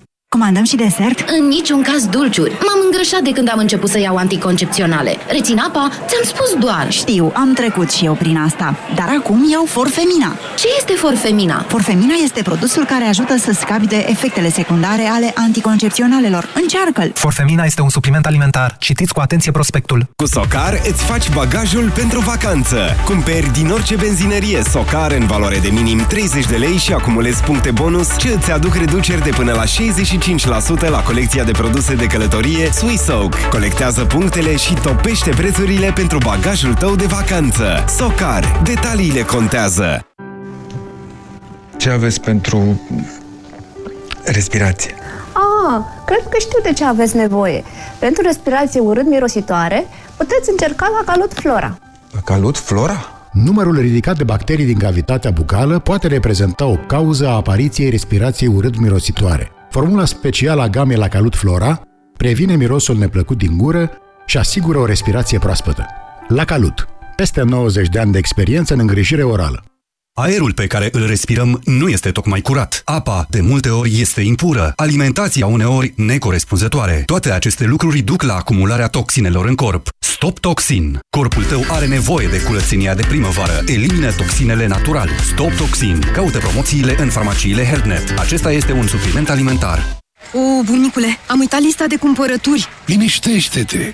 Comandăm și desert? În niciun caz dulciuri. M-am îngrășat de când am început să iau anticoncepționale. Rețin apa? Ți-am spus doar. Știu, am trecut și eu prin asta. Dar acum iau Forfemina. Ce este Forfemina? Forfemina este produsul care ajută să scapi de efectele secundare ale anticoncepționalelor. Încearcă-l! Forfemina este un supliment alimentar. Citiți cu atenție prospectul. Cu Socar îți faci bagajul pentru vacanță. Cumperi din orice benzinărie Socar în valoare de minim 30 de lei și acumulezi puncte bonus ce îți aduc reduceri de până la 65% la colecția de produse de călătorie Swissoak. Colectează punctele și topește prețurile pentru bagajul tău de vacanță. Socar. Detaliile contează. Ce aveți pentru respirație? Ah, cred că știu de ce aveți nevoie. Pentru respirație urât-mirositoare, puteți încerca la Calut Flora. Calut Flora? Numărul ridicat de bacterii din cavitatea bucală poate reprezenta o cauză a apariției respirației urât-mirositoare. Formula specială a gamei la Calut Flora previne mirosul neplăcut din gură și asigură o respirație proaspătă. La Calut. Peste 90 de ani de experiență în îngrijire orală. Aerul pe care îl respirăm nu este tocmai curat. Apa, de multe ori, este impură. Alimentația, uneori, necorespunzătoare. Toate aceste lucruri duc la acumularea toxinelor în corp. Stop Toxin. Corpul tău are nevoie de curățenia de primăvară. Elimină toxinele natural. Stop Toxin. Caută promoțiile în farmaciile HealthNet. Acesta este un supliment alimentar. O, bunicule, am uitat lista de cumpărături. Liniștește-te!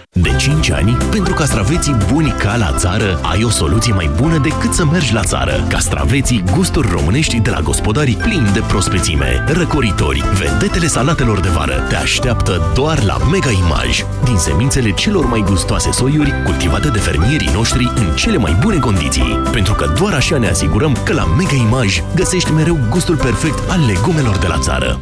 De 5 ani, pentru castraveții buni ca la țară, ai o soluție mai bună decât să mergi la țară. Castraveții gusturi românești de la gospodarii plini de prospețime, răcoritori, vedetele salatelor de vară te așteaptă doar la Mega Image. Din semințele celor mai gustoase soiuri, cultivate de fermierii noștri în cele mai bune condiții. Pentru că doar așa ne asigurăm că la Mega Image găsești mereu gustul perfect al legumelor de la țară.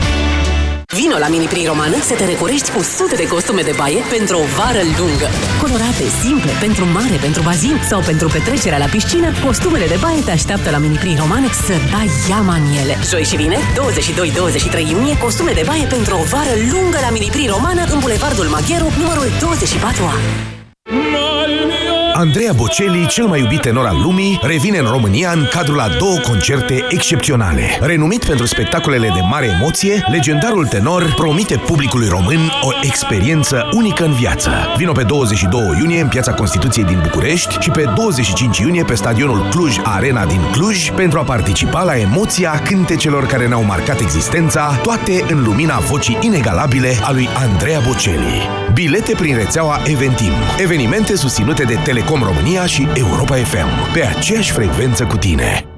Vino la Mini Prin Romană să te recorești cu sute de costume de baie pentru o vară lungă. Colorate, simple, pentru mare, pentru bazin sau pentru petrecerea la piscină, costumele de baie te așteaptă la Mini Prin Romană să dai iama în ele. Joi și vine, 22-23 iunie, costume de baie pentru o vară lungă la Mini Prin Romană în Bulevardul Magheru, numărul 24A. Andreea Bocelli, cel mai iubit tenor al lumii, revine în România în cadrul a două concerte excepționale. Renumit pentru spectacolele de mare emoție, legendarul tenor promite publicului român o experiență unică în viață. Vino pe 22 iunie în Piața Constituției din București și pe 25 iunie pe stadionul Cluj Arena din Cluj pentru a participa la emoția cântecelor care ne-au marcat existența, toate în lumina vocii inegalabile a lui Andreea Bocelli. Bilete prin rețeaua Eventim. Evenimente susținute de Telecom România și Europa FM. Pe aceeași frecvență cu tine.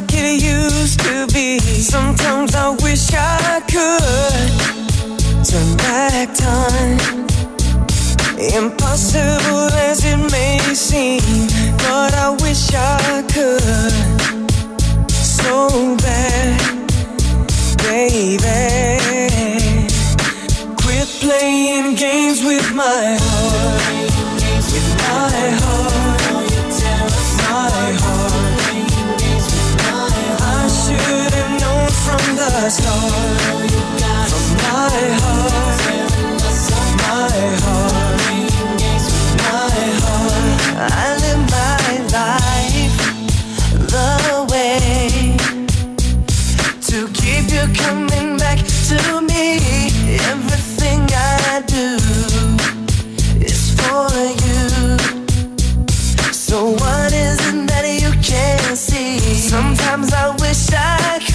Like it used to be. Sometimes I wish I could turn back time. Impossible as it may seem, but I wish I could so bad, baby. Quit playing games with my heart, with my heart, from my heart, my heart, my heart. I live my life the way to keep you coming back to me. Everything I do is for you. So what is it that you can't see? Sometimes I wish I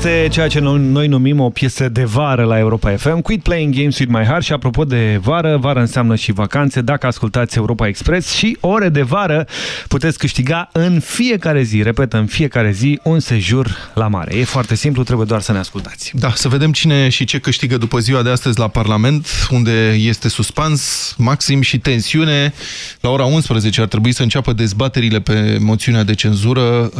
Uite, asta este ceea ce noi, noi numim o piesă de vară la Europa FM. Quit playing games with my heart și apropo de vară, vară înseamnă și vacanțe. Dacă ascultați Europa Express și ore de vară, puteți câștiga în fiecare zi, repet, în fiecare zi, un sejur la mare. E foarte simplu, trebuie doar să ne ascultați. Da, să vedem cine și ce câștigă după ziua de astăzi la Parlament, unde este suspans, maxim și tensiune. La ora 11 ar trebui să înceapă dezbaterile pe moțiunea de cenzură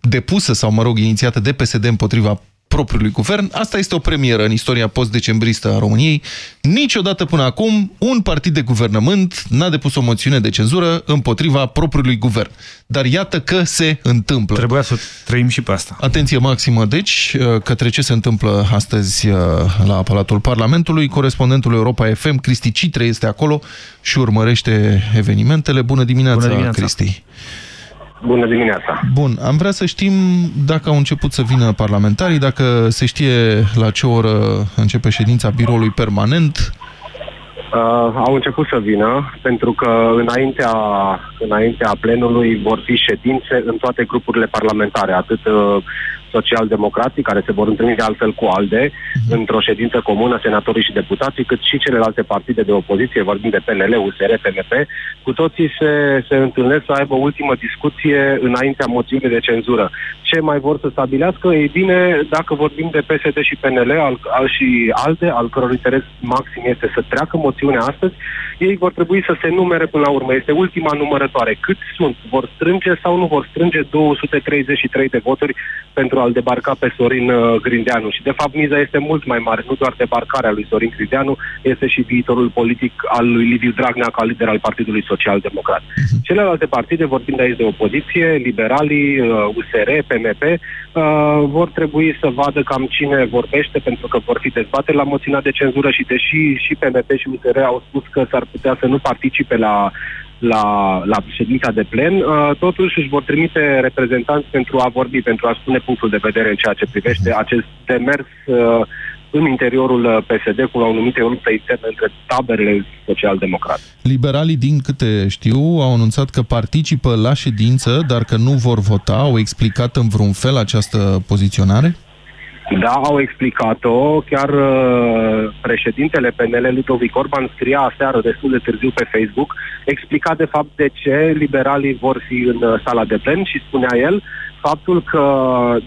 depusă sau, mă rog, inițiată de PSD împotriva propriului guvern. Asta este o premieră în istoria post-decembristă a României. Niciodată până acum un partid de guvernământ n-a depus o moțiune de cenzură împotriva propriului guvern. Dar iată că se întâmplă. Trebuia să trăim și pe asta. Atenție maximă, deci, către ce se întâmplă astăzi la Palatul Parlamentului. Corespondentul Europa FM, Cristi Citre, este acolo și urmărește evenimentele. Bună dimineața, Bună dimineața. Cristi! Bună dimineața! Bun, am vrea să știm dacă au început să vină parlamentarii, dacă se știe la ce oră începe ședința biroului permanent. Uh, au început să vină, pentru că înaintea, înaintea plenului vor fi ședințe în toate grupurile parlamentare, atât uh, social-democrații, care se vor întâlni de altfel cu ALDE, într-o ședință comună, senatorii și deputații, cât și celelalte partide de opoziție, vorbim de PNL, USR, PMP, cu toții se, se întâlnesc să aibă o ultimă discuție înaintea moțiunii de cenzură. Ce mai vor să stabilească? Ei bine, dacă vorbim de PSD și PNL al, al, și ALDE, al căror interes maxim este să treacă moțiunea astăzi, ei vor trebui să se numere până la urmă. Este ultima numărătoare. Cât sunt? Vor strânge sau nu vor strânge 233 de voturi pentru a-l debarca pe Sorin uh, Grindeanu. Și, de fapt, miza este mult mai mare. Nu doar debarcarea lui Sorin Grindeanu, este și viitorul politic al lui Liviu Dragnea ca lider al Partidului Social Democrat. Celelalte partide, vorbind aici de opoziție, liberalii, uh, USR, PMP, uh, vor trebui să vadă cam cine vorbește, pentru că vor fi dezbateri la moțiunea de cenzură și deși și PMP și USR au spus că s-ar putea să nu participe la la, la ședința de plen, uh, totuși își vor trimite reprezentanți pentru a vorbi, pentru a spune punctul de vedere în ceea ce privește acest demers uh, în interiorul uh, PSD, cum au numit o luptă internă între taberele social-democrate. Liberalii, din câte știu, au anunțat că participă la ședință, dar că nu vor vota. Au explicat în vreun fel această poziționare? Da, au explicat-o. Chiar uh, președintele PNL, Ludovic Orban, scria aseară destul de târziu pe Facebook, explica de fapt de ce liberalii vor fi în uh, sala de plen și spunea el faptul că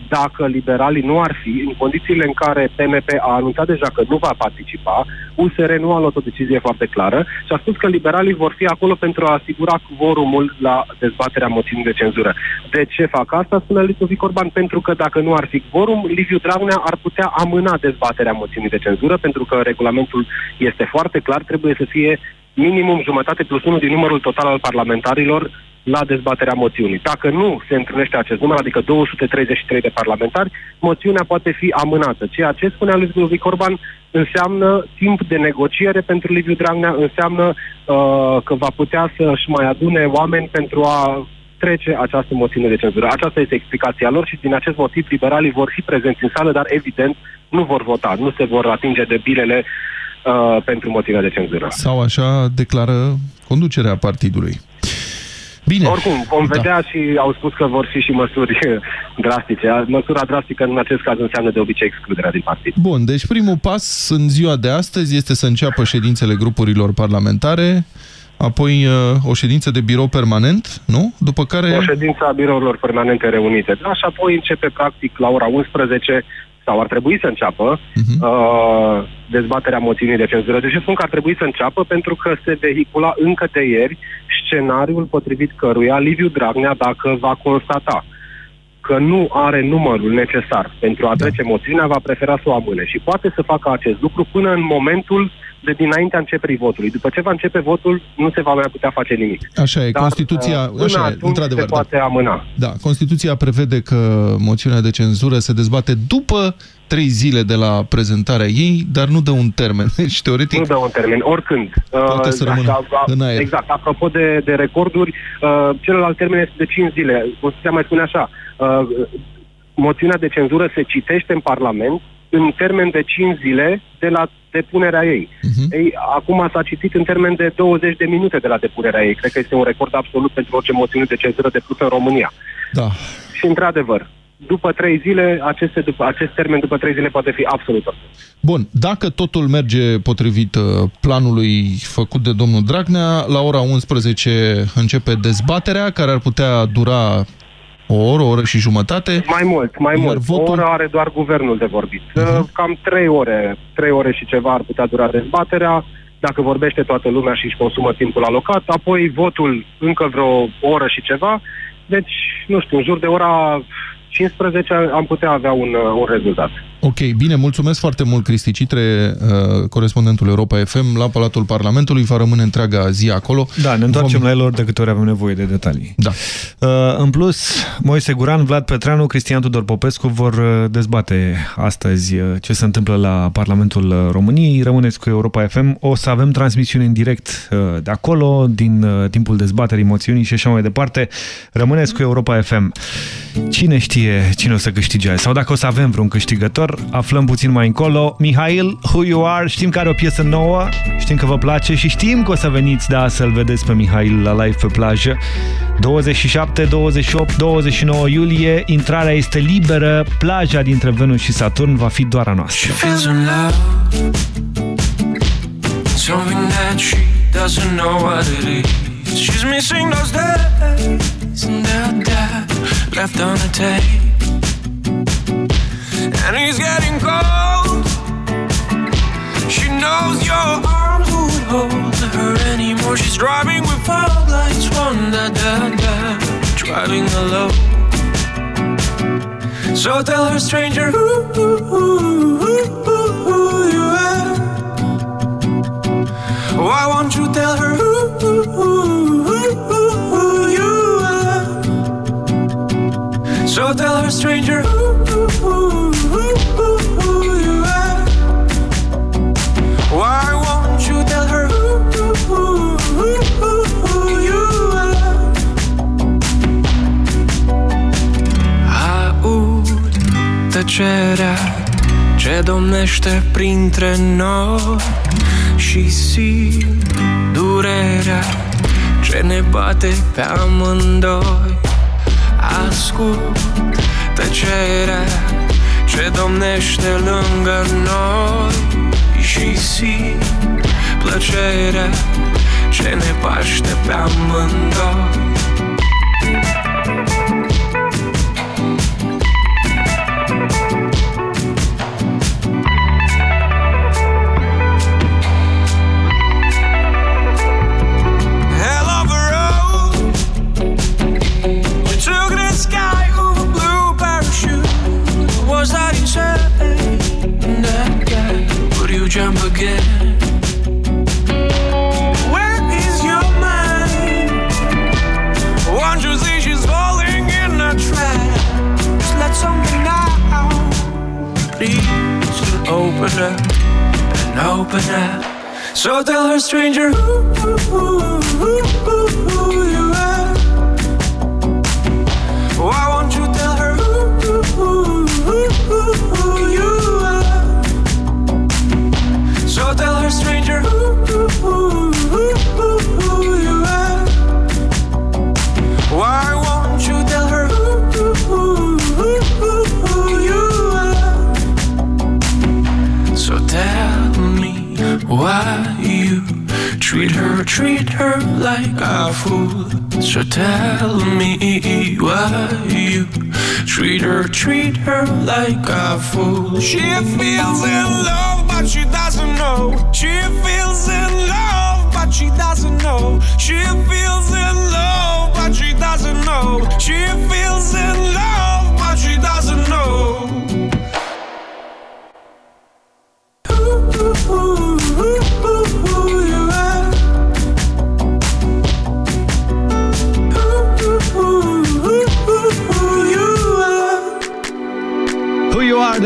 dacă liberalii nu ar fi, în condițiile în care PMP a anunțat deja că nu va participa, USR nu a luat o decizie foarte clară și a spus că liberalii vor fi acolo pentru a asigura quorumul la dezbaterea moțiunii de cenzură. De ce fac asta, spune Ludovic Orban? Pentru că dacă nu ar fi quorum, Liviu Dragnea ar putea amâna dezbaterea moțiunii de cenzură, pentru că regulamentul este foarte clar, trebuie să fie minimum jumătate plus unul din numărul total al parlamentarilor la dezbaterea moțiunii. Dacă nu se întâlnește acest număr, adică 233 de parlamentari, moțiunea poate fi amânată. Ceea ce spunea lui Ludovic Orban înseamnă timp de negociere pentru Liviu Dragnea, înseamnă uh, că va putea să-și mai adune oameni pentru a trece această moțiune de cenzură. Aceasta este explicația lor și din acest motiv liberalii vor fi prezenți în sală, dar evident nu vor vota, nu se vor atinge de bilele uh, pentru moțiunea de cenzură. Sau așa declară conducerea partidului. Bine. Oricum, vom vedea și au spus că vor fi și măsuri <laughs> drastice. Măsura drastică în acest caz înseamnă de obicei excluderea din partid. Bun, deci primul pas în ziua de astăzi este să înceapă ședințele grupurilor parlamentare, apoi uh, o ședință de birou permanent, nu? După care... O ședință a birourilor permanente reunite. Da, și apoi începe practic la ora 11 sau ar trebui să înceapă uh-huh. uh, dezbaterea moțiunii de cenzură. De ce spun că ar trebui să înceapă? Pentru că se vehicula încă de ieri scenariul potrivit căruia Liviu Dragnea, dacă va constata că nu are numărul necesar pentru a trece moțiunea, va prefera să o amâne. Și poate să facă acest lucru până în momentul de dinaintea începerii votului. După ce va începe votul, nu se va mai putea face nimic. Așa e, Dar, Constituția, uh, până așa e, atunci într-adevăr. se poate amâna. Da, Constituția prevede că moțiunea de cenzură se dezbate după trei zile de la prezentarea ei, dar nu dă un termen. <laughs> Deci, teoretic... Nu dă un termen, oricând. Poate să Uh, rămână a- în aer. Exact. Apropo de, de recorduri, uh, celălalt termen este de 5 zile. Constituția mai spune așa, uh, moțiunea de cenzură se citește în Parlament în termen de 5 zile de la depunerea ei. Mhm. ei. Acum s-a citit în termen de 20 de minute de la depunerea ei. Cred că este un record absolut pentru orice moțiune de cenzură depusă în România. Da. Și într-adevăr, după trei zile, aceste, după, acest termen după trei zile poate fi absolut orice. Bun, dacă totul merge potrivit uh, planului făcut de domnul Dragnea, la ora 11 începe dezbaterea, care ar putea dura o oră, o oră și jumătate. Mai mult, mai Iar mult. votul- O oră are doar guvernul de vorbit. Mhm. Uh, Cam trei ore, trei ore și ceva ar putea dura dezbaterea, dacă vorbește toată lumea și își consumă timpul alocat, apoi votul încă vreo oră și ceva, deci, nu știu, în jur de ora 15 am putea avea un, uh, un rezultat. Ok, bine, mulțumesc foarte mult, Cristi Citre, uh, corespondentul Europa FM la Palatul Parlamentului. Va rămâne întreaga zi acolo. Da, ne întoarcem la el ori de câte ori avem nevoie de detalii. Da. Uh, în plus, Moise Guran, Vlad Petreanu, Cristian Tudor Popescu vor uh, dezbate astăzi uh, ce se întâmplă la Parlamentul uh, României. Rămâneți cu Europa FM. O să avem transmisiune în direct uh, de acolo, din uh, timpul dezbaterii, moțiunii și așa mai departe. Rămâneți cu Europa FM. Cine știe cine o să câștige azi? Sau dacă o să avem vreun câștigător, aflăm puțin mai încolo. Mihail, Who You Are, știm că are o piesă nouă, știm că vă place și știm că o să veniți, da, să-l vedeți pe Mihail la live pe plajă. 27, 28, 29 iulie, intrarea este liberă, plaja dintre Venus și Saturn va fi doar a noastră. feels in love. Something that she doesn't know what it is. She's missing those days and that dad left on the tape. And he's getting cold. She knows your arms would hold her anymore. She's driving with fog lights, one da da da, driving alone. So tell her, stranger, who, who, who, who, who, who you are. Why won't you tell her who, who, who, who, who, who you are? So tell her, stranger, who, tăcerea ce domnește printre noi și simt durerea ce ne bate pe amândoi. Ascult tăcerea ce domnește lângă noi și simt plăcerea ce ne paște pe amândoi. So tell her, stranger, who, who, who, who, you are. Why treat her, treat her like a fool. So tell me why you treat her, treat her like a fool. She feels in love, but she doesn't know. She feels in love, but she doesn't know. She feels in love, but she doesn't know. She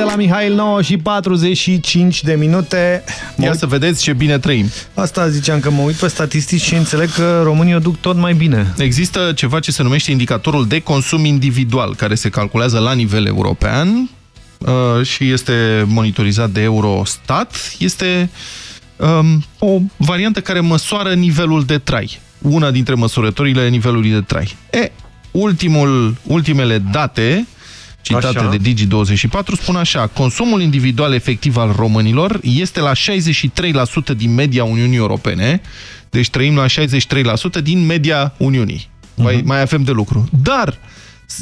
de la Mihail 9 și 45 de minute. Mă Ia uit- să vedeți ce bine trăim. Asta ziceam că mă uit pe statistici și înțeleg că românii o duc tot mai bine. Există ceva ce se numește indicatorul de consum individual, care se calculează la nivel european uh, și este monitorizat de Eurostat. Este um, o variantă care măsoară nivelul de trai. Una dintre măsurătorile nivelului de trai. E, ultimul, ultimele date citate Așa. de Digi24 spun așa, consumul individual efectiv al românilor este la 63% din media Uniunii Europene, deci trăim la 63% din media Uniunii. Mai, mai avem de lucru. Dar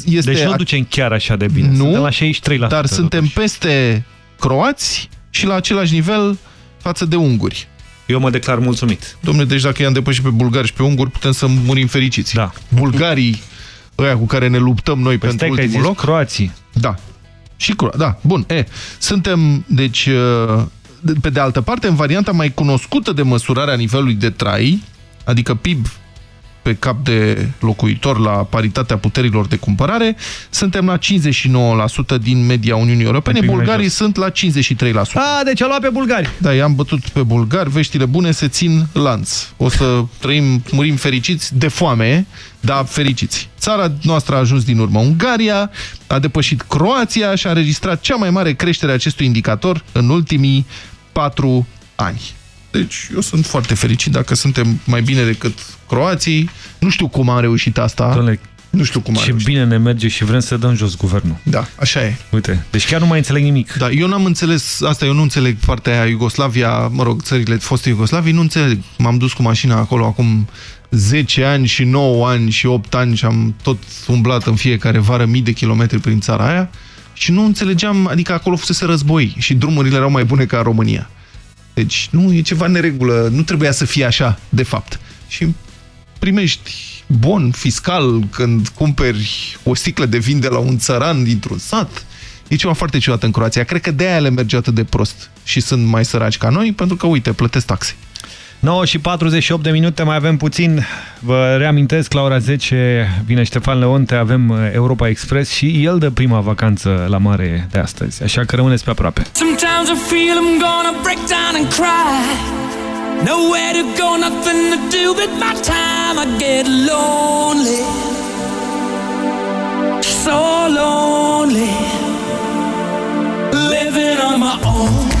este... Deci nu ducem chiar așa de bine. Nu, Suntem la 63%. Dar suntem peste croați și la același nivel față de unguri. Eu mă declar mulțumit. Domnule, deci dacă i-am depășit pe bulgari și pe unguri, putem să murim fericiți. Da. Bulgarii, ăia cu care ne luptăm noi Păi pentru stai că ai ultimul zis loc. croații. Da. Și cro da, bun. E, suntem, deci, uh, de- pe de altă parte, în varianta mai cunoscută de măsurarea nivelului de trai, adică PIB pe cap de locuitor la paritatea puterilor de cumpărare, suntem la 59% din media Uniunii Europene, Un pic mai bulgarii jos. sunt la 53%. A, deci a luat pe bulgari. Da, i-am bătut pe bulgari, veștile bune se țin lanț. O să trăim, murim fericiți de foame, dar fericiți. Țara noastră a ajuns din urmă Ungaria, a depășit Croația și a înregistrat cea mai mare creștere a acestui indicator în ultimii patru ani. Deci eu sunt foarte fericit dacă suntem mai bine decât croații. Nu știu cum am reușit asta. Doamne, nu știu cum am Ce reușit. bine ne merge și vrem să dăm jos guvernul. Da, așa e. Uite, deci chiar nu mai înțeleg nimic. Da, eu n-am înțeles, asta eu nu înțeleg partea aia Iugoslavia, mă rog, țările foste Iugoslavii, nu înțeleg. M-am dus cu mașina acolo acum 10 ani și 9 ani și 8 ani și am tot umblat în fiecare vară mii de kilometri prin țara aia și nu înțelegeam, adică acolo fusese război și drumurile erau mai bune ca în România. Deci nu e ceva neregulă, nu trebuia să fie așa, de fapt. Și primești bon fiscal când cumperi o sticlă de vin de la un țăran dintr-un sat. E ceva foarte ciudat în Croația. Cred că de aia le merge atât de prost și sunt mai săraci ca noi, pentru că, uite, plătesc taxe. 9 și 48 de minute, mai avem puțin. Vă reamintesc, la ora 10 vine Ștefan Leonte, avem uh, Europa Express și el dă prima vacanță la mare de astăzi, așa că rămâneți pe aproape. Sometimes I feel I'm gonna break down and cry. Nowhere to go, nothing to do with my time. I get lonely, so lonely, living on my own.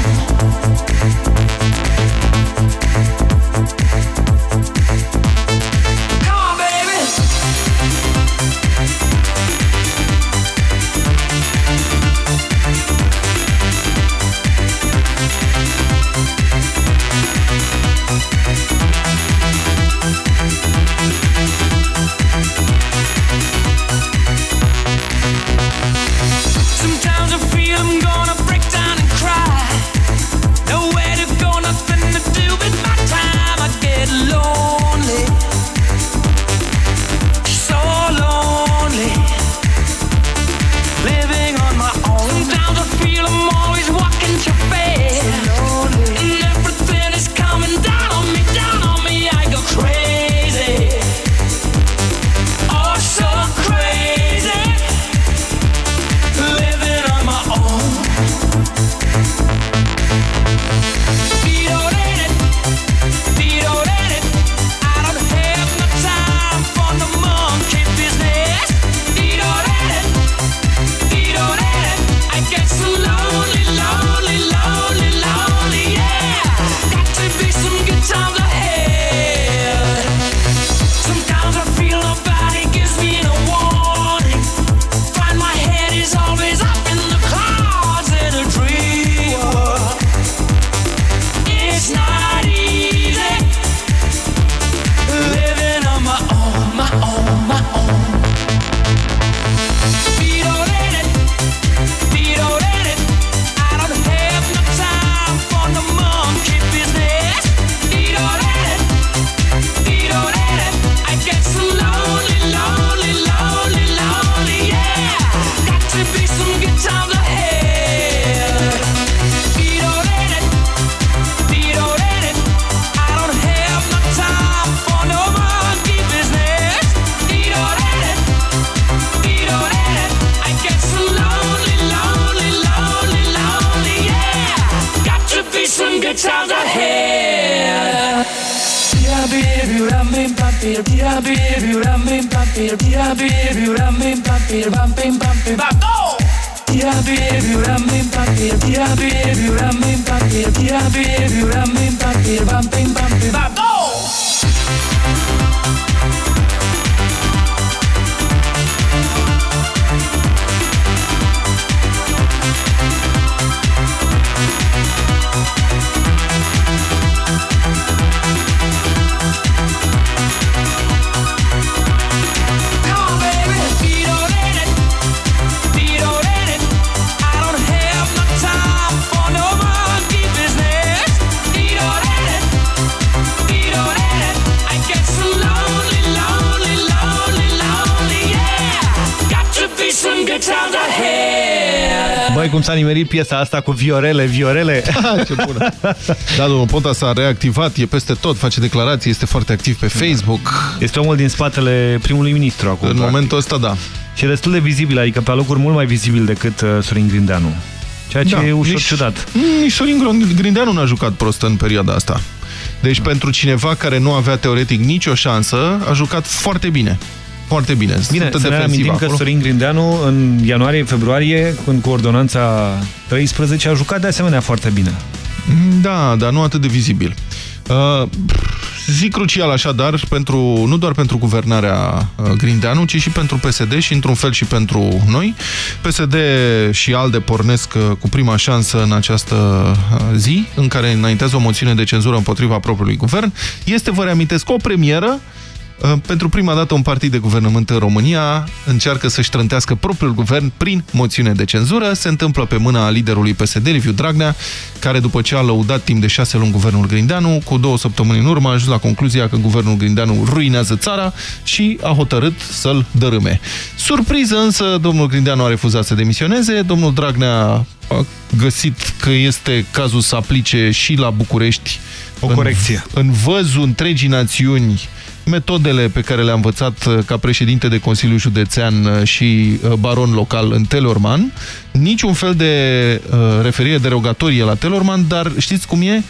Piesa asta cu viorele, viorele. <laughs> Ce bună. Da, domnul Ponta s-a reactivat, e peste tot, face declarații, este foarte activ pe Facebook. Este omul din spatele primului ministru acum. În practic. momentul ăsta, da. Și e destul de vizibil, adică pe locuri mult mai vizibil decât uh, Sorin Grindeanu. Ceea ce Da, e ușor nici- ciudat. Nici Sorin Grindeanu n-a jucat prost în perioada asta. Deci pentru cineva care nu avea teoretic nicio șansă, a jucat foarte bine. Foarte bine. Bine, Sunt să ne defensiv amintim că acolo. Sorin Grindeanu în ianuarie-februarie, când cu ordonanța 13, a jucat de asemenea foarte bine. Da, dar nu atât de vizibil. Uh, zi crucial așadar, pentru, nu doar pentru guvernarea uh, Grindeanu, ci și pentru PSD și într-un fel și pentru noi. PSD și ALDE pornesc uh, cu prima șansă în această uh, zi în care înaintează o moțiune de cenzură împotriva propriului guvern. Este, vă reamintesc, o premieră Uh, Pentru prima dată un partid de guvernământ în România încearcă să-și trântească propriul guvern prin moțiune de cenzură. Se întâmplă pe mâna liderului PSD, Liviu Dragnea, care după ce a lăudat timp de șase luni guvernul Grindeanu, cu două săptămâni în urmă a ajuns la concluzia că guvernul Grindeanu ruinează țara și a hotărât să-l dărâme. Surpriză însă, domnul Grindeanu a refuzat să demisioneze, domnul Dragnea a găsit că este cazul să aplice și la București O corecție. în, în văzul întregii națiuni metodele pe care le-a învățat uh, ca președinte de Consiliu Județean uh, și uh, baron local în Telorman, niciun fel de uh, referire derogatorie la Telorman, dar știți cum e?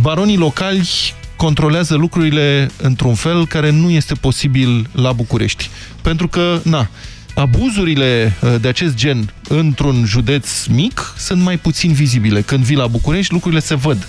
Baronii locali controlează lucrurile într-un fel care nu este posibil la București. Pentru că, na, abuzurile uh, de acest gen într-un județ mic sunt mai puțin vizibile. Când vii la București, lucrurile se văd.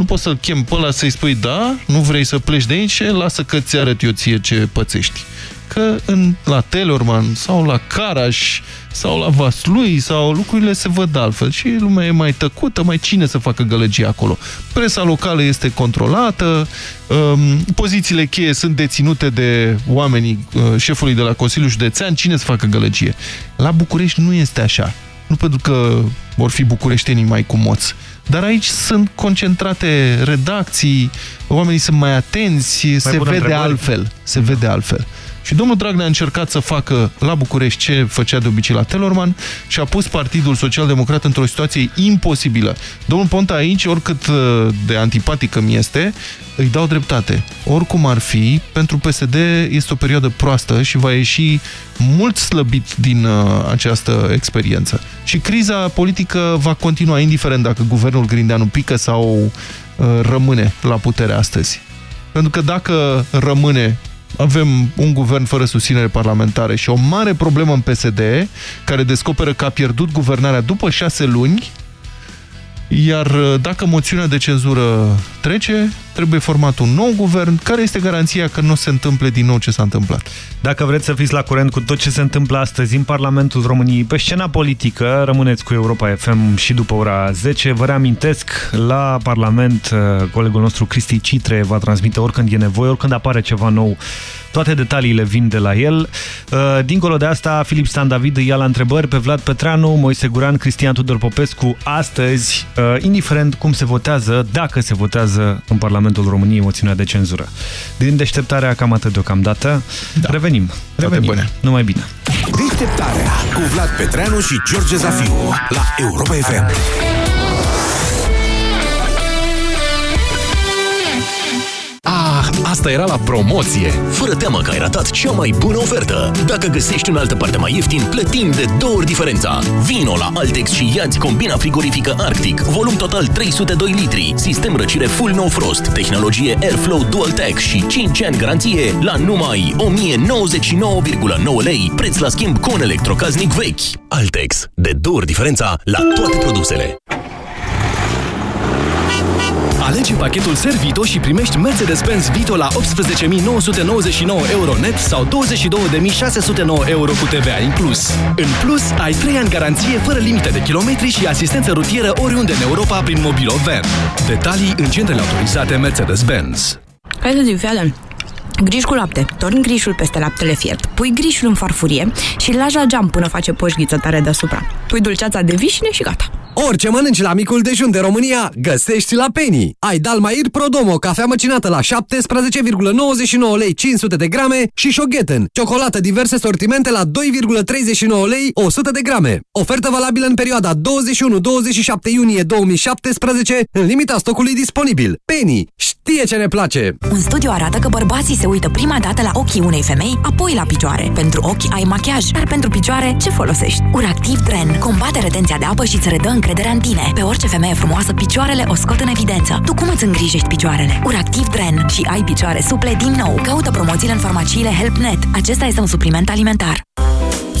Nu poți să-l chem pe ăla să-i spui da, nu vrei să pleci de aici, lasă că ți arăt eu ție ce pățești. Că în, la Telorman sau la Caraș sau la Vaslui sau lucrurile se văd altfel și lumea e mai tăcută, mai cine să facă gălăgie acolo. Presa locală este controlată, um, pozițiile cheie sunt deținute de oamenii uh, șefului de la Consiliul Județean, cine să facă gălăgie. La București nu este așa. Nu pentru că vor fi bucureștenii mai cu moți, dar aici sunt concentrate redacții, oamenii sunt mai atenți, se bună vede întrebare. altfel. Se vede altfel. Și domnul Dragnea a încercat să facă la București ce făcea de obicei la Telorman și a pus Partidul Social-Democrat într-o situație imposibilă. Domnul Ponta aici, oricât uh, de antipatică mi este, îi dau dreptate. Oricum ar fi, pentru PSD este o perioadă proastă și va ieși mult slăbit din uh, această experiență. Și criza politică va continua, indiferent dacă guvernul Grindeanu pică sau uh, rămâne la putere astăzi. Pentru că dacă rămâne avem un guvern fără susținere parlamentară și o mare problemă în PSD, care descoperă că a pierdut guvernarea după șase luni, iar uh, dacă moțiunea de cenzură trece, trebuie format un nou guvern. Care este garanția că nu se întâmple din nou ce s-a întâmplat? Dacă vreți să fiți la curent cu tot ce se întâmplă astăzi în Parlamentul României, pe scena politică, rămâneți cu Europa FM și după ora 10. Vă reamintesc, la Parlament, uh, colegul nostru Cristi Citre va transmite oricând e nevoie, oricând apare ceva nou. Toate detaliile vin de la el. Uh, Dincolo de asta, Filip Stan David îi ia la întrebări pe Vlad Petreanu, Moise Guran, Cristian Tudor Popescu, astăzi, uh, indiferent cum se votează, dacă se votează în Parlamentul României moțiunea de cenzură. Din deșteptarea cam atât deocamdată. Da. Revenim. Revenim. bune. Numai bine. Deșteptarea cu Vlad Petreanu și George Zafiu la Europa FM. Asta era la promoție. Fără teamă că ai ratat cea mai bună ofertă. Dacă găsești în altă parte mai ieftin, plătim de două ori diferența. Vino la Altex și iați combina frigorifică Arctic, volum total 302 litri, sistem răcire full no frost, tehnologie Airflow Dual Tech și 5 ani garanție la numai 1099,9 lei, preț la schimb cu un electrocaznic vechi. Altex. De două ori diferența la toate produsele. Alege pachetul Servito și primești Mercedes-Benz Vito la 18.999 euro net sau 22.609 euro cu TVA inclus. În plus, ai 3 ani garanție fără limite de kilometri și asistență rutieră oriunde în Europa prin Mobilo Van. Detalii în centrele autorizate Mercedes-Benz. Hai să zic, fii atent. Griș cu lapte. Torni grișul peste laptele fiert. Pui grișul în farfurie și îl lași la geam până face poșghiță tare deasupra. Pui dulceața de vișine și gata. Orice mănânci la micul dejun de România, găsești la Penny. Ai Dalmair Prodomo, cafea măcinată la 17,99 lei 500 de grame și Shogeten, ciocolată diverse sortimente la 2,39 lei 100 de grame. Ofertă valabilă în perioada 21-27 iunie 2017, în limita stocului disponibil. Penny știe ce ne place! Un studiu arată că bărbații se uită prima dată la ochii unei femei, apoi la picioare. Pentru ochi ai machiaj, dar pentru picioare ce folosești? Uractiv Dren combate retenția de apă și îți redă încrederea în tine. Pe orice femeie frumoasă, picioarele o scot în evidență. Tu cum îți îngrijești picioarele? Uractiv Dren și ai picioare suple din nou. Caută promoțiile în farmaciile HelpNet. Acesta este un supliment alimentar.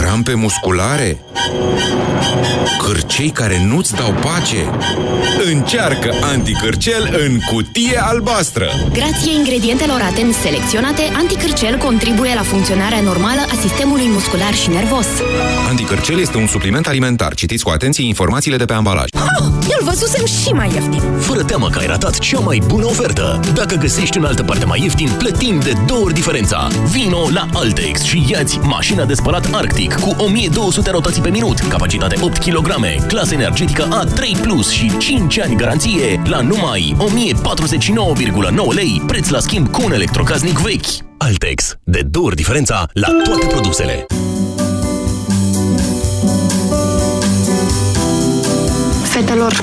Crampe musculare? Cârcei care nu-ți dau pace? Încearcă anticârcel în cutie albastră! Grație ingredientelor atent selecționate, anticârcel contribuie la funcționarea normală a sistemului muscular și nervos. Anticârcel este un supliment alimentar. Citiți cu atenție informațiile de pe ambalaj. Oh, îl văzusem și mai ieftin. Fără teamă că ai ratat cea mai bună ofertă. Dacă găsești în altă parte mai ieftin, plătim de două ori diferența. Vino la Altex și iați mașina de spălat Arctic cu 1200 rotații pe minut, capacitate 8 kg, clasă energetică A3+, Plus și 5 ani garanție la numai 1049,9 lei, preț la schimb cu un electrocasnic vechi. Altex. De două ori diferența la toate produsele. Fetelor,